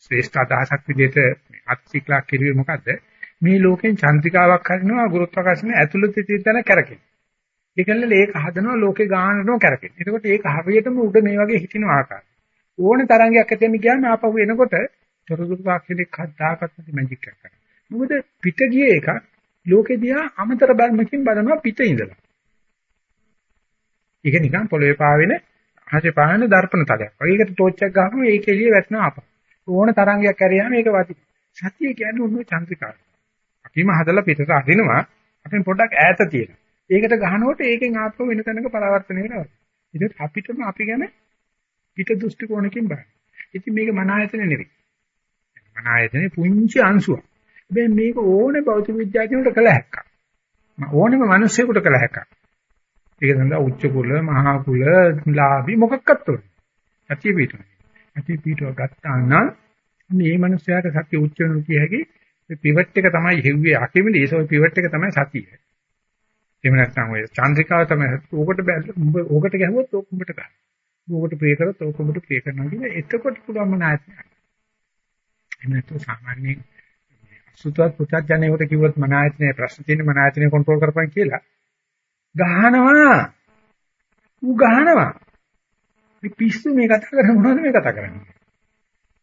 ශ්‍රේෂ්ඨ අදහසක් විදිහට අත්සිකලා කිරුවේ මොකද්ද? මේ ලෝකෙන් චන්ද්‍රිකාවක් හරිනවා ගුරුත්වාකර්ෂණ ඇතුළත තියෙන කැරකෙන. ඒකල්ල ඒක හදනවා ලෝකේ ගානනෝ කැරකෙන. එතකොට ඒක හරියටම උඩ මේ වගේ හිටින ආකාරය. ඕන තරංගයක් ඇතෙන්න ගියාම ආපහු එනකොට තොරතුරු තාක්ෂණික හදාගත්ත මැජික් එකක් කරනවා. මොකද පිට ගියේ එක ලෝකෙ දිහා අමතර බැල්මකින් බලනවා පිට ඉඳලා. ඒක නිකන් පොළවේ පාවෙන අහසේ පාවෙන දර්පණ තලයක්. වගේ එකට ටෝච් එකක් ගහම ඒක එළිය වැටෙනවා ආපහු. ඕන තරංගයක් ඇරියාම ඒක වදි. සතිය කියන්නේ උන්නේ චන්ද්‍රිකාවක්. අපිම හදලා පිටට අරිනවා අපෙන් පොඩ්ඩක් ඈත තියෙනවා. ඒකට ගහනකොට ඒකෙන් ආපහු වෙන තැනක පරාවර්තනය වෙනවා. ඒක අපිටම අපි ගැන පිට දෘෂ්ටි කෝණකින් බලන්න. ඉතින් මේක මන ආයතන නෙවෙයි. මන ආයතනේ පුංචි අංශුවක්. හැබැයි මේක ඕනේ භෞතික විද්‍යාඥයෙකුට කළ හැක්කක්. ඕනෙම මිනිස්සෙකුට කළ හැක්කක්. ඒක සඳහා උච්ච කුල, මහා කුල, ලාභි මොකක්වත් ඕනේ. සතිය පිටුන. සතිය පිටුව ගත්තා නම් මේ මිනිස්යාට සතිය උච්ච වෙනු කිය හැකි පිවට් එක තමයි හෙව්වේ අකිමිලි ඒසෝ පිවට් එක තමයි සතිය. එහෙම නැත්නම් ඔය චන්ද්‍රිකාව තමයි ඕකට බෑ. ඕකට ගැහුවොත් ඕක උඹට ගන්න. ඕකට ප්‍රිය කරොත් ඕක උඹට ප්‍රිය කරනවා කියන එතකොට පුළුවන් මනායතන. එහෙම නැත්නම් සාමාන්‍යයෙන් අසුතවත් පුතඥයෙකුට කිව්වොත් මනායතනේ ප්‍රශ්න තියෙන මනායතනේ කන්ට්‍රෝල් කරපන් කියලා ගහනවා. ඌ ගහනවා. මේ පිස්සු මේ කතා කරන්නේ මොනවද මේ කතා කරන්නේ?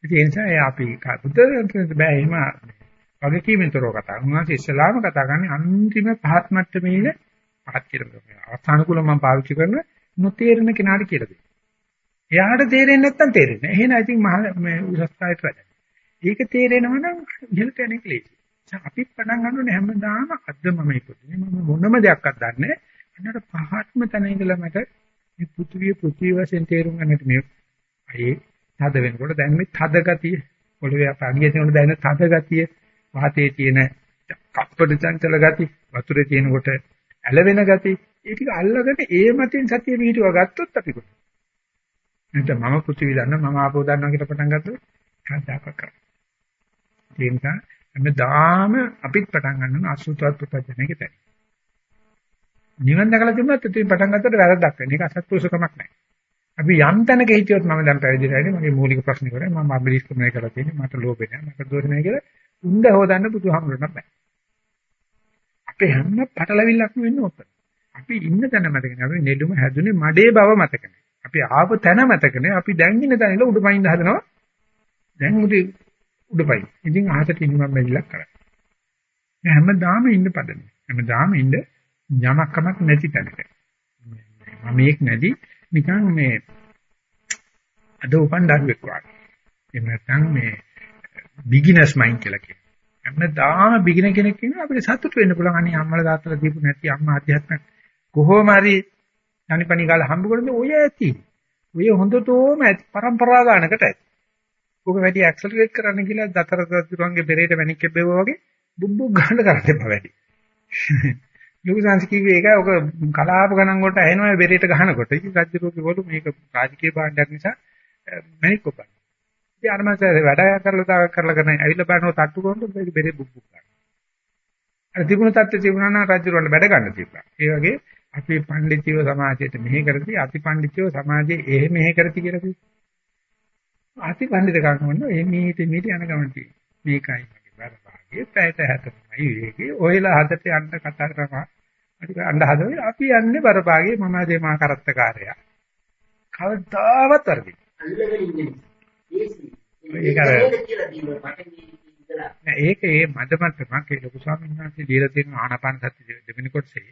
ඉතින් ඒ නිසා අපි බුද්ධ බෑ එහෙම වගේ කීමෙන්තරෝ කතා. උන්වහන්සේ ඉස්ලාම කතා කරන්නේ අන්තිම පහත් මට්ටමේ ඉන්න පහත් කියලා. අවස්ථානුකූලව මම පාවිච්චි කරන නොතේරෙන කෙනාට කියලා දෙනවා. එයාට තේරෙන්නේ නැත්තම් තේරෙන්නේ නැහැ. එහෙනම් ඉතින් මහ මේ උසස් කායට වැඩ. ඒක තේරෙනවා නම් ඉහළට යන්නේ ලේසි. අපි පටන් ගන්නෝනේ හැමදාම අද මම ඉපදුනේ. මම මොනම දෙයක්වත් දන්නේ නැහැ. අන්නතර පහත්ම තැන ඉඳලා මට මේ පෘථිවිය පෘථිවි වශයෙන් තේරුම් ගන්නට මේ අයේ තද වෙනකොට දැන් මේ තද ගතිය පොළවේ අපගිය තියෙනකොට දැනෙන තද ගතිය වාතයේ තියෙන කප්පඩ චංචල ගති වතුරේ තියෙනකොට ඇලවෙන ගති ඒ ටික අල්ලගෙන ඒ මතින් සතිය පිටුව ගත්තොත් අපි කොහොමද නැත්නම් මම පෘථිවි දන්න මම ආපෝ දන්නවා කියලා පටන් ගත්තොත් කද්දාක කරා. ඒ නිසා හැමදාම අපිත් පටන් ගන්නවා අසුතවත් පුතජනකේ තැන. නිවන් දැකලා තිබුණත් ඉතින් පටන් ගත්තට වැරද්දක් වෙන. ඒක අසත්පුරුෂකමක් නැහැ. අපි යම් තැනක හිටියොත් මම දැන් පැවිදිලා ඉන්නේ මගේ මූලික ප්‍රශ්නේ කරේ මම අබිලිස්කමනේ කරලා තියෙන්නේ මට ලෝභේ නැහැ මට දෝෂ නැහැ කියලා උන්ද හොදන්න බුදුහාමුදුරණ බෑ. අපේ හැම පටලවිල්ලක්ම වෙන්නේ ඔතන. අපි ඉන්න තැන මතක නැහැ. අපි නෙළුම හැදුනේ මඩේ බව මතක නැහැ. අපි ආව තැන මතකනේ අපි දැන් ඉන්න තැන ඉල උඩපයින් හදනවා. දැන් උඩ උඩපයින්. ඉතින් අහසට ඉන්න මම බැරිලක් කරා. හැමදාම ඉන්න පදනේ. හැමදාම ඉන්න යමක්කමක් නැති තැනක. මම මේක නැදි නිකන් මේ අද උපන් දරුවෙක් වගේ. එහෙම නැත්නම් මේ බිග්ිනර්ස් මයින්ඩ් කියලා කියනවා. හැමදාම බිග්ිනර් කෙනෙක් ඉන්නවා අපිට සතුට වෙන්න පුළුවන්. අනේ අම්මලා තාත්තලා දීපු නැති අම්මා අධ්‍යාත්මයක් කොහොම හරි තනිපනි ගාලා හම්බ කරන්නේ ඔය ඇති. ඔය හොඳටම ඇති પરම්පරා ගන්නකට ඇති. ඔක වැඩි ඇක්සලරේට් කරන්න කියලා දතර දතුරුන්ගේ බෙරේට වැනික් කැබෙවුවා වගේ බුබ්බුක් ගන්න කරන්න එපා වැඩි. ලොකු සංස්කෘතික ඒක ඔක කලාප ගණන් වලට ඇහෙනවා බෙරේට ගහනකොට. ඉතින් රජුගේ වලු මේක රාජකීය භාණ්ඩයක් නිසා මැනික් කොපන්. ඉතින් අර මාස වැඩ කරලා දාග කරලා කරන ඇවිල්ලා බලනවා තට්ටු කරනකොට මේක බෙරේ බුක් බුක් ගන්න. අර තිබුණ තත්ත්වය තිබුණා නම් රජුරවන්න වැඩ ගන්න තිබ්බා. ඒ වගේ අපි පඬිතියෝ සමාජයට මෙහෙ කරති අති පඬිතියෝ සමාජයේ එහෙ මෙහෙ කරති කියලා කිව්වා. අති පඬිතකම් වුණා මේ මීට මීට යන ගමන තියෙනවා. මේකයි මගේ බරපාගේ පැයට 60යි ඒකේ ඔයලා හදට යන්න කතා කරනවා. අපි අඬ හදන්නේ අපි යන්නේ බරපාගේ මම දේ මා කරත්තකාරයා. කවදාවත් වරදින. ඒක අර ඒක ඒ මදමත්තමක් ඒ ලොකු ස්වාමීන් වහන්සේ දීලා තියෙන ආනාපාන සති දෙවෙනි කොටසේ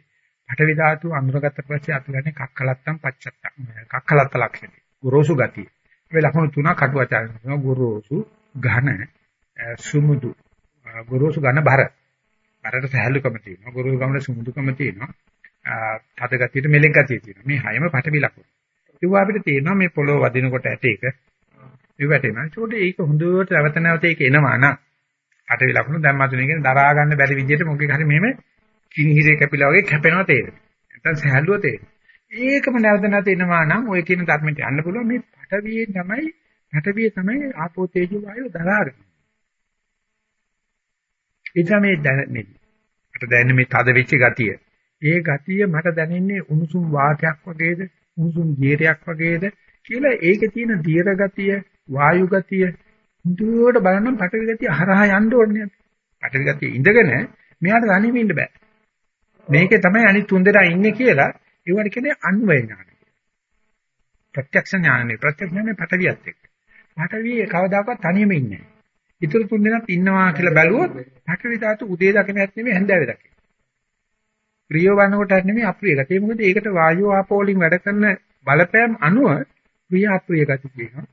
පඨවි ධාතු අනුරගත පස්සේ අතුගන්නේ කක්කලත්තම් පච්චත්තම් කක්කලත්ත ලක්ෂණය. ගොරෝසු ගතිය. මේ ලක්ෂණ තුනක් අටුවචාරය කරනවා. ගොරෝසු ඝන සුමුදු. ගොරෝසු ඝන බර. බරට සහැල්ලුකම තියෙනවා. ගොරෝසු ගමන සුමුදුකම තියෙනවා. තද ගතියට මෙලෙක් ගතිය තියෙනවා. මේ හයම පටවි ලකුණු ඒවා අපිට තේරෙනවා මේ පොළොව වදිනකොට ඇට එක. ඒ වැටෙනවා. ඒකට ඒක හොඳට නැවත නැවත ඒක එනවා නම් පටවි ලකුණු දැන් මතුනේ කියන දරා ගන්න බැරි විදිහට මොකෙක් හරි මෙහෙම කිනිහිරේ කැපිලා වගේ කැපෙනවා තේරෙනවා නැත්නම් සහැල්ලුව තේරෙනවා ඒකම නැවත නැවත එනවා නම් ඔය කියන ධර්මයට යන්න පුළුවන් මේ පටවියේ තමයි පටවියේ තමයි ආපෝ තේජෝ වායෝ දරාගෙන. ඒ තමයි දැනෙන්නේ. මට දැනෙන්නේ මේ තද වෙච්ච ගතිය. ඒ ගතිය මට දැනෙන්නේ උණුසුම් වාතයක් වගේද උණුසුම් ජීරයක් වගේද කියලා ඒකේ තියෙන දීර්ඝ ගතිය වායු ගතිය මුදුවට බලනම් පටවි ගතිය හරහා යන්න ඕනේ. පටවි ගතිය ඉඳගෙන මෙයාට තනියම ඉන්න බෑ. මේකේ තමයි අනිත් තුන් දෙනා ඉන්නේ කියලා ඒවට කියන්නේ අන්වය ඥාන. ප්‍රත්‍යක්ෂ ඥානනේ ප්‍රත්‍යක්ෂ ඥානේ පටවියත් එක්ක. පටවිය කවදාකවත් තනියම ඉන්නේ නැහැ. ඊටු තුන් දෙනාත් ඉන්නවා කියලා බැලුවොත් පටවි ධාතු උදේ දකින්නත් නෙමෙයි හැන්දෑවේ දකින්න. ප්‍රිය වන්නකොටත් නෙමෙයි අප්‍රිය ගතිය. මොකද ඒකට වායෝ ආපෝලින් වැඩ කරන බලපෑම් අනුව ප්‍රිය අප්‍රිය ගති කියනවා.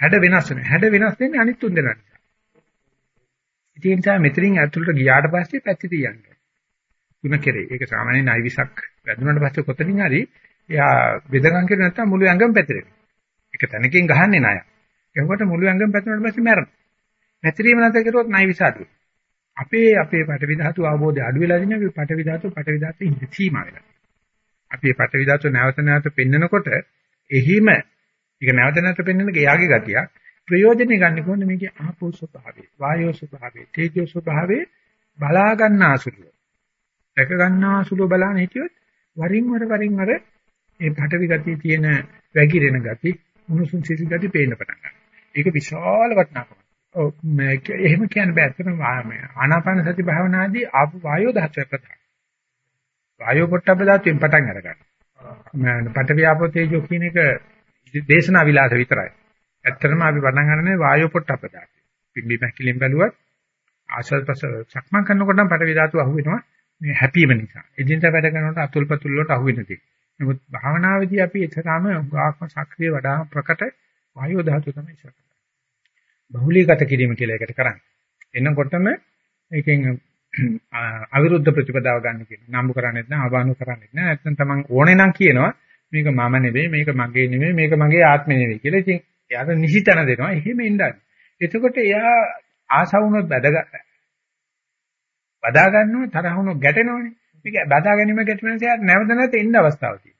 හැඩ වෙනස් වෙනවා. හැඩ වෙනස් වෙන්නේ අනිත් තුන් දෙනා නිසා. ඒ නිසා මෙතනින් ඇතුළට ගියාට පස්සේ පැති තියන්න. තුන කෙරේ. ඒක සාමාන්‍යයෙන් නයිවිසක් වැදුනට පස්සේ කොතනින් හරි එයා බෙදගම් කෙරේ නැත්තම් මුළු ඇඟම පැතිරෙනවා. ඒක තැනකින් ගහන්නේ නෑ. ඒකට මුළු ඇඟම පැතිරුණාට පස්සේ මැරෙනවා. පැතිරීම නැත කරුවොත් නයිවිසාදු. අපේ අපේ පටවි ධාතු අවබෝධය අඩු වෙලා ඉන්නේ අපි පටවි ධාතු පටවි ධාතු ඉඳ සීමා වෙලා. අපි පටවි ධාතු නැවත නැවත පෙන්නකොට එහිම ඒක නැවත නැවත පෙන්වන ගයාගේ ගතිය ප්‍රයෝජනෙ ගන්න කොහොමද මේකේ ආපෝ ස්වභාවය වායෝ ස්වභාවය තේජෝ ස්වභාවය බලා ගන්න ආසුලුව දැක ගන්නා සුළු බලන හිටියොත් වරින් වර වරින් වර මේ පටවි ගතිය තියෙන වැగిරෙන ගති උණුසුම් සිසි ගති පේන්න පටන් ගන්නවා. ඒක විශාල වටිනාකමක්. ඔව් එහෙම කියන්න බෑ. අතන ආනාපාන සති භාවනාදී ආපු වායෝ ධාතුව ප්‍රධාන. වායෝ පොට්ටබ්බ ධාතුවෙන් පටන් අරගන්න. පටවි ආපෝ තේජෝ කියන එක දේශනා විලාස විතරයි. ඇත්තටම අපි පටන් ගන්නනේ වායෝ පොට්ටබ්බ ධාතුව. පිම්බි මැකිලින් බැලුවත් ආශ්වාස ප්‍රස සක්මන් කරනකොට නම් පටවි ධාතුව අහු වෙනවා. මේ හැපීම නිසා. එදිනදා වැඩ කරනකොට අතුල්පතුල් වලට අහු වෙන දේ. නමුත් භාවනාවේදී අපි එතරම් ආත්ම සක්‍රිය වඩා ප්‍රකට වායෝ ධාතුව තමයි ඉස්සර කරන්නේ. බහුලීගත කිරීම කියලා එකට කරන්නේ. එනකොටම ඒකෙන් අවිරුද්ධ ප්‍රතිපදාව ගන්න කියනවා. නම්බු කරන්නේත් නැහැ, ආබානු කරන්නේත් නැහැ. නැත්නම් තමන් ඕනේ නම් කියනවා මේක මම නෙවෙයි, මේක මගේ නෙවෙයි, මේක මගේ ආත්මෙ නෙවෙයි කියලා. ඉතින් එයාට නිහිතන දෙනවා. එහෙම ඉඳන්. එතකොට එයා ආසවුනොත් බැදගත්තා. බදා ගන්නව තරහ වුණොත් ගැටෙනවනේ. මේක බදා ගැනීම ගැටෙන සෑහට නැවත නැවත එන්න අවස්ථාවක් තියෙනවා.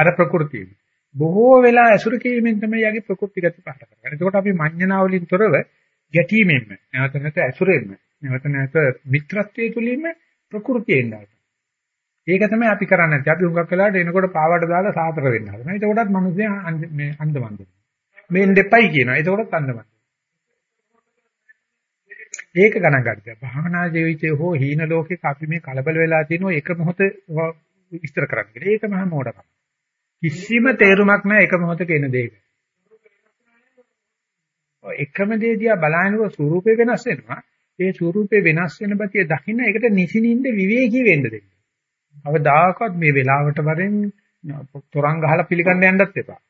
අර ප්‍රകൃතිය. බොහෝ වෙලා ඇසුරු කිරීමෙන් තමයි යගේ ප්‍රകൃති ගති පහට කරගන්නේ. එතකොට අපි මඤ්ඤණා වලින් තොරව ගැටීමෙන්ම නැවත නැවත ඇසුරෙන්ම නැවත නැවත මිත්‍රත්වයේ තුලින්ම ප්‍රകൃතිය එන්නවා. ඒක තමයි අපි කරන්නේ. අපි හුඟක් වෙලාවට එනකොට පාවට දාලා සාතර වෙන්න හදනවා. එතකොටත් මිනිස්සු මේ අන්දමන්ද. මේ දෙපයි කියනවා. එතකොටත් අන්දමන්ද. ඒක ගණන් ගන්න. භාවනා ජීවිතයේ හෝ හීන ලෝකයක අපි මේ කලබල වෙලා තියෙනවා එක මොහොත විස්තර කරන්න. ඒක මහා මෝඩකම. කිසිම තේරුමක් නැහැ එක මොහොතක එන දෙයක. එකම දේ දිහා බලනකොට ස්වරූපේ වෙනස් වෙනවා. ඒ ස්වරූපේ වෙනස් වෙන බතිය දකින්න ඒකට නිසිනින්ද විවේකී වෙන්න දෙන්න. අවදාකවත් මේ වෙලාවට වරෙන් තොරන් ගහලා පිළිගන්න යන්නත් එපා.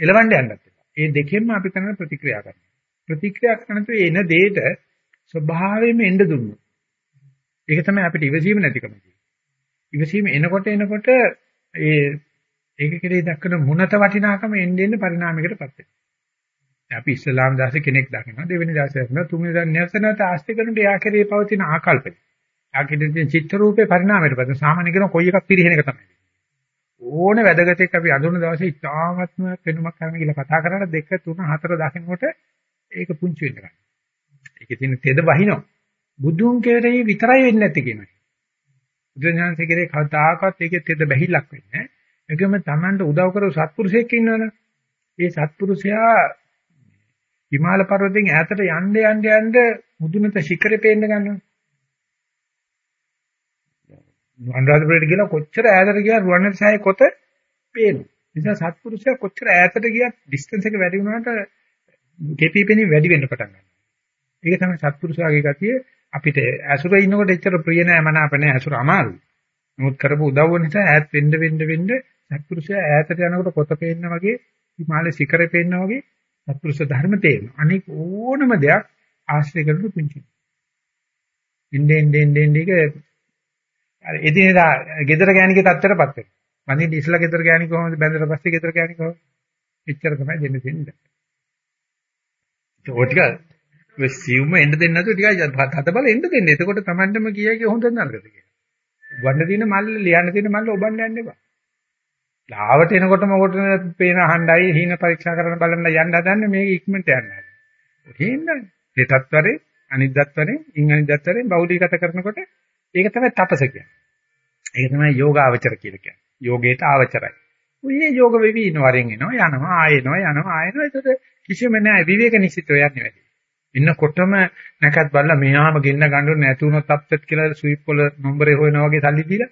එලවන්න යන්නත් එපා. මේ දෙකෙන්ම අපි කරන ප්‍රතික්‍රියා කරනවා. ප්‍රතික්‍රියා කරනකොට එන දෙයට ස්වභාවයෙන්ම එන්න දුන්නොත්. ඒක තමයි අපිට ඉවසීම නැතිකම කියන්නේ. ඉවසීම එනකොට එනකොට ඒ ඒක කෙරේ දක්වන මුණත වටිනාකම එන්න එන්න පරිණාමයකටපත් වෙනවා. අපි ඉස්ලාම් දාසේ කෙනෙක් දකිනවා දෙවෙනි දාසේ දකිනවා තුන්වෙනි දාසේ නැවත නැවත ආස්ති කරනට එයා කෙරේ පවතින ආකල්පය. ආකිටින් චිත්ත රූපේ පරිණාමයට පස්සේ සාමාන්‍ය කරන කොයි එකක් පිරිහෙන එක තමයි. ඕනේ වැදගත් එක්ක අපි අඳුන දවසේ ඉතාමත්ම වෙනුමක් කරන්න කියලා කතා කරලා දෙක තුන හතර දකින්නකොට ඒක පුංචි වෙන්න ගන්නවා. ඒකේ තියෙන තෙද බහිනවා. බුදුන් කෙරෙහි විතරයි වෙන්නේ නැති කියනවා. බුදුන්වහන්සේ කෙරෙහි කවදාකවත් ඒකේ තෙද බැහිලක් වෙන්නේ නැහැ. ඒකම Tamanට උදව් කරව සත්පුරුෂයෙක් ඉන්නවනේ. ඒ සත්පුරුෂයා හිමාල පර්වතයෙන් ඈතට යන්න යන්න යන්න මුදුනට ශිඛරේ පේන්න ගන්නවා. අනුරාධපුරයට ගිහලා කොච්චර ඈතට ගියා රුවන්වැලිසෑයේ කොත පේනවා. නිසා සත්පුරුෂයා කොච්චර ඈතට ගියත් ඩිස්ටන්ස් එක වැඩි වුණාට කෙපිපෙනි වැඩි වෙන්න පටන් ගන්නවා. ඒක තමයි සත්පුරුෂයාගේ ගතිය. අපිට ඇසුර ඉන්නකොට එච්චර ප්‍රිය නෑ මනාප නෑ ඇසුර අමාරුයි. නමුත් කරපු උදව්ව නිසා ඈත් වෙන්න වෙන්න වෙන්න සත්පුරුෂයා ඈතට යනකොට කොත පේන්න වගේ හිමාලය ශිඛරේ පේන්න වගේ සත්පුරුෂ ධර්ම තේරෙනවා. අනික ඕනම දෙයක් ආශ්‍රය කරන පුංචි. ඉන්නේ ඉන්නේ ඉන්නේ ඉන්නේ අර එදිනෙදා gedara ගෑණිකේ තත්ත්වයටපත් වෙනවා. වඳින්න ඉස්ලා gedara ගෑණි කොහොමද බැඳලා පස්සේ gedara ගෑණි කොහොමද? එච්චර තමයි දෙන්න තියෙන්නේ. ඒක ටික ඔය සිව්ම එන්න දෙන්නේ නැතුව ටිකයි හත බල එන්න දෙන්නේ. එතකොට Tamandම කියයි හොඳ නරකද කියලා. වන්න දින මල්ල ලියන්න තියෙන මල්ල ඔබන්න යන්න එපා. ලාවට එනකොටම කොට පේන අහණ්ඩයි හීන පරීක්ෂා කරන බලන්න යන්න හදන්නේ මේක ඉක්මනට යන්න. හේන්නන්නේ. හෙටත් වරේ අනිද්දත් වරේ ඉන් අනිද්දත් වරේ බෞද්ධීගත කරනකොට ඒක තමයි තපස කියන්නේ. ඒක තමයි යෝගාවචර කියලා කියන්නේ. යෝගේට ආවචරයි. උන්නේ යෝග වෙවි ඉන වරෙන් එනවා යනවා ආයෙනවා යනවා ආයෙනවා ඒකට කිසිම නෑ විවේක නිසිතව යන්නේ වැඩි. ඉන්නකොටම නැකත් බලලා මෙහාම ගෙන්න ගන්න නැතුනොත් අප්සෙට් කියලා ස්විප් වල නම්බරේ හොයනවා වගේ සල්ලි දීලා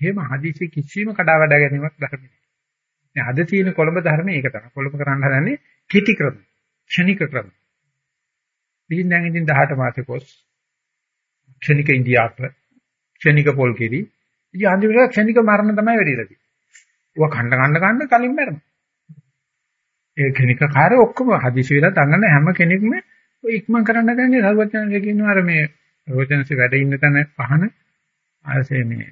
එහෙම හදිසි කිසිම කඩා වැඩ ගැනීමක් ධර්මයි. දැන් අද තියෙන කොළඹ ධර්මයේ ඒක තමයි. කොළඹ කරන්න හදන්නේ කිටි ක්‍රම, ක්ෂණික ක්‍රම. ඉතින් දැන් ඉතින් 18 මාසේ කොස් ක්ෂණික ඉන්දියාප්ප, ක්ෂණික පොල් කිරි. ඉතින් අන්තිමට ක්ෂණික මරණ තමයි වෙඩිලා තියෙන්නේ. ඌව කන්න කන්න කන්න කලින් මැරෙනවා. ඒ ක්ෂණික කාර්ය ඔක්කොම හදිසි වෙලා තංගන හැම කෙනෙක්ම ඔය ඉක්මන් කරන්න ගන්නේ සර්වඥාන්සේ කියනවා අර මේ රෝජනසේ වැඩ ඉන්න තැන පහන ආසේ මේ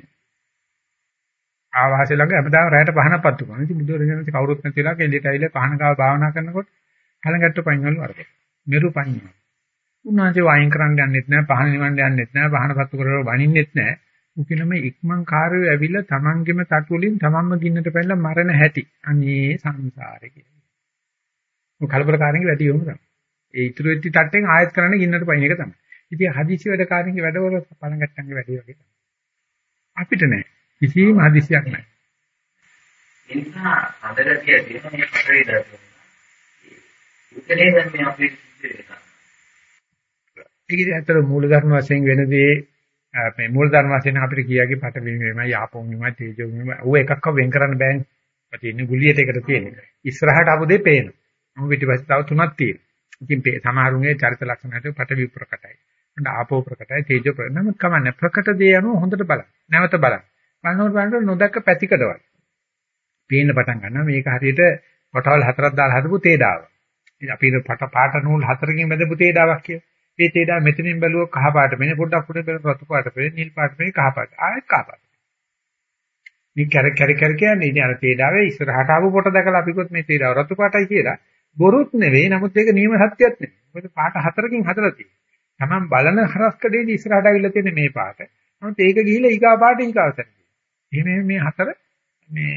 ආවාසය ළඟ හැමදාම රැයට පහනක් පත්තු කරනවා. ඉතින් බුදුරජාණන් කවුරුත් නැතිලා කෙලියට ඇවිල්ලා පහන ගාව භාවනා කරනකොට කලඟට්ට පයින්වල වරක. මෙරු පයින්නවා. උන්වහන්සේ වයින් කරන්න යන්නෙත් නැහැ, පහන නිවන්න යන්නෙත් නැහැ, පහන පත්තු කරලා වනින්නෙත් නැහැ. උකිනම ඉක්මන් කාර්යය ඇවිල්ලා තමන්ගෙම තටු වලින් තමන්ම ගින්නට පැනලා මරණ හැටි. අනේ සංසාරේ කියලා. ඔය කලබලකාරයෙන් වැඩි යොමු තමයි. ඒ ඉතුරු වෙච්ච තට්ටෙන් ආයෙත් කරන්න ගින්නට පයින් එක තමයි. ඉතින් හදිසි වැඩ කාර්යයේ වැඩවල පළඟට්ටන්ගේ වැඩි වගේ තමයි. අපිට නෑ. කිසිම හදිසියක් නැහැ. ඒ නිසා අදගතිය දෙන මේ පතරේ දර්ශනය. උත්තරේ දැන් මේ අපේ ඒකේ ඇත්තට මූල ධර්ම වශයෙන් වෙනදී මේ මූල ධර්ම වශයෙන් අපිට කියාගේ පට වීමයි යාපොන් වීමයි තේජෝ වීමයි ඌ එකක්ව වෙන් කරන්න බෑනේ. තියෙන්නේ ගුලියට එකට තියෙන්නේ. ඉස්සරහට ආපු දෙය පේනවා. මොකද පිටිපස්සේ තව තුනක් තියෙනවා. ඉතින් සමහරුන්ගේ චරිත ලක්ෂණ හැටියට පට වී ප්‍රකටයි. මට ආපෝ ප්‍රකටයි තේජෝ ප්‍රකටයි. නමුත් කමන්නේ ප්‍රකට දේ අනුව හොඳට බලන්න. නැවත බලන්න. බලනකොට බලනකොට නොදැක්ක පැතිකඩවල්. පේන්න පටන් ගන්නවා මේක හරියට කොටවල් හතරක් දාලා හදපු තේඩාව. ඉතින් අපි පට පාට නූල් හතරකින් බෙදපු තේඩාවක් කිය. මේ තේඩාව මෙතනින් බැලුවොත් කහ පාට වෙන්නේ පොඩ්ඩක් උඩ බැලුවොත් රතු පාට වෙන්නේ නිල් පාට වෙන්නේ කහ පාට. ආයෙත් කහ පාට. මේ කර කර කර කියන්නේ ඉතින් අර තේඩාවේ ඉස්සරහට ආපු පොට දැකලා අපි කිව්වොත් මේ තේඩාව රතු පාටයි කියලා. බොරුත් නෙවෙයි නමුත් ඒක නියම සත්‍යයක් නෙවෙයි. මොකද පාට හතරකින් හදලා තියෙන්නේ. Taman බලන හරස්කඩේදී ඉස්සරහට අවිල්ල තියෙන්නේ මේ පාට. නමුත් ඒක ගිහිල්ලා ඊගා පාට ඊගාසන. එහෙම මේ හතර මේ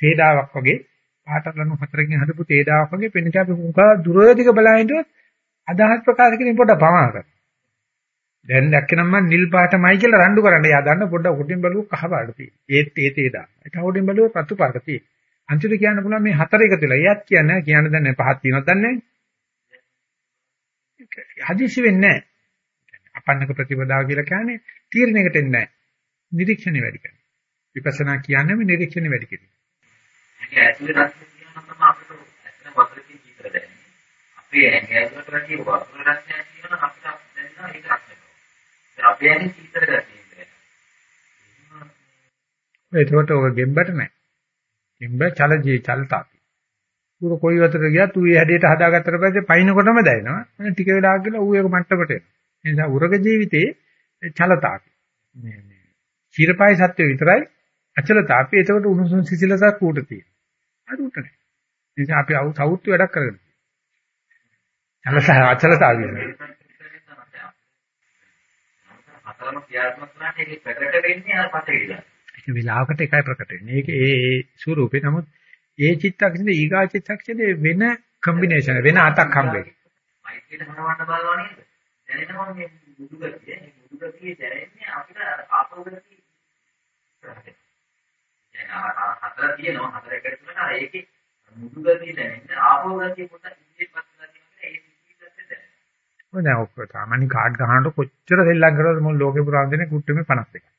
තේඩාවක් වගේ පාටලනු හතරකින් හදපු තේඩාවක් වගේ පෙන්නට අපි මුඛා දුරදිග බලහින්දුවත් අදහස් ප්‍රකාශ කිරීම පොඩ්ඩක් පමා කරා. දැන් දැක්කනම් මම නිල් පාටමයි කියලා රණ්ඩු කරන්න. එයා දන්න පොඩ්ඩක් උඩින් බලුව කහ පාට තියෙන. ඒත් ඒ තේඩා. ඒක උඩින් බලුව රතු පාට තියෙන. අන්තිමට කියන්න පුළුවන් මේ හතර එකතු වෙලා. එයාත් කියන්නේ කියන්න දන්නේ පහක් තියෙනවද දන්නේ නැහැ. හදිසි වෙන්නේ නැහැ. අපන්නක ප්‍රතිපදාව කියලා කියන්නේ තීරණයකට එන්නේ නැහැ. නිරීක්ෂණය වැඩි කරනවා. විපස්සනා කියන්නේ මේ නිරීක්ෂණ වැඩි කිරීම. ඒක ඇතුලේ රසය කියනවා තමයි අපිට ඇත්තම වතුරකින් ජීවිතය දැනෙන්නේ. අපේ ඇඟ ඇතුලට වැඩි වතුර රසය කියනවා අපිට දැනෙනවා ඒක රසය. ඒ අපේ ඇඟේ ජීවිතය දැනෙන්නේ. ඒකට ඔය ගෙම්බට නැහැ. ගෙම්බ චලජී චලතාපි. උර කොයි වතර ගියත් ඌ ඒ හැඩයට හදාගත්තට පස්සේ පයින්නකොටම දැනෙනවා. මම ටික වෙලාවක් ගිහලා ඌ ඒක මට්ටමට එනවා. ඒ නිසා උරග ජීවිතේ චලතාපි. මේ මේ චිරපයි සත්‍ය විතරයි අචල තාපේ එතකොට උණුසුම් සිසිලසක් ඌට තියෙනවා. අර ඌට නෑ. ඒ නිසා අපි සෞත්තු වැඩක් කරගෙන. චලස අචල තාපේ. අතලම ක්‍රියාත්මක කරන්නේ ඒක ප්‍රකට වෙන්නේ අර පටවිලා. ඒක වෙලාවකට එකයි ප්‍රකට වෙන්නේ. ඒක ඒ ඒ ස්වරූපේ නමුත් ඒ චිත්තක්ෂණේ ඊගා චිත්තක්ෂණේ වෙන කම්බිනේෂන් වෙන අතක් හම්බ වෙනවා. මෛත්‍රියට හරවන්න බලනවා නේද? දැනෙනවා මේ මුදු ගතිය. මේ මුදු ගතිය දැනෙන්නේ අපිට ආපෝ ගතිය. දැන් හතර තියෙනවා හතර එකට තුනට ඒකේ මුදු ගතිය දැනෙන්නේ ආපෝ ගතිය පොඩ්ඩක් ඉස්සෙත් පස්සේ ගතිය ඒ සිද්ධියත් දැනෙනවා. ඔය දැන් ඔක්කොම සාමාන්‍ය කාඩ් ගහනකොට කොච්චර සෙල්ලම් කරනවද මොන ලෝකේ පුරාම දෙනේ කුට්ටුමේ 52.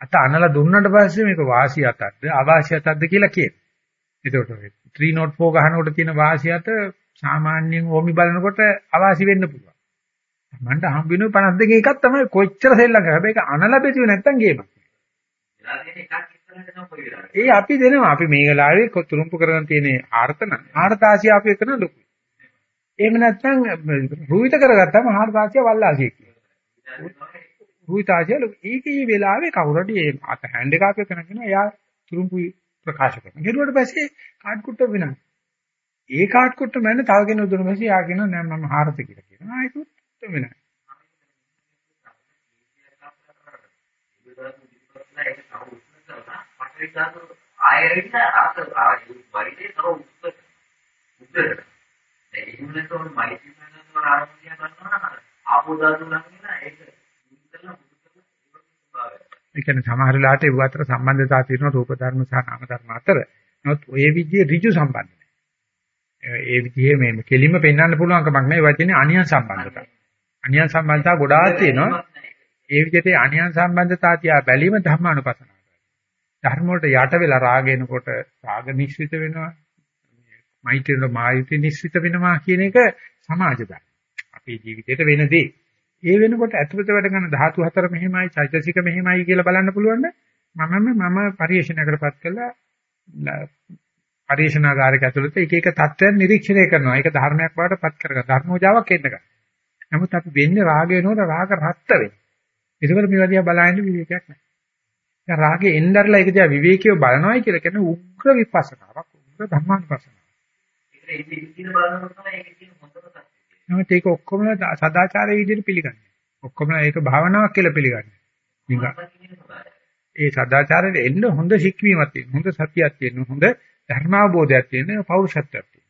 අත අනලා දුන්නාට පස්සේ මේක වාසිය අතක්ද අවාසිය අතක්ද කියලා කියනවා. ඒකට 304 ගහනකොට තියෙන වාසිය අත සාමාන්‍යයෙන් ඕමි බලනකොට අවාසි වෙන්න පුළුවන්. මන්ට හම්බ වෙන 52 එකක් තමයි කොච්චර සෙල්ලම් කරා. හැබැයි ඒක අනලා බෙදුවේ නැත්තම් ගේමක්. වෙලා තියෙන එකක් ඉස්සරහට යනවා කොයි වෙලාවද? ඒ අපි දෙනවා. අපි මේ වෙලාවේ තුරුම්පු කරගෙන තියෙන ආර්තන ආර්තාසිය අපි එකන ලොකුයි. එහෙම නැත්නම් රූවිත කරගත්තම ආර්තාසිය වල්ලාසිය කියනවා. රූවිතාසිය ලොකු. ඒකේ වෙලාවේ කවුරුහරි ඒ අත හැන්ඩ් එක අපි එකන කියනවා. එයා තුරුම්පු ප්‍රකාශ කරනවා. ගෙරුවට පස්සේ කාඩ් කුට්ට වෙනවා. ඒ කාඩ් කුට්ට මැන්න තව කෙනෙක් දුන්න පස්සේ යා කියනවා නෑ මම හාරත කියලා කියනවා. ඒක උත්තර වෙනවා. ආයෙත් ආස ආයෙත් වරිදේ තව උත්තර උත්තර ඒ ඉන්නතෝන් මයිටි කරනවා ආරම්භය කරනවා ආපෝදාතු ලංගිනා ඒක උත්තරලා උත්තරලා ඒ කියන්නේ සමහර වෙලාවට ඒ අතර සම්බන්ධතා තියෙනවා රූප ධර්ම සහ නාම ධර්ම අතර. නමුත් ඔය විදිහේ ඍජු සම්බන්ධ නැහැ. ඒ විදිහේ මේ කෙලින්ම පෙන්වන්න පුළුවන් කමක් නැහැ. ඒ වචනේ අනියන් සම්බන්ධතා. අනියන් සම්බන්ධතා ගොඩාක් තියෙනවා. ඒ විදිහට අනියන් සම්බන්ධතා තියා බැලීම ධර්මානුපස්සනාව. ධර්ම වලට යට වෙලා රාග එනකොට රාග නිශ්චිත වෙනවා. මෛත්‍රියට මායිති නිශ්චිත වෙනවා කියන එක සමාජ ධර්ම. අපේ ජීවිතේට වෙන දේ. ඒ වෙනකොට ඇතුළත වැඩ කරන ධාතු හතර මෙහෙමයි, චෛතසික මෙහෙමයි කියලා බලන්න පුළුවන් මමම මම පරිශනාකරපත් කළා පරිශනාගාරයක ඇතුළත එක එක தත්ත්වයන් නිරීක්ෂණය කරනවා. ඒක ධර්මයක් බවට පත් කරගන්න. ධර්මෝජාවක් එන්න ගන්න. නමුත් අපි වෙන්නේ රාගය වෙනකොට රාග රත්ත වෙන්නේ. ඒකවල මේ වදියා බලන්නේ විවේකයක් නැහැ. දැන් රාගේ එnderලා ඒක දිහා විවේකීව බලනවායි කියලා කියන්නේ උග්‍ර විපස්සනාවක්, උග්‍ර ධර්මානුපස්සනාවක්. ඒක ඉතින් බලනකොට තමයි ඒක තියෙන හොඳම තත්ත්වය. නමුත් ඒක ඔක්කොම සදාචාරයේ විදිහට පිළිගන්නේ. ඔක්කොම ඒක භාවනාවක් කියලා පිළිගන්නේ. නිකන් ඒ සදාචාරයට එන්න හොඳ ශික්ෂීමක් තියෙන, හොඳ සතියක් තියෙන, හොඳ ධර්මාවබෝධයක් තියෙන, පෞරුෂත්වයක් තියෙන.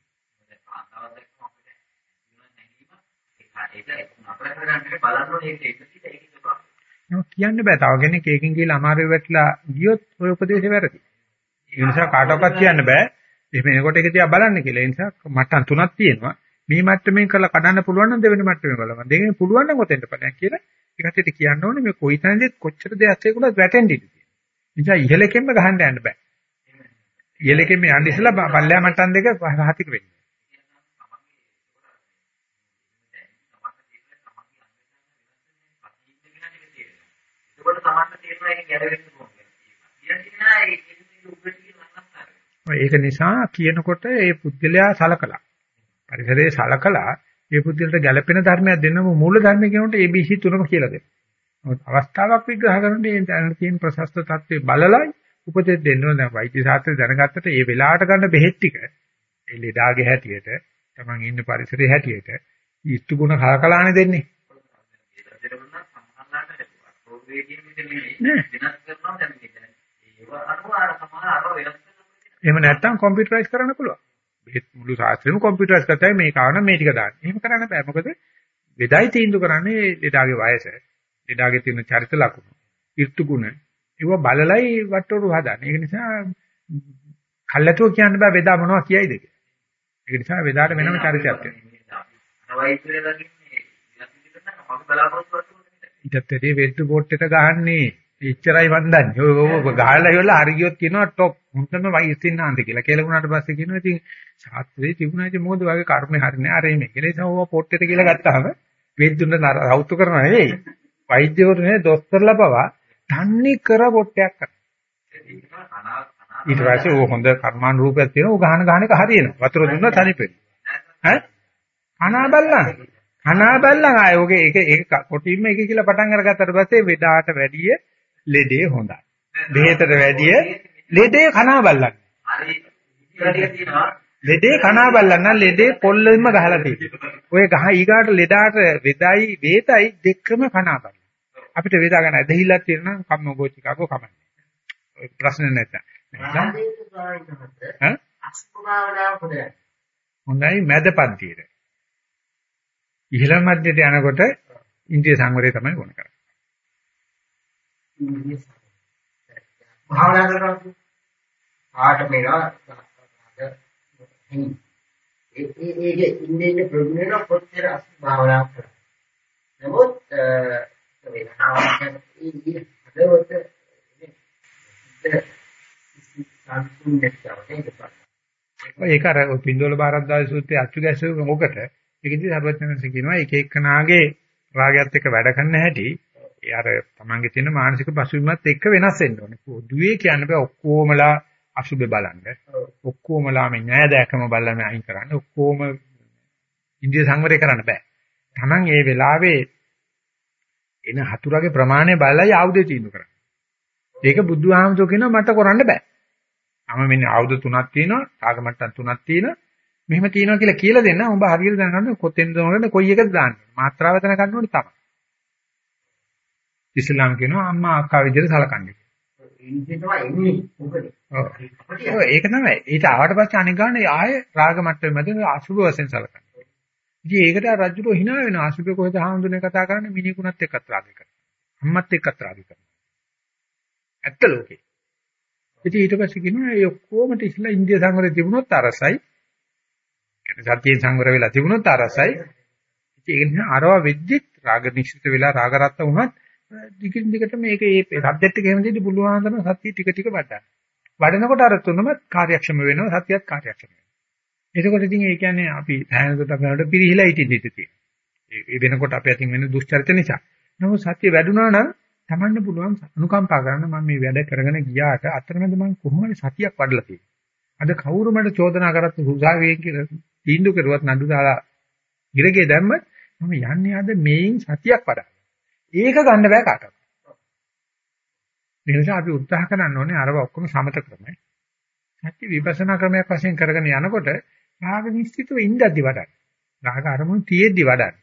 කියන්න බෑ. තව කෙනෙක් ඒකෙන් කියලා අමාරුවේ වැටලා ගියොත් ඔය උපදේශය වැරදි. ඒ නිසා කාටවත් කියන්න බෑ. එහෙම එනකොට ඒක දිහා බලන්න කියලා. ඒ නිසා මට්ටම් තුනක් තියෙනවා. මේ මට්ටමෙන් කරලා කඩන්න පුළුවන් නම් දෙවෙනි මට්ටමේ බලන්න. දෙකෙන් පුළුවන් නම් ඔතෙන්ට බලන්න කියලා. ඒකට කියන්න ඕනේ මේ කොයි තැනදෙත් කොච්චර දෙයක් ඒකුණත් වැටෙන්න ඉඩ තියෙනවා. නිසා ඉහළකෙන්ම ගහන්න යන්න බෑ. ඉහළකෙන්ම යන්න ඉස්සලා පල්ලෑ මට්ටම් දෙක සහතික වෙන්න. ඒකට සමාන තේරෙනවා ඒක ගැලවෙන්න ඕනේ. කියනවා ඒක උග්‍රතිය ඒක නිසා කියනකොට ඒ පුද්ගලයා සලකලා පරිසරයේ සලකලා ඒ පුද්ගලට ගැළපෙන ධර්මයක් දෙන්නම මූල ධර්ම කියනකොට ABC තුනම කියලා දෙනවා. අවස්ථාවක් විග්‍රහ කරනකොට දැනන තියෙන ප්‍රශස්ත தත්ත්වේ බලලයි උපදෙස් දෙන්න ඕන. දැන් වෛද්‍ය ශාස්ත්‍රය දැනගත්තට ඒ වෙලාවට ගන්න බෙහෙත් ටික ඒ ලෙඩාගේ හැටියට තමන් ඉන්න පරිසරයේ හැටියට ඉස්තු ගුණ කලකලානේ දෙන්නේ. එහෙම නැත්නම් කම්පියුටරයිස් කරන්න පුළුවන්. බෙහෙත් මුළු ශාස්ත්‍රෙම කම්පියුටරයිස් කරතයි මේ කාරණා මේ ටික දාන්න. එහෙම කරන්න බෑ. මොකද වෙදයි තීන්දුව කරන්නේ ලෙඩාගේ වයස, ලෙඩාගේ තියෙන චරිත ලක්ෂණ, ඍතු ගුණ. ඒව බලලයි වට්ටෝරු හදන්නේ. ඒක නිසා කල්ැතුව කියන්න බෑ වෙදා මොනවා කියයිද කියලා. ඒක නිසා වෙදාට වෙනම චරිතයක් තියෙනවා. ඊටත් වැඩි වෙද්ද බෝට් එක ගහන්නේ එච්චරයි මන් දන්නේ. ඔය ඔය ගහලා ඉවරලා හරි ගියොත් කියනවා টොප්. මුන්ටම වයිස්ින්නාන්ද කියලා. කියලා වුණාට පස්සේ කියනවා ඉතින් ශාස්ත්‍රයේ තිබුණා ඉතින් මොකද වගේ කර්මේ හරිනේ. අර මේ කියලා ඉතින් ඕවා පොට් එකට කියලා ගත්තාම වෙද්දුන්න රවුතු කරනවා නෙවෙයි. වෛද්‍යවරු නේ දොස්තරලා පවා තන්නේ කර පොට්ටයක් කරනවා. ඊට පස්සේ ඕ හොඳ කර්මාන් රූපයක් තියෙනවා. ඕ ගහන ගහන එක හරියනවා. වතුර දුන්නා තනිපෙන. ඈ? අනා බල්ලන්. අනා බල්ලන් ආයේ ඔගේ ඒක ඒක කොටින්ම එක කියලා පටන් අරගත්තට පස්සේ වෙඩාට වැඩිය ලෙඩේ හොඳයි. බෙහෙතට වැඩිය ලෙඩේ කනා බල්ලන්. ලෙඩේ කනා බල්ලන් නම් ලෙඩේ පොල්ලෙන්ම ගහලා තියෙනවා. ඔය ගහ ඊගාට ලෙඩාට වෙදයි වේතයි දෙකම කනා බල්ලන්. අපිට වේදා ගන්න ඇදහිල්ලක් තියෙනවා කම්ම ගෝචිකාකෝ කමන්නේ. ඔය ප්‍රශ්න. ඈ? හොඳයි මැද පන්තියේ. ඉහළ මැදට යනකොට ඉන්ද්‍රිය සංවරය තමයි වුණ කරන්නේ. භාවනා කරනවා. ආට මේවා ඒ ඒ ඒකේ ඉන්නේ ඉන්නේ ප්‍රගුණ වෙන කොච්චර භාවනා කරා. නමුත් වේදනාවක් ඒ හදවත ඒක අර පින්දෝල බාරද්දාවේ සූත්‍රයේ අච්චු ගැසුව මොකට ඒකෙදි සර්වඥයන්සේ කියනවා එක එකනාගේ රාගයත් එක්ක වැඩ කරන්න හැටි ඒ අර තමන්ගේ තියෙන මානසික පසුබිමත් එක්ක වෙනස් වෙන්න ඕනේ. පොදුවේ කියන්න බෑ ඔක්කොමලා අසුබේ බලන්න. ඔක්කොමලා මේ න්‍යායදයකම බලන්න අයින් කරන්න. ඔක්කොම ඉන්දිය සංවරය කරන්න බෑ. Taman ඒ වෙලාවේ එන හතුරගේ ප්‍රමාණය බලලා ආයුධය තීන්දුව කරන්න. ඒක බුදුහාමුදුර කියනවා මට කරන්න බෑ. මම මෙන්න ආයුධ තුනක් තියෙනවා, රාග මට්ටම් තුනක් තියෙනවා. මෙහෙම තියෙනවා කියලා කියලා දෙන්න. උඹ හරියට දැනගන්න කොතෙන්ද ඕනද කොයි එකද දාන්නේ. මාත්‍රාව දැනගන්න ඕනේ තමයි. ඉස්ලාම් කියනවා අම්මා අක්කා විදිහට සලකන්නේ. ඒක තමයි. ඊට ආවට පස්සේ අනික ගන්න ආය රාග මට්ටමේ මැද අසුභ වශයෙන් සලකනවා. ඉතින් ඒකට රජුට hina වෙනවා. අසුභ කොහෙද හාමුදුරනේ කතා කරන්නේ මිනිකුණත් එක්කත් රාග කරනවා. අම්මත් එක්කත් රාග කරනවා. ඇත්ත ලෝකේ. ඉතින් ඊට පස්සේ කියනවා මේ ඔක්කොම ඉස්ලා ඉන්දිය සංවරය තිබුණොත් අරසයි. කියන්නේ සත්‍යයෙන් සංවර වෙලා තිබුණොත් අරසයි. ඉතින් ඒක නිසා අරවා වෙද්දිත් රාග නිශ්චිත වෙලා රාග රත්ත වුණත් දිගින් දිගට මේක මේ සබ්ජෙක්ට් එක එහෙම දෙද්දි පුළුවන් තරම් සත්‍ය ටික ටික වඩන්න. වඩනකොට අර තුනම කාර්යක්ෂම වෙනවා සත්‍යයත් කාර්යක්ෂම වෙනවා. එතකොට ඉතින් ඒ කියන්නේ අපි හැනකොට අපිට පිරිහිලා ඉතින් ඉතින් ඒ වෙනකොට අපි අතින් වෙන දුෂ්චරිත නිසා. නමුත් සත්‍ය වැඩුණා නම් Tamanne පුළුවන් අනුකම්පා කරන්න මම මේ වැඩ කරගෙන ගියාට අතරමැද මම කොහොමද සතියක් වඩලා තියෙන්නේ. අද කවුරු මට චෝදනා කරත් උසාවියේ කියලා තීන්දුව කරුවත් නඩු දාලා ඉරගේ දැම්මත් මම යන්නේ අද මේන් සතියක් වඩා. ඒක ගන්න බෑ කාටවත්. ඒ නිසා අපි උත්සාහ කරන්න ඕනේ අරව ඔක්කොම සමත ක්‍රමයි. සත්‍ය විපස්සනා ක්‍රමයක් වශයෙන් කරගෙන යනකොට රාග නිශ්චිතව ඉඳද්දි වඩන්න. රාග අරමුණු තියෙද්දි වඩන්න.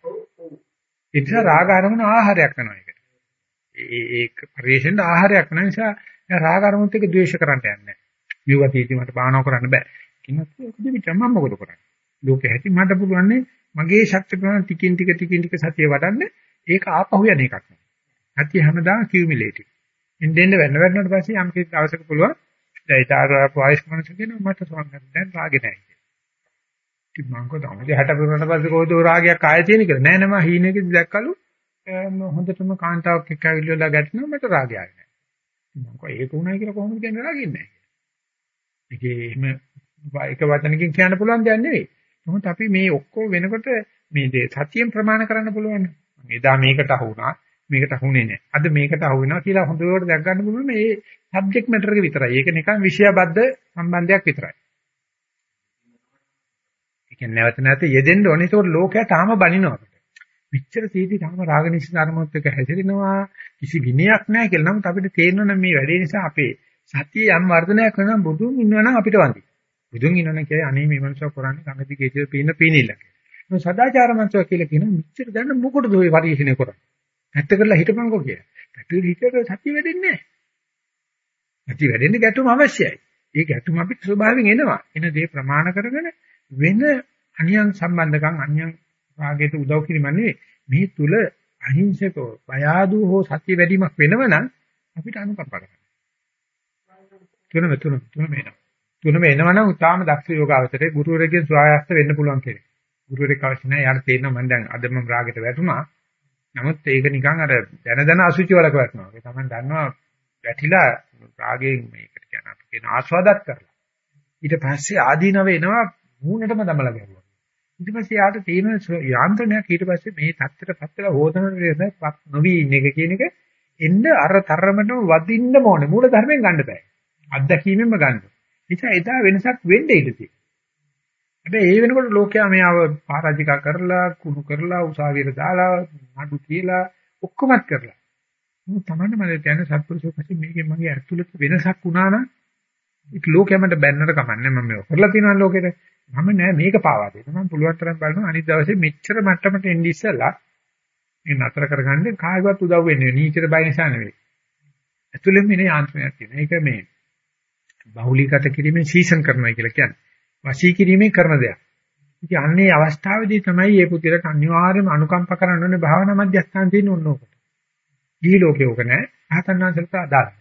ඒ නිසා රාග අරමුණු ආහාරයක් වෙනවා ඒකට. ඒ ඒක පරිශෙන්ද ආහාරයක් වෙන නිසා රාග අරමුණුත් එක්ක ද්වේෂ කරන්න යන්නේ නැහැ. විවතීති මට බානව කරන්න බෑ. කිනත් ඒකද මෙච්චර මම මොකද කරන්නේ? ලෝකෙ හැටි මට පුළුවන් මගේ ශක්ති ප්‍රමාණ ටිකින් ටික ටිකින් ටික සතිය වඩන්න ඒක ආපහු යන එකක් නෙවෙයි. සතිය හැමදාම කියුමුලේටිව්. ඉන්දෙන්න වෙන්න වෙන්නට පස්සේ යම් කිසි දවසක පුළුවන් දෛතාර වයිස් මනස කියනවා මට සමහරවිට දැන් රාගෙ නැහැ කියලා. ඉතින් මං කොහොමද 60 පුරනට පස්සේ කොහොමද රාගයක් ආයෙ තියෙන කියලා නෑ නම හීනෙකදී දැක්කලු හොඳටම කාන්තාවක් එක්ක ඇවිල්ලා ගැටෙනවා මට රාගය ආවේ නෑ. මං කොහේ ඒක උනායි කියලා කොහොමද කියන්නේ රාගෙ නැහැ. ඒකේ එහෙම එක වචනකින් කියන්න පුළුවන් දෙයක් නෙවෙයි. නමුත් අපි මේ ඔක්කොම වෙනකොට මේ සතියෙන් ප්‍රමාණ කරන්න පුළුවන්. එදා මේකට අහු වුණා මේකට අහුනේ නැහැ. අද මේකට අහු වෙනවා කියලා හොඳට දැක් ගන්න පුළුවන් මේ සබ්ජෙක්ට් මැටර් එක විතරයි. ඒක නිකන් විෂයබද්ධ සම්බන්ධයක් විතරයි. ඒ කියන්නේ නැවත නැවත යෙදෙන්න ඕනේ. ඒකෝට ලෝකයා තාම බනිනවා අපිට. මෙච්චර සීටි තාම රාගනිෂ්ඨ ධර්මොත් එක හැසිරෙනවා. කිසි විනයක් නැහැ කියලා. නමුත් අපිට තේරෙනවා මේ වැඩේ නිසා අපේ සතිය යම් වර්ධනයක් වෙනවා බුදුන් ඉන්නවනම් අපිට වන්දි. බුදුන් ඉන්නවනම් කියන්නේ අනේ මේ මනුස්සය කරන්නේ සංගති කේජිය පීන පීනිල්ල. මේ සදාචාර මංසව කියලා කියන මෙච්චර දැන මොකටද ඔය පරිශීලනය කරන්නේ? පැත්ත කරලා හිටපන්කෝ කියලා. පැත්තේ හිටියට සතිය වැඩෙන්නේ නැහැ. සතිය වැඩෙන්නේ ගැටුම අවශ්‍යයි. ඒ ගැටුම අපිට ස්වභාවයෙන් එනවා. එන දේ ප්‍රමාණ කරගෙන වෙන අනියම් සම්බන්ධකම් අනියම් රාගයට උදව් කිරීම නෙවෙයි. මේ තුල අහිංසකව බය ආදූ හෝ සතිය වැඩිමක් වෙනවනම් අපිට අනුකම්පා කරන්න. තුනම තුනම තුනම එනවා. තුනම එනවනම් උතාම දක්ෂ යෝගාවචරයේ ගුරුවරයෙක්ගෙන් සුවයස්ත වෙන්න පුළුවන් කෙනෙක්. ගුරුවරයෙක් අවශ්‍ය නැහැ. යාට තේරෙනවා මම දැන් අද මම රාගයට වැටුණා. නමුත් ඒක නිකන් අර දැන දැන අසුචි වලක වැටෙනවා. ඒ තමයි දන්නවා වැටිලා රාගයෙන් මේකට කියන අපි කියන ආස්වාදත් කරලා. ඊට පස්සේ ආදීනව එනවා මූණටම දමලා ගැහුවා. ඊට පස්සේ යාට තියෙන යාන්ත්‍රණයක් ඊට පස්සේ මේ தත්තර පත්තල හොදන රේසපත් නොවි ඉන්න එක කියන එක එන්න අර තරමටම වදින්න ඕනේ. මූල ධර්මයෙන් ගන්න බෑ. අත්දැකීමෙන්ම ගන්න. නිසා එදා වෙනසක් වෙන්න ඉඩ තියෙනවා. හැබැයි ඒ වෙනකොට ලෝකයා මෙයාව පරාජිකා කරලා කුණු කරලා උසාවියට දාලා නඩු කියලා ඔක්කොමත් කරලා. මොකද තමයි මම කියන්නේ සත්පුරුෂෝ පස්සේ මේකේ මගේ ඇතුළත වෙනසක් වුණා නම් ඒක ලෝකයමට බැන්නට කමන්නේ මම මේක කරලා තියෙනවා ලෝකෙට. මම නෑ මේක පාවා දෙන්න. මම පුළුවන් තරම් බලනවා අනිත් දවසේ මෙච්චර මට්ටමට එන්න ඉස්සලා මේ නතර කරගන්න කායවත් උදව් වෙන්නේ නීචර බය නිසා නෙවෙයි. ඇතුළෙම ඉන්නේ යාන්ත්‍රණයක් තියෙන. ඒක මේ බහුලීගත කිරීමෙන් සීසන් කරනවා කියලා කියන්නේ. වශී කිරීමෙන් කරන දෙයක්. ඉතින් අන්නේ අවස්ථාවේදී තමයි මේ පුතිරට අනිවාර්යයෙන්ම අනුකම්ප කරන්න ඕනේ භාවනා මධ්‍යස්ථාන තියෙන ඕනෝකට. ගිහි ලෝකේ ඕක නැහැ. ආතන් වහන්සේට අදාළයි.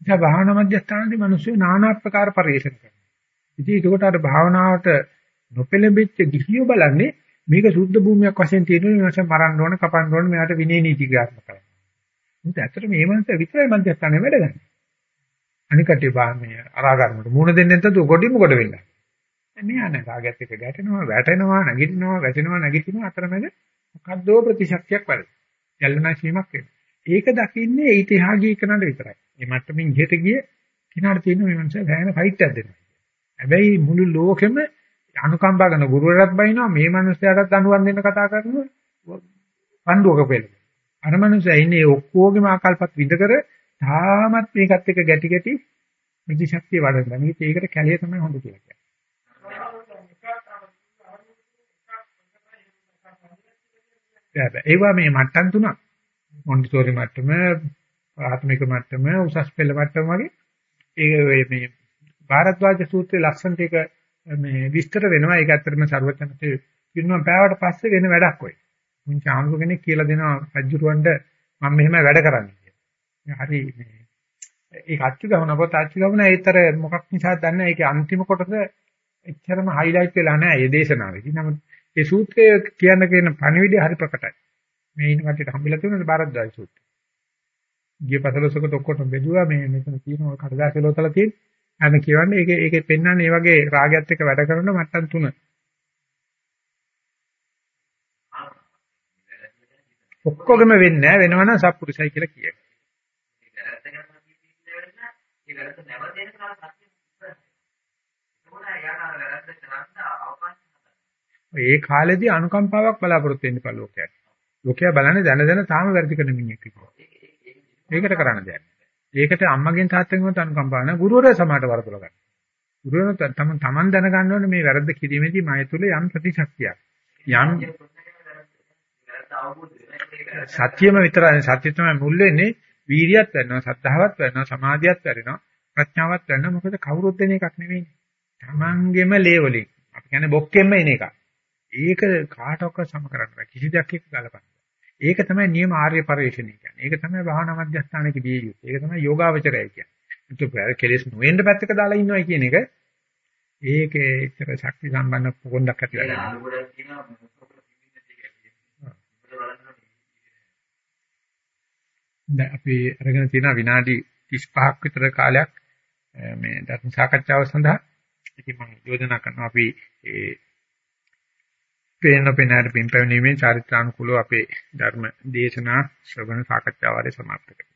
ඉතින් භාවනා මධ්‍යස්ථානදී මිනිස්සු নানা ආකාර පරිශ්‍රම කරනවා. ඉතින් ඒකට අර භාවනාවට නොපෙළඹෙච්ච ගිහියෝ බලන්නේ මේක සුද්ධ භූමියක් වශයෙන් තියෙනවා මේ මාසෙ මරන්න ඕන කපන්න ඕන මෙයාට විනය නීති ක්‍රියාත්මක කරන්න. මුත් ඇත්තට මේ මනස විතරයි මධ්‍යස්ථානේ වැඩ ගන්න. අනිකට මේ අරාගරමට මූණ දෙන්නේ නැත්නම් ගොඩින්ම ගොඩ වෙන්න. මේ අනේ කාගත් එක ගැටෙනවා වැටෙනවා නැගිටිනවා වැටෙනවා නැගිටිනවා අතරමැද මොකද්දෝ ප්‍රතිශක්තියක් වැඩ. යල්ලනාශීමක් වෙනවා. ඒක දකින්නේ ඊට එහා ගිය කෙනාට විතරයි. මේ මට්ටමින් ඉහට ගිය කෙනාට තියෙන මේ මනස වැහෙන ෆයිට් එකක් දෙනවා. හැබැයි මුළු ලෝකෙම අනුකම්පා කරන ගුරුවරයාත් බයිනවා මේ මිනිස්යාටත් දඬුවම් දෙන්න කතා කරනවා පණ්ඩුවක පෙළ. අර මිනිස්සයා ඉන්නේ ඔක්කොගේම ආකල්පත් විඳ කර තාමත් මේකත් එක්ක ගැටි ගැටි ප්‍රතිශක්තිය වඩනවා. මේක ඒකට කැලිය තමයි හොඳ කියලා කියන්නේ. ඒවා මේ මට්ටම් තුනක්. මොන්ටිසෝරි මට්ටම, ආත්මික මට්ටම, උසස් පෙළ මට්ටම වගේ ඒ මේ ಭಾರದ್ವಾජ සූත්‍රයේ ලක්ෂණ ටික මේ විස්තර වෙනවා. ඒක ඇත්තටම ਸਰවඥතේ පිරුණා පෑවට පස්සේ වෙන වැඩක් ඔය. මුංච ආමක කෙනෙක් කියලා දෙනවා රජුරවණ්ඩ මම මෙහෙම වැඩ කරන්නේ කියලා. හරි මේ ඒ කච්චි ගමන පොත අච්චි ගමන ඒතර මොකක් නිසා දන්නේ ඒකේ අන්තිම කොටස එච්චරම හයිලයිට් වෙලා නැහැ ඒ දේශනාවේදී. නමුත් ඒ සූත්‍රය කියන්න කියන පණිවිඩය හරි ප්‍රකටයි. මේ ඉන්න කට්ටියට හම්බෙලා තියෙනවා බාරද්දායි සූත්‍රය. ගිය පසලසකට ඔක්කොටම බෙදුවා මේ මෙතන තියෙන කඩදාසි ලෝතල තියෙන අන්න කියවන්නේ ඒකේ ඒකේ පෙන්වන්නේ මේ වගේ රාගයත් එක්ක වැඩ කරන මට්ටම් තුන. ඔක්කොගෙම වෙන්නේ නැහැ වෙනවනම් සත්පුරුෂයි කියලා කියයි. ඒ කාලෙදී අනුකම්පාවක් බලාපොරොත්තු වෙන්න බෑ ලෝකයට. ලෝකයා බලන්නේ දැන දැන තාම වැඩි කරන මිනිහෙක් කියලා. ඒකට කරන්න දෙයක්. ඒකට අම්මගෙන් තාත්තගෙන් අනුකම්පාව නැහැ. ගුරුවරයා සමාට වරදොල ගන්න. ගුරුවරයා තම තමන් දැනගන්න ඕනේ මේ වැරද්ද කිරීමේදී මය තුල යම් ප්‍රතිශක්තියක්. යම් සත්‍යම විතරයි සත්‍ය තමයි මුල් වෙන්නේ. වීරියත් වෙනවා, සද්ධාවත් වෙනවා, සමාධියත් වෙනවා, ප්‍රඥාවත් වෙනවා. මොකද කවුරුත් දෙන එකක් නෙවෙයි. තමන්ගෙම ලේවලින්. අපි කියන්නේ බොක්කෙම එන එකක්. ඒක කාටවත් සම කරන්න බෑ. කිසි දෙයක් එක්ක ගලපන්න. ඒක තමයි නියම ආර්ය පරිශ්‍රණය කියන්නේ. ඒක තමයි භාවනා මධ්‍යස්ථානයේ කිය යුත්තේ. ඒක තමයි යෝගාවචරය කියන්නේ. ඒක කෙලෙස් නොවෙන්න පැත්තක දාලා ඉන්නවා කියන එක ඒකේ ඉතර ශක්ති සම්බන්ධ පොකොණ්ඩක් ඇති වෙනවා. දැන් අපි අරගෙන තියෙන විනාඩි 35ක් විතර කාලයක් මේ ධර්ම සාකච්ඡාව සඳහා ඉතින් මම යෝජනා කරනවා අපි ඒ පේන පේනාට පින් පැවණීමේ චාරිත්‍රානුකූලව අපේ ධර්ම දේශනා ශ්‍රවණ සාකච්ඡාව ආරේ සමාප්ත කරමු.